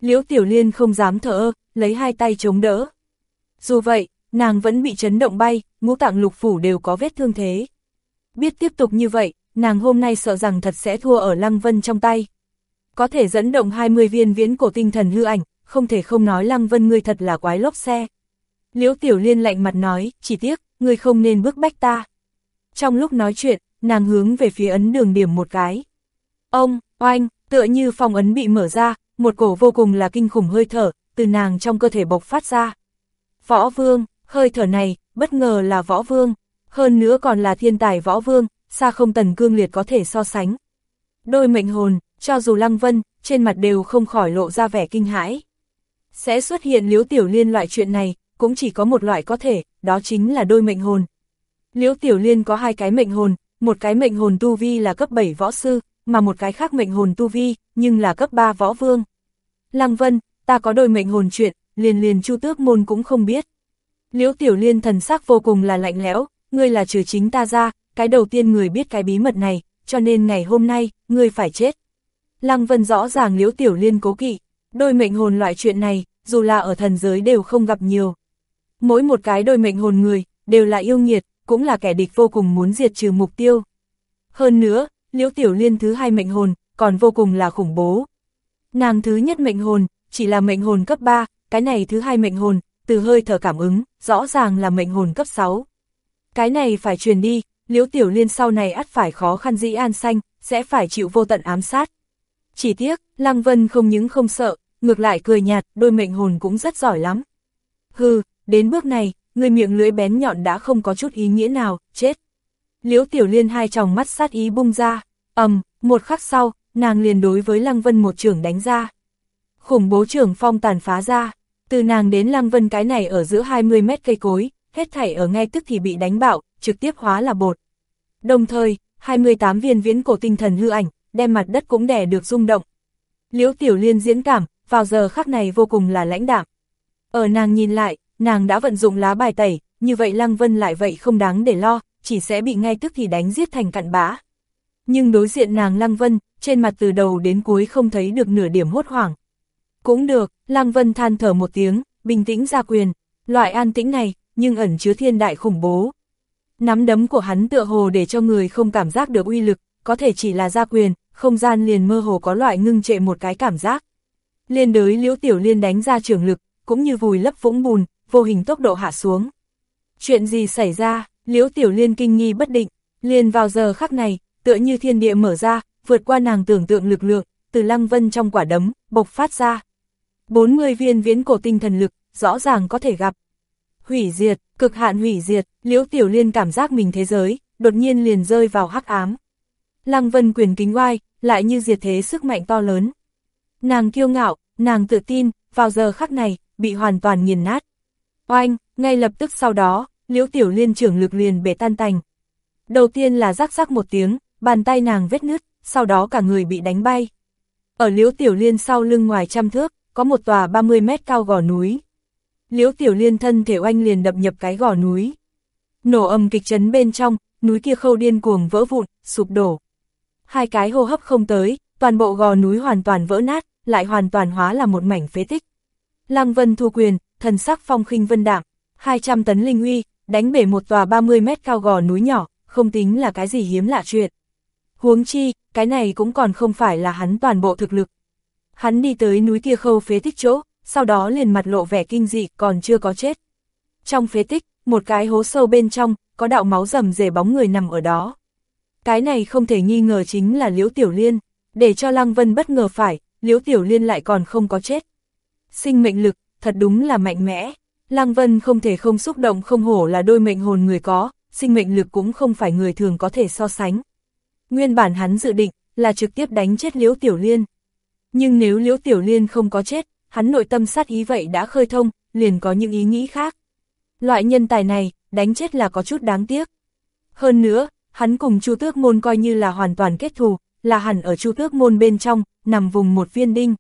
Liễu Tiểu Liên không dám thở ơ, lấy hai tay chống đỡ. Dù vậy, nàng vẫn bị chấn động bay, ngũ tạng lục phủ đều có vết thương thế. Biết tiếp tục như vậy, nàng hôm nay sợ rằng thật sẽ thua ở Lăng Vân trong tay. Có thể dẫn động 20 viên viễn cổ tinh thần hư ảnh, không thể không nói Lăng Vân ngươi thật là quái lốc xe. Liễu Tiểu Liên lạnh mặt nói, chỉ tiếc, ngươi không nên bước bách ta. Trong lúc nói chuyện, nàng hướng về phía ấn đường điểm một cái. Ông, oanh, tựa như phòng ấn bị mở ra, một cổ vô cùng là kinh khủng hơi thở, từ nàng trong cơ thể bộc phát ra. Võ Vương, hơi thở này, bất ngờ là Võ Vương, hơn nữa còn là thiên tài Võ Vương, xa không tần cương liệt có thể so sánh. Đôi mệnh hồn, cho dù Lăng Vân, trên mặt đều không khỏi lộ ra vẻ kinh hãi. Sẽ xuất hiện liễu tiểu liên loại chuyện này, cũng chỉ có một loại có thể, đó chính là đôi mệnh hồn. Liễu Tiểu Liên có hai cái mệnh hồn, một cái mệnh hồn tu vi là cấp 7 võ sư, mà một cái khác mệnh hồn tu vi, nhưng là cấp 3 võ vương. Lăng Vân, ta có đôi mệnh hồn chuyện, liền liền chu tước môn cũng không biết. Liễu Tiểu Liên thần sắc vô cùng là lạnh lẽo, ngươi là trừ chính ta ra, cái đầu tiên người biết cái bí mật này, cho nên ngày hôm nay, ngươi phải chết. Lăng Vân rõ ràng Liễu Tiểu Liên cố kỵ, đôi mệnh hồn loại chuyện này, dù là ở thần giới đều không gặp nhiều. Mỗi một cái đôi mệnh hồn người, đều là yêu nghiệt, cũng là kẻ địch vô cùng muốn diệt trừ mục tiêu. Hơn nữa, Liễu Tiểu Liên thứ hai mệnh hồn, còn vô cùng là khủng bố. Nàng thứ nhất mệnh hồn, chỉ là mệnh hồn cấp 3, cái này thứ hai mệnh hồn, từ hơi thở cảm ứng, rõ ràng là mệnh hồn cấp 6. Cái này phải truyền đi, Liễu Tiểu Liên sau này ắt phải khó khăn dĩ an xanh, sẽ phải chịu vô tận ám sát. Chỉ tiếc, Lăng Vân không những không sợ, ngược lại cười nhạt, đôi mệnh hồn cũng rất giỏi lắm. Hừ, đến bước này, người miệng lưỡi bén nhọn đã không có chút ý nghĩa nào, chết. Liễu Tiểu Liên hai tròng mắt sát ý bung ra, ầm, một khắc sau, nàng liền đối với Lăng Vân một trưởng đánh ra. Khủng bố trưởng phong tàn phá ra, từ nàng đến Lăng Vân cái này ở giữa 20 mét cây cối, hết thảy ở ngay tức thì bị đánh bạo, trực tiếp hóa là bột. Đồng thời, 28 viên viễn cổ tinh thần hư ảnh, đem mặt đất cũng đè được rung động. Liễu Tiểu Liên diễn cảm, vào giờ khắc này vô cùng là lãnh đạm. Ở nàng nhìn lại, nàng đã vận dụng lá bài tẩy, như vậy Lăng Vân lại vậy không đáng để lo, chỉ sẽ bị ngay tức thì đánh giết thành cặn bã. Nhưng đối diện nàng Lăng Vân, trên mặt từ đầu đến cuối không thấy được nửa điểm hốt hoảng. Cũng được, Lăng Vân than thở một tiếng, bình tĩnh ra quyền, loại an tĩnh này, nhưng ẩn chứa thiên đại khủng bố. Nắm đấm của hắn tựa hồ để cho người không cảm giác được uy lực, có thể chỉ là ra quyền, không gian liền mơ hồ có loại ngưng trệ một cái cảm giác. Liên đới liễu tiểu liên đánh ra trường lực, cũng như vùi lấp vũng bùn, vô hình tốc độ hạ xuống. Chuyện gì xảy ra, liễu tiểu liên kinh nghi bất định, liền vào giờ khắc này, tựa như thiên địa mở ra, vượt qua nàng tưởng tượng lực lượng, từ lăng vân trong quả đấm, bộc phát ra. 40 viên viễn cổ tinh thần lực, rõ ràng có thể gặp. Hủy diệt, cực hạn hủy diệt, liễu tiểu liên cảm giác mình thế giới, đột nhiên liền rơi vào hắc ám. Lăng vân quyền kính oai, lại như diệt thế sức mạnh to lớn. Nàng kiêu ngạo, nàng tự tin, vào giờ khắc này, bị hoàn toàn nghiền nát. Oanh, ngay lập tức sau đó, liễu tiểu liên trưởng lực liền bể tan tành. Đầu tiên là rắc rắc một tiếng, bàn tay nàng vết nứt, sau đó cả người bị đánh bay. Ở liễu tiểu liên sau lưng ngoài trăm thước, có một tòa 30 mét cao gò núi. Liễu tiểu liên thân thể oanh liền đập nhập cái gò núi. Nổ âm kịch chấn bên trong, núi kia khâu điên cuồng vỡ vụn, sụp đổ. Hai cái hô hấp không tới, toàn bộ gò núi hoàn toàn vỡ nát, lại hoàn toàn hóa là một mảnh phế tích. Lăng Vân thu quyền, thần sắc phong khinh vân đạm, 200 tấn linh uy, đánh bể một tòa 30 mét cao gò núi nhỏ, không tính là cái gì hiếm lạ chuyện. Huống chi, cái này cũng còn không phải là hắn toàn bộ thực lực. Hắn đi tới núi kia khâu phế tích chỗ, sau đó liền mặt lộ vẻ kinh dị còn chưa có chết. Trong phế tích, một cái hố sâu bên trong, có đạo máu rầm rề bóng người nằm ở đó. Cái này không thể nghi ngờ chính là Liễu Tiểu Liên, để cho Lăng Vân bất ngờ phải, Liễu Tiểu Liên lại còn không có chết. Sinh mệnh lực, thật đúng là mạnh mẽ. Lăng Vân không thể không xúc động không hổ là đôi mệnh hồn người có, sinh mệnh lực cũng không phải người thường có thể so sánh. Nguyên bản hắn dự định là trực tiếp đánh chết Liễu Tiểu Liên. Nhưng nếu Liễu Tiểu Liên không có chết, hắn nội tâm sát ý vậy đã khơi thông, liền có những ý nghĩ khác. Loại nhân tài này, đánh chết là có chút đáng tiếc. Hơn nữa, hắn cùng Chu Tước Môn coi như là hoàn toàn kết thù, là hẳn ở Chu Tước Môn bên trong, nằm vùng một viên đinh.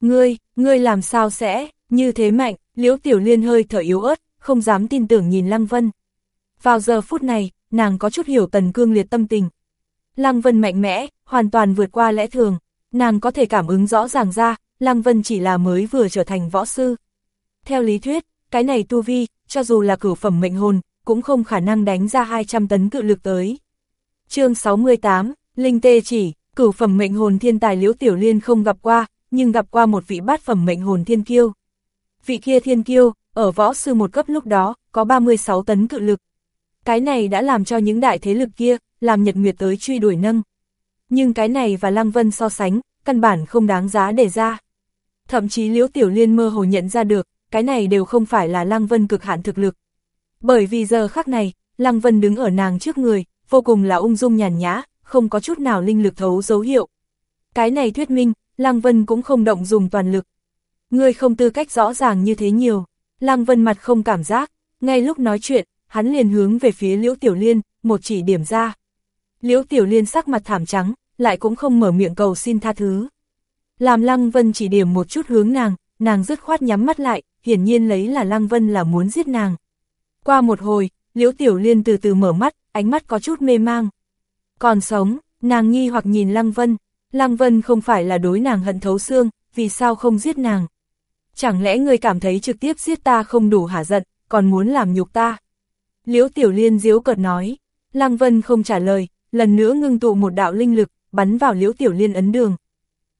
Ngươi, ngươi làm sao sẽ, như thế mạnh, liễu tiểu liên hơi thở yếu ớt, không dám tin tưởng nhìn Lăng Vân. Vào giờ phút này, nàng có chút hiểu tần cương liệt tâm tình. Lăng Vân mạnh mẽ, hoàn toàn vượt qua lẽ thường, nàng có thể cảm ứng rõ ràng ra, Lăng Vân chỉ là mới vừa trở thành võ sư. Theo lý thuyết, cái này tu vi, cho dù là cửu phẩm mệnh hồn, cũng không khả năng đánh ra 200 tấn cự lực tới chương 68, Linh Tê chỉ, cửu phẩm mệnh hồn thiên tài liễu tiểu liên không gặp qua, nhưng gặp qua một vị bát phẩm mệnh hồn thiên kiêu. Vị kia thiên kiêu, ở võ sư một cấp lúc đó, có 36 tấn cự lực. Cái này đã làm cho những đại thế lực kia, làm nhật nguyệt tới truy đuổi nâng. Nhưng cái này và Lăng Vân so sánh, căn bản không đáng giá để ra. Thậm chí Liễu Tiểu Liên mơ hồ nhận ra được, cái này đều không phải là Lăng Vân cực hạn thực lực. Bởi vì giờ khắc này, Lăng Vân đứng ở nàng trước người, vô cùng là ung dung nhàn nhã, không có chút nào linh lực thấu dấu hiệu. Cái này thuyết minh, Lăng Vân cũng không động dùng toàn lực. Ngươi không tư cách rõ ràng như thế nhiều. Lăng Vân mặt không cảm giác, ngay lúc nói chuyện, hắn liền hướng về phía Liễu Tiểu Liên, một chỉ điểm ra. Liễu Tiểu Liên sắc mặt thảm trắng, lại cũng không mở miệng cầu xin tha thứ. Làm Lăng Vân chỉ điểm một chút hướng nàng, nàng dứt khoát nhắm mắt lại, hiển nhiên lấy là Lăng Vân là muốn giết nàng. Qua một hồi, Liễu Tiểu Liên từ từ mở mắt, ánh mắt có chút mê mang. Còn sống, nàng nghi hoặc nhìn Lăng Vân, Lăng Vân không phải là đối nàng hận thấu xương, vì sao không giết nàng? Chẳng lẽ người cảm thấy trực tiếp giết ta không đủ hả giận, còn muốn làm nhục ta? Liễu Tiểu Liên diếu cợt nói, Lăng Vân không trả lời, lần nữa ngưng tụ một đạo linh lực, bắn vào Liễu Tiểu Liên ấn đường.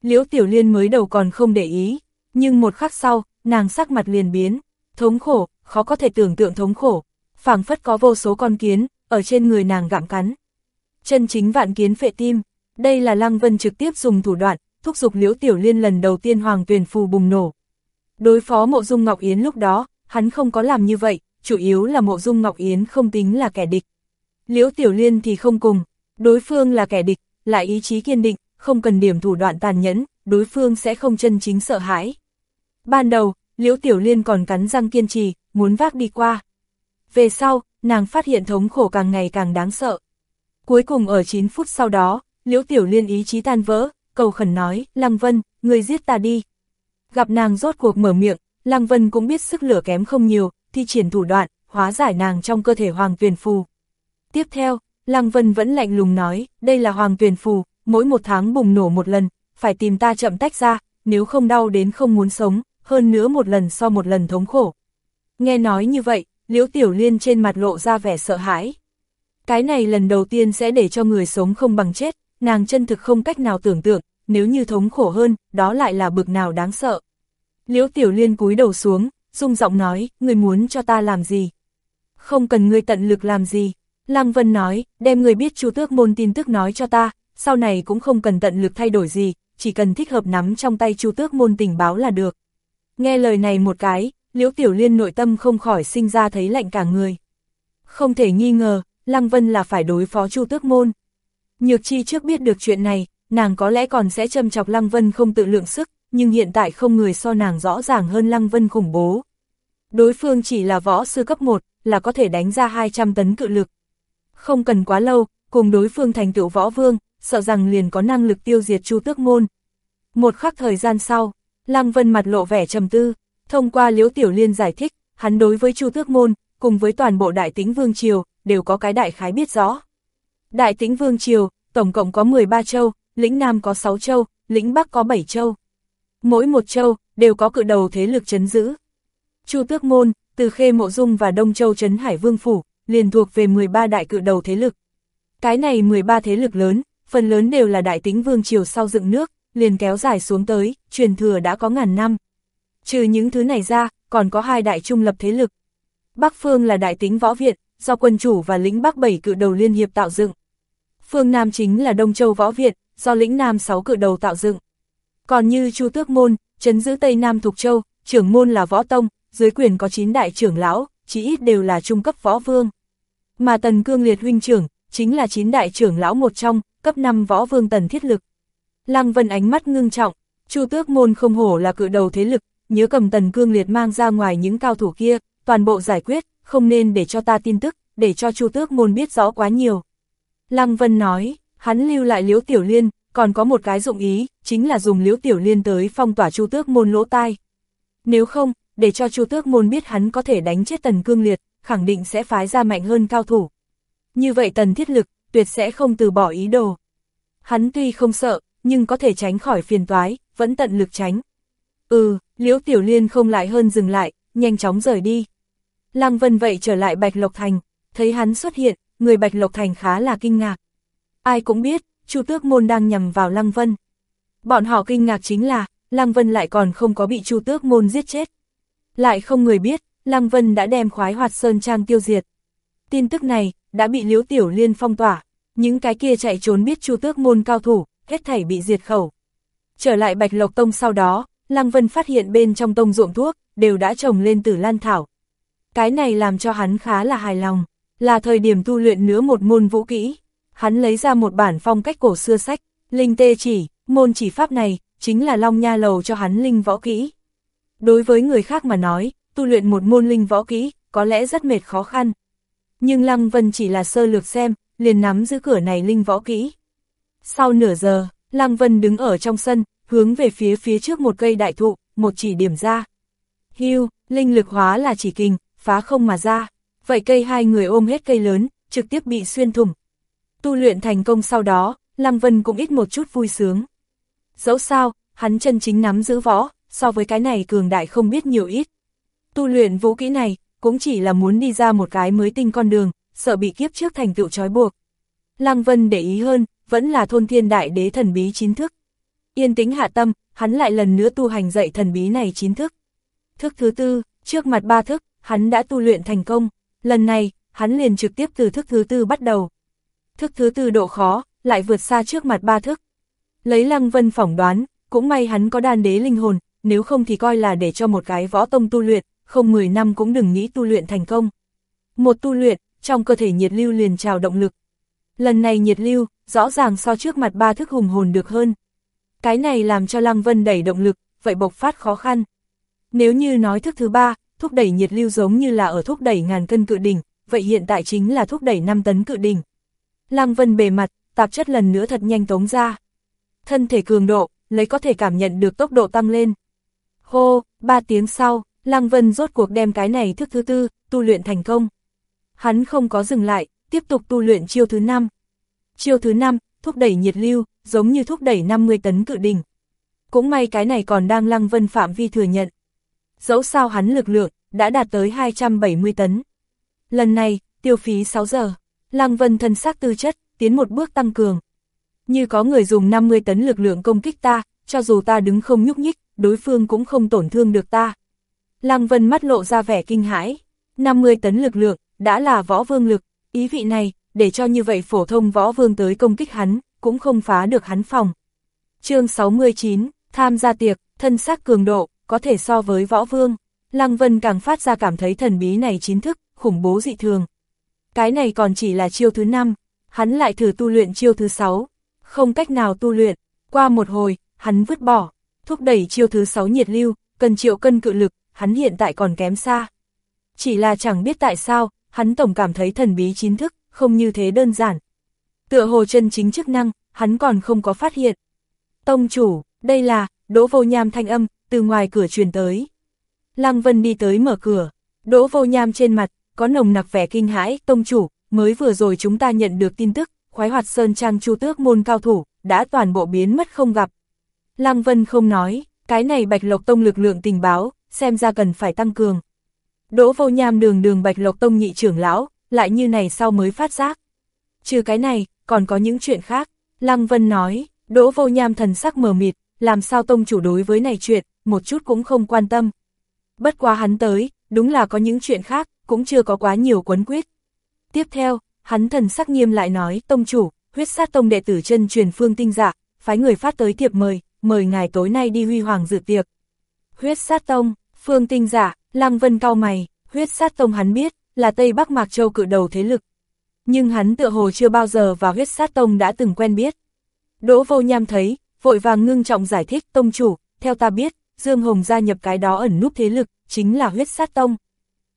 Liễu Tiểu Liên mới đầu còn không để ý, nhưng một khắc sau, nàng sắc mặt liền biến, thống khổ, khó có thể tưởng tượng thống khổ, phảng phất có vô số con kiến, ở trên người nàng gặm cắn. Chân chính vạn kiến phệ tim, đây là Lăng Vân trực tiếp dùng thủ đoạn, thúc giục Liễu Tiểu Liên lần đầu tiên hoàng tuyển phù bùng nổ. Đối phó mộ dung Ngọc Yến lúc đó, hắn không có làm như vậy, chủ yếu là mộ dung Ngọc Yến không tính là kẻ địch. Liễu Tiểu Liên thì không cùng, đối phương là kẻ địch, lại ý chí kiên định, không cần điểm thủ đoạn tàn nhẫn, đối phương sẽ không chân chính sợ hãi. Ban đầu, Liễu Tiểu Liên còn cắn răng kiên trì, muốn vác đi qua. Về sau, nàng phát hiện thống khổ càng ngày càng đáng sợ. Cuối cùng ở 9 phút sau đó, Liễu Tiểu Liên ý chí tan vỡ, cầu khẩn nói, Lăng Vân, người giết ta đi. Gặp nàng rốt cuộc mở miệng, Lăng Vân cũng biết sức lửa kém không nhiều, thi triển thủ đoạn, hóa giải nàng trong cơ thể Hoàng Tuyền Phù. Tiếp theo, Lăng Vân vẫn lạnh lùng nói, đây là Hoàng Tuyền Phù, mỗi một tháng bùng nổ một lần, phải tìm ta chậm tách ra, nếu không đau đến không muốn sống, hơn nữa một lần so một lần thống khổ. Nghe nói như vậy, Liễu Tiểu Liên trên mặt lộ ra vẻ sợ hãi. Cái này lần đầu tiên sẽ để cho người sống không bằng chết, nàng chân thực không cách nào tưởng tượng, nếu như thống khổ hơn, đó lại là bực nào đáng sợ. Liễu Tiểu Liên cúi đầu xuống, rung giọng nói, người muốn cho ta làm gì? Không cần người tận lực làm gì. Lăng Vân nói, đem người biết chu tước môn tin tức nói cho ta, sau này cũng không cần tận lực thay đổi gì, chỉ cần thích hợp nắm trong tay chu tước môn tình báo là được. Nghe lời này một cái, Liễu Tiểu Liên nội tâm không khỏi sinh ra thấy lạnh cả người. Không thể nghi ngờ, Lăng Vân là phải đối phó chu tước môn. Nhược chi trước biết được chuyện này, nàng có lẽ còn sẽ châm chọc Lăng Vân không tự lượng sức, nhưng hiện tại không người so nàng rõ ràng hơn Lăng Vân khủng bố. Đối phương chỉ là võ sư cấp 1, là có thể đánh ra 200 tấn cự lực. Không cần quá lâu, cùng đối phương thành tựu võ vương, sợ rằng liền có năng lực tiêu diệt chu tước môn. Một khắc thời gian sau, Lăng Vân mặt lộ vẻ trầm tư, thông qua Liễu Tiểu Liên giải thích, hắn đối với chu tước môn, cùng với toàn bộ đại tĩnh vương triều, đều có cái đại khái biết rõ. Đại tĩnh vương triều, tổng cộng có 13 châu, lĩnh Nam có 6 châu, lĩnh Bắc có 7 châu. Mỗi một châu, đều có cự đầu thế lực chấn giữ. Chu Tước Môn, từ Khê Mộ Dung và Đông Châu Trấn Hải Vương Phủ, liền thuộc về 13 đại cự đầu thế lực. Cái này 13 thế lực lớn, phần lớn đều là đại tính vương triều sau dựng nước, liền kéo dài xuống tới, truyền thừa đã có ngàn năm. Trừ những thứ này ra, còn có hai đại trung lập thế lực. Bắc Phương là đại tính võ viện, do quân chủ và lĩnh Bắc bảy cự đầu liên hiệp tạo dựng. Phương Nam chính là Đông Châu võ viện, do lĩnh Nam sáu cự đầu tạo dựng. Còn như Chu Tước Môn, chấn giữ Tây Nam Thục Châu, trưởng môn là võ tông, dưới quyền có 9 đại trưởng lão, chỉ ít đều là trung cấp võ vương. Mà Tần Cương Liệt huynh trưởng, chính là 9 đại trưởng lão một trong, cấp 5 võ vương tần thiết lực. Lăng Vân ánh mắt ngưng trọng, Chu Tước Môn không hổ là cự đầu thế lực, nhớ cầm Tần Cương Liệt mang ra ngoài những cao thủ kia, toàn bộ giải quyết, không nên để cho ta tin tức, để cho Chu Tước Môn biết rõ quá nhiều. Lăng Vân nói, hắn lưu lại Liễu Tiểu Liên, còn có một cái dụng ý, chính là dùng Liễu Tiểu Liên tới phong tỏa Chu Tước Môn lỗ tai. Nếu không, để cho Chu Tước Môn biết hắn có thể đánh chết Tần Cương Liệt, khẳng định sẽ phái ra mạnh hơn cao thủ. Như vậy Tần Thiết Lực, tuyệt sẽ không từ bỏ ý đồ. Hắn tuy không sợ, nhưng có thể tránh khỏi phiền toái, vẫn tận lực tránh. Ừ, Liễu Tiểu Liên không lại hơn dừng lại, nhanh chóng rời đi. Lăng Vân vậy trở lại Bạch Lộc Thành, thấy hắn xuất hiện, người Bạch Lộc Thành khá là kinh ngạc. Ai cũng biết, Chu Tước Môn đang nhằm vào Lăng Vân. Bọn họ kinh ngạc chính là, Lăng Vân lại còn không có bị Chu Tước Môn giết chết. Lại không người biết, Lăng Vân đã đem khoái hoạt Sơn Trang tiêu diệt. Tin tức này, đã bị Liễu Tiểu Liên phong tỏa, những cái kia chạy trốn biết Chu Tước Môn cao thủ, hết thảy bị diệt khẩu. Trở lại Bạch Lộc Tông sau đó, Lăng Vân phát hiện bên trong tông ruộng thuốc, đều đã trồng lên tử lan thảo. Cái này làm cho hắn khá là hài lòng, là thời điểm tu luyện nữa một môn vũ kỹ. Hắn lấy ra một bản phong cách cổ xưa sách, linh tê chỉ, môn chỉ pháp này, chính là Long Nha Lầu cho hắn linh võ kỹ. Đối với người khác mà nói, tu luyện một môn linh võ kỹ, có lẽ rất mệt khó khăn. Nhưng Lăng Vân chỉ là sơ lược xem, liền nắm giữ cửa này linh võ kỹ. Sau nửa giờ, Lăng Vân đứng ở trong sân, hướng về phía phía trước một cây đại thụ, một chỉ điểm ra. Hưu, linh lực hóa là chỉ kình, phá không mà ra. Vậy cây hai người ôm hết cây lớn, trực tiếp bị xuyên thủng. Tu luyện thành công sau đó, Lăng Vân cũng ít một chút vui sướng. Dẫu sao, hắn chân chính nắm giữ võ, so với cái này cường đại không biết nhiều ít. Tu luyện vũ kỹ này, cũng chỉ là muốn đi ra một cái mới tinh con đường, sợ bị kiếp trước thành tựu trói buộc. Lăng Vân để ý hơn, vẫn là thôn thiên đại đế thần bí chính thức. Yên tĩnh hạ tâm, hắn lại lần nữa tu hành dạy thần bí này chín thức. Thức thứ tư, trước mặt ba thức, hắn đã tu luyện thành công, lần này, hắn liền trực tiếp từ thức thứ tư bắt đầu. Thức thứ tư độ khó, lại vượt xa trước mặt ba thức. Lấy Lăng Vân phỏng đoán, cũng may hắn có đan đế linh hồn, nếu không thì coi là để cho một cái võ tông tu luyện, không 10 năm cũng đừng nghĩ tu luyện thành công. Một tu luyện, trong cơ thể nhiệt lưu liền trào động lực. Lần này nhiệt lưu, rõ ràng so trước mặt ba thức hùng hồn được hơn. Cái này làm cho Lăng Vân đẩy động lực, vậy bộc phát khó khăn. Nếu như nói thức thứ ba, thúc đẩy nhiệt lưu giống như là ở thúc đẩy ngàn cân cự đỉnh, vậy hiện tại chính là thúc đẩy 5 tấn cự đỉnh. Lăng Vân bề mặt, tạp chất lần nữa thật nhanh tống ra. Thân thể cường độ, lấy có thể cảm nhận được tốc độ tăng lên. Hô, ba tiếng sau, Lăng Vân rốt cuộc đem cái này thức thứ tư, tu luyện thành công. Hắn không có dừng lại, tiếp tục tu luyện chiêu thứ năm. Chiêu thứ năm, thúc đẩy nhiệt lưu, giống như thúc đẩy 50 tấn cự đình Cũng may cái này còn đang Lăng Vân phạm vi thừa nhận. Dẫu sao hắn lực lượng, đã đạt tới 270 tấn. Lần này, tiêu phí 6 giờ, Lăng Vân thân xác tư chất, tiến một bước tăng cường. Như có người dùng 50 tấn lực lượng công kích ta, cho dù ta đứng không nhúc nhích, đối phương cũng không tổn thương được ta. Lăng Vân mắt lộ ra vẻ kinh hãi, 50 tấn lực lượng, đã là võ vương lực, ý vị này, để cho như vậy phổ thông võ vương tới công kích hắn, cũng không phá được hắn phòng. chương 69, tham gia tiệc, thân xác cường độ, có thể so với võ vương. Lăng Vân càng phát ra cảm thấy thần bí này chính thức, khủng bố dị thường. Cái này còn chỉ là chiêu thứ 5, hắn lại thử tu luyện chiêu thứ 6, không cách nào tu luyện, qua một hồi, hắn vứt bỏ, thúc đẩy chiêu thứ 6 nhiệt lưu, cần triệu cân cự lực, hắn hiện tại còn kém xa. Chỉ là chẳng biết tại sao, hắn tổng cảm thấy thần bí chính thức, không như thế đơn giản. Tựa hồ chân chính chức năng, hắn còn không có phát hiện. Tông chủ, đây là, đỗ vô nham thanh âm, từ ngoài cửa truyền tới. Lăng Vân đi tới mở cửa, đỗ vô nham trên mặt, có nồng nặc vẻ kinh hãi, tông chủ, mới vừa rồi chúng ta nhận được tin tức, khoái hoạt sơn trang chu tước môn cao thủ, đã toàn bộ biến mất không gặp. Lăng Vân không nói, cái này bạch lộc tông lực lượng tình báo, xem ra cần phải tăng cường. Đỗ vô nham đường đường bạch lộc tông nhị trưởng lão, lại như này sau mới phát giác. Trừ cái này, còn có những chuyện khác, Lăng Vân nói, đỗ vô nham thần sắc mờ mịt, làm sao tông chủ đối với này chuyện, một chút cũng không quan tâm. Bất quá hắn tới, đúng là có những chuyện khác, cũng chưa có quá nhiều quấn quyết. Tiếp theo, hắn thần sắc nghiêm lại nói, tông chủ, huyết sát tông đệ tử chân truyền phương tinh dạ, phái người phát tới thiệp mời, mời ngài tối nay đi huy hoàng dự tiệc. Huyết sát tông, phương tinh dạ, lăng vân cao mày, huyết sát tông hắn biết, là Tây Bắc Mạc Châu cự đầu thế lực. Nhưng hắn tựa hồ chưa bao giờ vào huyết sát tông đã từng quen biết. Đỗ vô nham thấy, vội vàng ngưng trọng giải thích tông chủ, theo ta biết, Dương Hồng gia nhập cái đó ẩn núp thế lực, chính là huyết sát tông.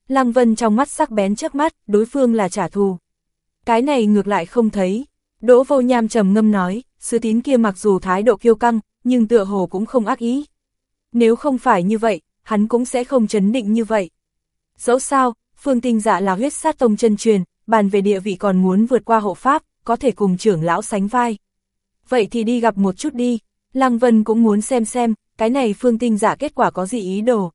Lăng Vân trong mắt sắc bén trước mắt, đối phương là trả thù. Cái này ngược lại không thấy. Đỗ vô nham trầm ngâm nói, sứ tín kia mặc dù thái độ kiêu căng, nhưng tựa hồ cũng không ác ý. Nếu không phải như vậy, hắn cũng sẽ không chấn định như vậy. Dẫu sao, phương tinh dạ là huyết sát tông chân truyền, bàn về địa vị còn muốn vượt qua hộ pháp, có thể cùng trưởng lão sánh vai. Vậy thì đi gặp một chút đi, Lăng Vân cũng muốn xem xem, cái này phương tinh giả kết quả có gì ý đồ.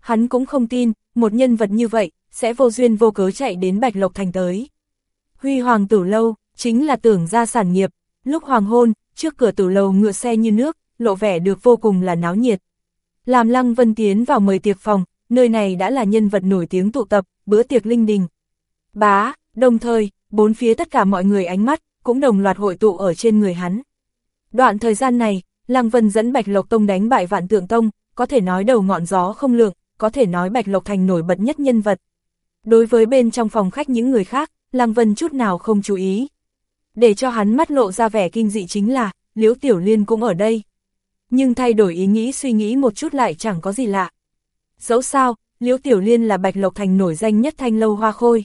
Hắn cũng không tin, một nhân vật như vậy, sẽ vô duyên vô cớ chạy đến Bạch Lộc Thành tới. Huy Hoàng Tử Lâu, chính là tưởng ra sản nghiệp, lúc hoàng hôn, trước cửa tử lầu ngựa xe như nước, lộ vẻ được vô cùng là náo nhiệt. Làm Lăng Vân tiến vào mời tiệc phòng, nơi này đã là nhân vật nổi tiếng tụ tập, bữa tiệc linh đình. Bá, đồng thời, bốn phía tất cả mọi người ánh mắt, cũng đồng loạt hội tụ ở trên người hắn. Đoạn thời gian này, Lăng Vân dẫn Bạch Lộc Tông đánh bại Vạn Tượng Tông, có thể nói đầu ngọn gió không lượng, có thể nói Bạch Lộc Thành nổi bật nhất nhân vật. Đối với bên trong phòng khách những người khác, Lăng Vân chút nào không chú ý. Để cho hắn mắt lộ ra vẻ kinh dị chính là, Liễu Tiểu Liên cũng ở đây. Nhưng thay đổi ý nghĩ suy nghĩ một chút lại chẳng có gì lạ. Dẫu sao, Liễu Tiểu Liên là Bạch Lộc Thành nổi danh nhất thanh lâu hoa khôi.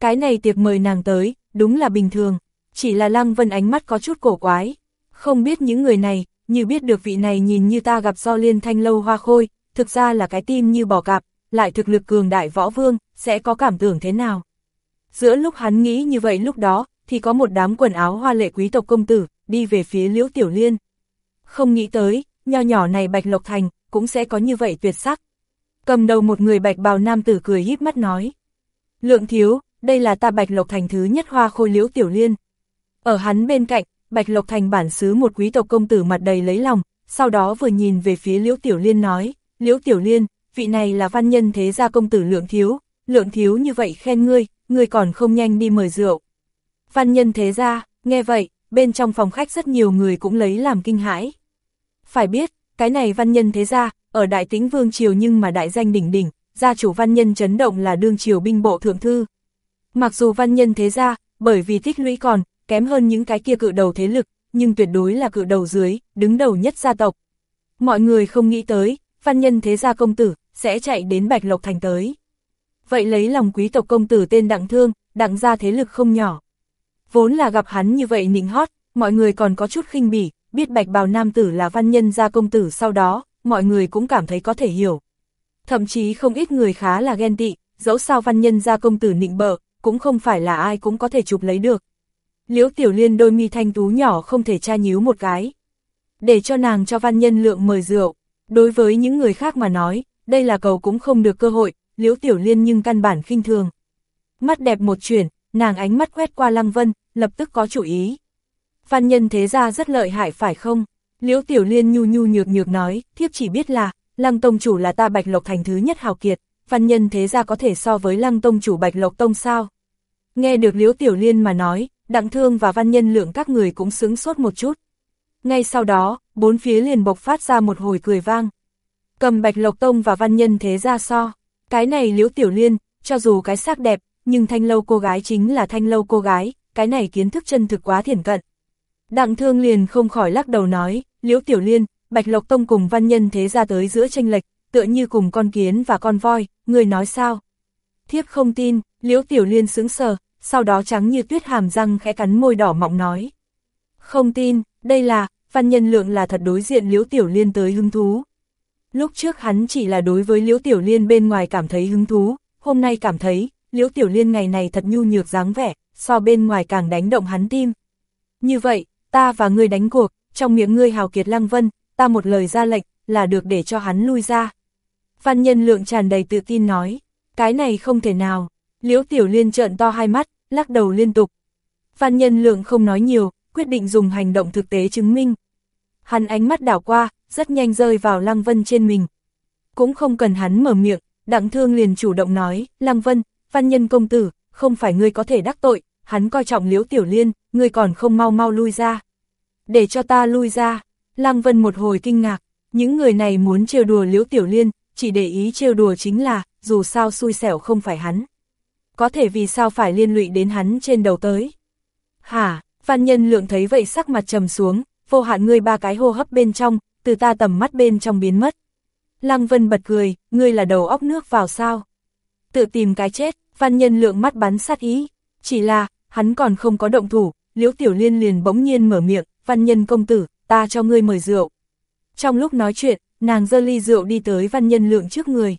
Cái này tiệc mời nàng tới, đúng là bình thường, chỉ là Lăng Vân ánh mắt có chút cổ quái. Không biết những người này, như biết được vị này nhìn như ta gặp do liên thanh lâu hoa khôi, thực ra là cái tim như bỏ cạp, lại thực lực cường đại võ vương, sẽ có cảm tưởng thế nào. Giữa lúc hắn nghĩ như vậy lúc đó, thì có một đám quần áo hoa lệ quý tộc công tử, đi về phía Liễu Tiểu Liên. Không nghĩ tới, nho nhỏ này Bạch Lộc Thành, cũng sẽ có như vậy tuyệt sắc. Cầm đầu một người bạch bào nam tử cười híp mắt nói. Lượng thiếu, đây là ta Bạch Lộc Thành thứ nhất hoa khôi Liễu Tiểu Liên. Ở hắn bên cạnh, Bạch Lộc Thành bản xứ một quý tộc công tử mặt đầy lấy lòng, sau đó vừa nhìn về phía Liễu Tiểu Liên nói, Liễu Tiểu Liên, vị này là văn nhân thế gia công tử lượng thiếu, lượng thiếu như vậy khen ngươi, ngươi còn không nhanh đi mời rượu. Văn nhân thế gia, nghe vậy, bên trong phòng khách rất nhiều người cũng lấy làm kinh hãi. Phải biết, cái này văn nhân thế gia, ở đại tĩnh vương triều nhưng mà đại danh đỉnh đỉnh, gia chủ văn nhân chấn động là đương triều binh bộ thượng thư. Mặc dù văn nhân thế gia, bởi vì tích lũy còn, kém hơn những cái kia cự đầu thế lực, nhưng tuyệt đối là cự đầu dưới, đứng đầu nhất gia tộc. Mọi người không nghĩ tới, văn nhân thế gia công tử, sẽ chạy đến Bạch Lộc Thành tới. Vậy lấy lòng quý tộc công tử tên Đặng Thương, đặng gia thế lực không nhỏ. Vốn là gặp hắn như vậy nịnh hót, mọi người còn có chút khinh bỉ, biết bạch bào nam tử là văn nhân gia công tử sau đó, mọi người cũng cảm thấy có thể hiểu. Thậm chí không ít người khá là ghen tị, dẫu sao văn nhân gia công tử nịnh bợ, cũng không phải là ai cũng có thể chụp lấy được. Liễu Tiểu Liên đôi mi thanh tú nhỏ không thể tra nhíu một cái. Để cho nàng cho văn nhân lượng mời rượu. Đối với những người khác mà nói, đây là cầu cũng không được cơ hội, Liễu Tiểu Liên nhưng căn bản khinh thường. Mắt đẹp một chuyển, nàng ánh mắt quét qua Lăng Vân, lập tức có chủ ý. Văn nhân thế ra rất lợi hại phải không? Liễu Tiểu Liên nhu nhu nhược nhược nói, thiếp chỉ biết là, Lăng Tông Chủ là ta Bạch Lộc Thành thứ nhất hào kiệt, văn nhân thế ra có thể so với Lăng Tông Chủ Bạch Lộc Tông sao? Nghe được Liễu Tiểu Liên mà nói, Đặng Thương và văn nhân lượng các người cũng sướng sốt một chút. Ngay sau đó, bốn phía liền bộc phát ra một hồi cười vang. Cầm Bạch Lộc Tông và văn nhân thế ra so. Cái này Liễu Tiểu Liên, cho dù cái sắc đẹp, nhưng thanh lâu cô gái chính là thanh lâu cô gái, cái này kiến thức chân thực quá thiển cận. Đặng thương liền không khỏi lắc đầu nói, Liễu Tiểu Liên, Bạch Lộc Tông cùng văn nhân thế ra tới giữa tranh lệch, tựa như cùng con kiến và con voi, người nói sao? Thiếp không tin, Liễu Tiểu Liên sững sờ, sau đó trắng như tuyết hàm răng khẽ cắn môi đỏ mọng nói. Không tin, đây là, văn nhân lượng là thật đối diện Liễu Tiểu Liên tới hứng thú. Lúc trước hắn chỉ là đối với Liễu Tiểu Liên bên ngoài cảm thấy hứng thú, hôm nay cảm thấy, Liễu Tiểu Liên ngày này thật nhu nhược dáng vẻ, so bên ngoài càng đánh động hắn tim. Như vậy, ta và ngươi đánh cuộc, trong miệng ngươi hào kiệt lăng vân, ta một lời ra lệnh, là được để cho hắn lui ra. Văn nhân lượng tràn đầy tự tin nói, cái này không thể nào. Liễu Tiểu Liên trợn to hai mắt, lắc đầu liên tục. Văn nhân lượng không nói nhiều, quyết định dùng hành động thực tế chứng minh. Hắn ánh mắt đảo qua, rất nhanh rơi vào Lăng Vân trên mình. Cũng không cần hắn mở miệng, Đặng Thương liền chủ động nói, Lăng Vân, văn nhân công tử, không phải ngươi có thể đắc tội, hắn coi trọng liễu tiểu liên, ngươi còn không mau mau lui ra. Để cho ta lui ra, Lăng Vân một hồi kinh ngạc, những người này muốn trêu đùa liễu tiểu liên, chỉ để ý trêu đùa chính là, dù sao xui xẻo không phải hắn. Có thể vì sao phải liên lụy đến hắn trên đầu tới. Hả, văn nhân lượng thấy vậy sắc mặt trầm xuống, vô hạn ngươi ba cái hô hấp bên trong, từ ta tầm mắt bên trong biến mất. Lăng Vân bật cười, ngươi là đầu óc nước vào sao? Tự tìm cái chết, văn nhân lượng mắt bắn sát ý. Chỉ là, hắn còn không có động thủ, liễu tiểu liên liền bỗng nhiên mở miệng, văn nhân công tử, ta cho ngươi mời rượu. Trong lúc nói chuyện, nàng dơ ly rượu đi tới văn nhân lượng trước người.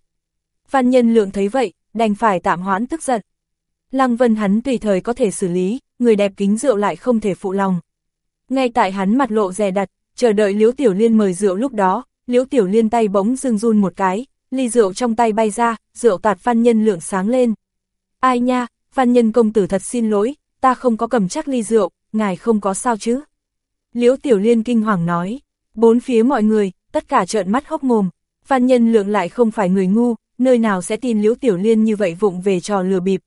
Văn nhân lượng thấy vậy, đành phải tạm hoãn tức giận. Lăng Vân hắn tùy thời có thể xử lý, người đẹp kính rượu lại không thể phụ lòng. Ngay tại hắn mặt lộ dè đặt, chờ đợi Liễu Tiểu Liên mời rượu lúc đó, Liễu Tiểu Liên tay bỗng dưng run một cái, ly rượu trong tay bay ra, rượu tạt văn nhân lượng sáng lên. Ai nha, văn nhân công tử thật xin lỗi, ta không có cầm chắc ly rượu, ngài không có sao chứ. Liễu Tiểu Liên kinh hoàng nói, bốn phía mọi người, tất cả trợn mắt hốc mồm, văn nhân lượng lại không phải người ngu, nơi nào sẽ tin Liễu Tiểu Liên như vậy vụng về trò lừa bịp.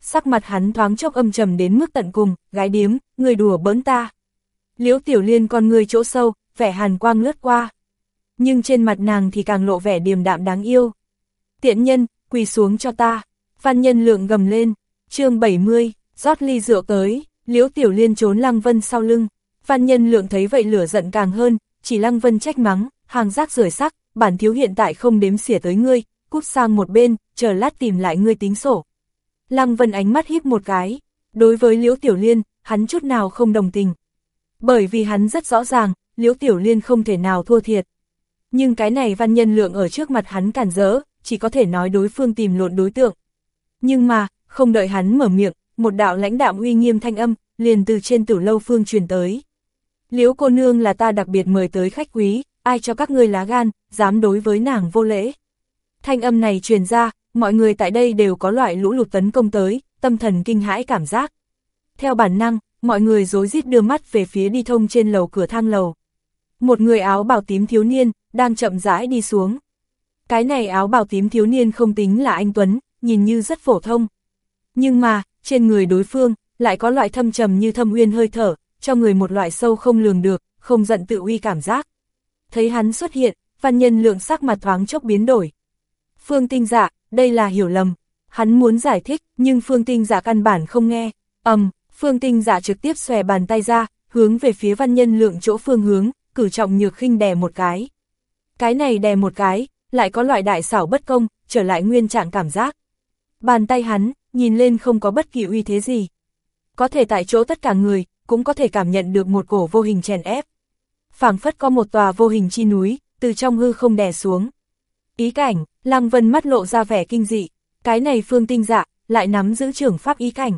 Sắc mặt hắn thoáng chốc âm trầm đến mức tận cùng, gái điếm, người đùa bỡn ta. Liễu Tiểu Liên con người chỗ sâu, vẻ hàn quang lướt qua. Nhưng trên mặt nàng thì càng lộ vẻ điềm đạm đáng yêu. Tiện nhân, quỳ xuống cho ta. Văn nhân lượng gầm lên, chương 70, rót ly rượu tới, liễu tiểu liên trốn Lăng Vân sau lưng. Văn nhân lượng thấy vậy lửa giận càng hơn, chỉ Lăng Vân trách mắng, hàng rác rời sắc, bản thiếu hiện tại không đếm xỉa tới ngươi, cút sang một bên, chờ lát tìm lại ngươi tính sổ. Lăng Vân ánh mắt híp một cái, đối với Liễu Tiểu Liên, hắn chút nào không đồng tình. Bởi vì hắn rất rõ ràng, Liễu Tiểu Liên không thể nào thua thiệt. Nhưng cái này văn nhân lượng ở trước mặt hắn cản rỡ, chỉ có thể nói đối phương tìm lộn đối tượng. Nhưng mà, không đợi hắn mở miệng, một đạo lãnh đạo uy nghiêm thanh âm, liền từ trên tử lâu phương truyền tới. Liễu cô nương là ta đặc biệt mời tới khách quý, ai cho các ngươi lá gan, dám đối với nàng vô lễ. Thanh âm này truyền ra, mọi người tại đây đều có loại lũ lụt tấn công tới, tâm thần kinh hãi cảm giác. Theo bản năng, mọi người rối rít đưa mắt về phía đi thông trên lầu cửa thang lầu. Một người áo bào tím thiếu niên, đang chậm rãi đi xuống. Cái này áo bào tím thiếu niên không tính là anh Tuấn, nhìn như rất phổ thông. Nhưng mà, trên người đối phương, lại có loại thâm trầm như thâm uyên hơi thở, cho người một loại sâu không lường được, không giận tự uy cảm giác. Thấy hắn xuất hiện, văn nhân lượng sắc mặt thoáng chốc biến đổi. Phương tinh dạ, đây là hiểu lầm. Hắn muốn giải thích, nhưng phương tinh dạ căn bản không nghe. ầm, um, phương tinh dạ trực tiếp xòe bàn tay ra, hướng về phía văn nhân lượng chỗ phương hướng, cử trọng nhược khinh đè một cái. Cái này đè một cái, lại có loại đại xảo bất công, trở lại nguyên trạng cảm giác. Bàn tay hắn, nhìn lên không có bất kỳ uy thế gì. Có thể tại chỗ tất cả người, cũng có thể cảm nhận được một cổ vô hình chèn ép. phảng phất có một tòa vô hình chi núi, từ trong hư không đè xuống. Ý cảnh, Lăng Vân mắt lộ ra vẻ kinh dị, cái này phương tinh dạ, lại nắm giữ trưởng pháp ý cảnh.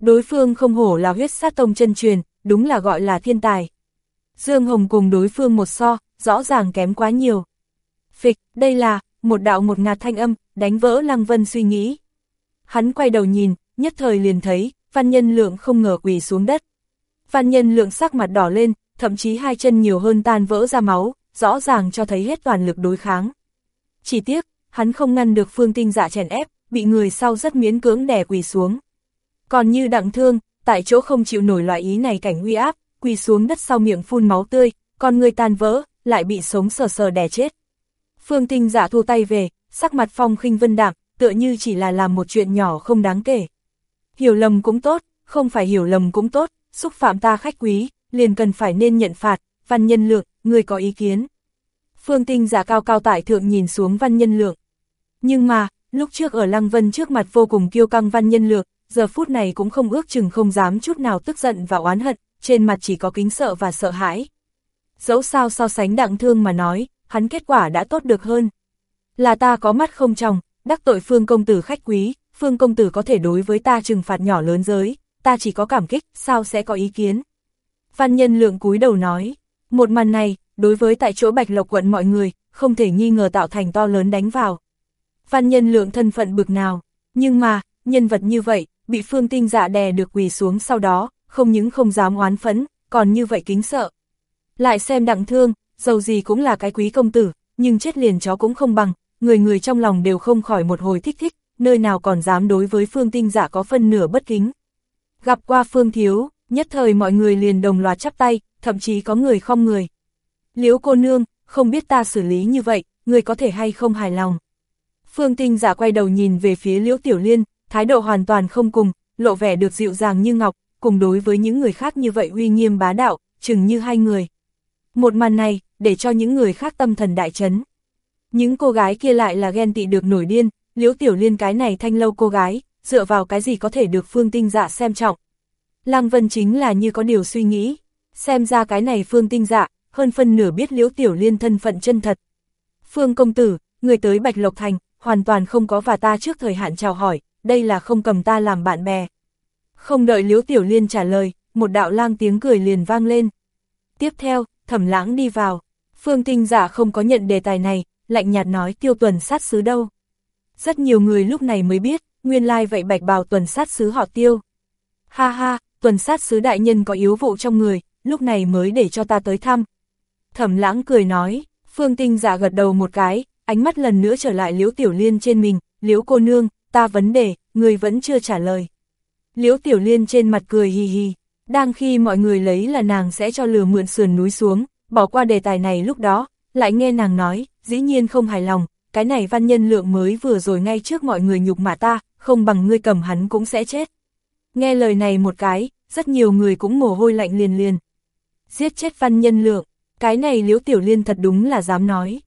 Đối phương không hổ là huyết sát tông chân truyền, đúng là gọi là thiên tài. Dương Hồng cùng đối phương một so, rõ ràng kém quá nhiều. Phịch, đây là, một đạo một ngạt thanh âm, đánh vỡ Lăng Vân suy nghĩ. Hắn quay đầu nhìn, nhất thời liền thấy, văn nhân lượng không ngờ quỳ xuống đất. Văn nhân lượng sắc mặt đỏ lên, thậm chí hai chân nhiều hơn tan vỡ ra máu, rõ ràng cho thấy hết toàn lực đối kháng. Chỉ tiếc, hắn không ngăn được phương tinh dạ chèn ép, bị người sau rất miễn cưỡng đè quỳ xuống. Còn như đặng thương, tại chỗ không chịu nổi loại ý này cảnh uy áp, quỳ xuống đất sau miệng phun máu tươi, còn người tan vỡ, lại bị sống sờ sờ đè chết. Phương tinh giả dạ thu tay về, sắc mặt phong khinh vân đạm, tựa như chỉ là làm một chuyện nhỏ không đáng kể. Hiểu lầm cũng tốt, không phải hiểu lầm cũng tốt, xúc phạm ta khách quý, liền cần phải nên nhận phạt, văn nhân lượng, người có ý kiến. Phương tinh giả cao cao tại thượng nhìn xuống văn nhân lượng. Nhưng mà, lúc trước ở Lăng Vân trước mặt vô cùng kiêu căng văn nhân lượng, giờ phút này cũng không ước chừng không dám chút nào tức giận và oán hận, trên mặt chỉ có kính sợ và sợ hãi. Dẫu sao so sánh đặng thương mà nói, hắn kết quả đã tốt được hơn. Là ta có mắt không trong, đắc tội phương công tử khách quý, phương công tử có thể đối với ta trừng phạt nhỏ lớn giới, ta chỉ có cảm kích, sao sẽ có ý kiến. Văn nhân lượng cúi đầu nói, một màn này, đối với tại chỗ Bạch Lộc quận mọi người, không thể nghi ngờ tạo thành to lớn đánh vào. Văn nhân lượng thân phận bực nào, nhưng mà, nhân vật như vậy, bị phương tinh dạ đè được quỳ xuống sau đó, không những không dám oán phẫn, còn như vậy kính sợ. Lại xem đặng thương, dầu gì cũng là cái quý công tử, nhưng chết liền chó cũng không bằng, người người trong lòng đều không khỏi một hồi thích thích, nơi nào còn dám đối với phương tinh dạ có phân nửa bất kính. Gặp qua phương thiếu, nhất thời mọi người liền đồng loạt chắp tay, thậm chí có người không người. Liễu cô nương, không biết ta xử lý như vậy, người có thể hay không hài lòng. Phương Tinh giả quay đầu nhìn về phía Liễu Tiểu Liên, thái độ hoàn toàn không cùng, lộ vẻ được dịu dàng như ngọc, cùng đối với những người khác như vậy uy nghiêm bá đạo, chừng như hai người. Một màn này, để cho những người khác tâm thần đại chấn. Những cô gái kia lại là ghen tị được nổi điên, Liễu Tiểu Liên cái này thanh lâu cô gái, dựa vào cái gì có thể được Phương Tinh dạ xem trọng. Lăng Vân chính là như có điều suy nghĩ, xem ra cái này Phương Tinh dạ, hơn phân nửa biết liễu tiểu liên thân phận chân thật. Phương công tử, người tới Bạch Lộc Thành, hoàn toàn không có và ta trước thời hạn chào hỏi, đây là không cầm ta làm bạn bè. Không đợi liễu tiểu liên trả lời, một đạo lang tiếng cười liền vang lên. Tiếp theo, thẩm lãng đi vào. Phương tinh giả dạ không có nhận đề tài này, lạnh nhạt nói tiêu tuần sát sứ đâu. Rất nhiều người lúc này mới biết, nguyên lai like vậy bạch bào tuần sát sứ họ tiêu. Ha ha, tuần sát sứ đại nhân có yếu vụ trong người, lúc này mới để cho ta tới thăm, thẩm lãng cười nói, phương tinh giả gật đầu một cái, ánh mắt lần nữa trở lại liễu tiểu liên trên mình, liễu cô nương, ta vấn đề, người vẫn chưa trả lời. Liễu tiểu liên trên mặt cười hì hì, đang khi mọi người lấy là nàng sẽ cho lừa mượn sườn núi xuống, bỏ qua đề tài này lúc đó, lại nghe nàng nói, dĩ nhiên không hài lòng, cái này văn nhân lượng mới vừa rồi ngay trước mọi người nhục mà ta, không bằng ngươi cầm hắn cũng sẽ chết. Nghe lời này một cái, rất nhiều người cũng mồ hôi lạnh liền liền. Giết chết văn nhân lượng, cái này liễu tiểu liên thật đúng là dám nói.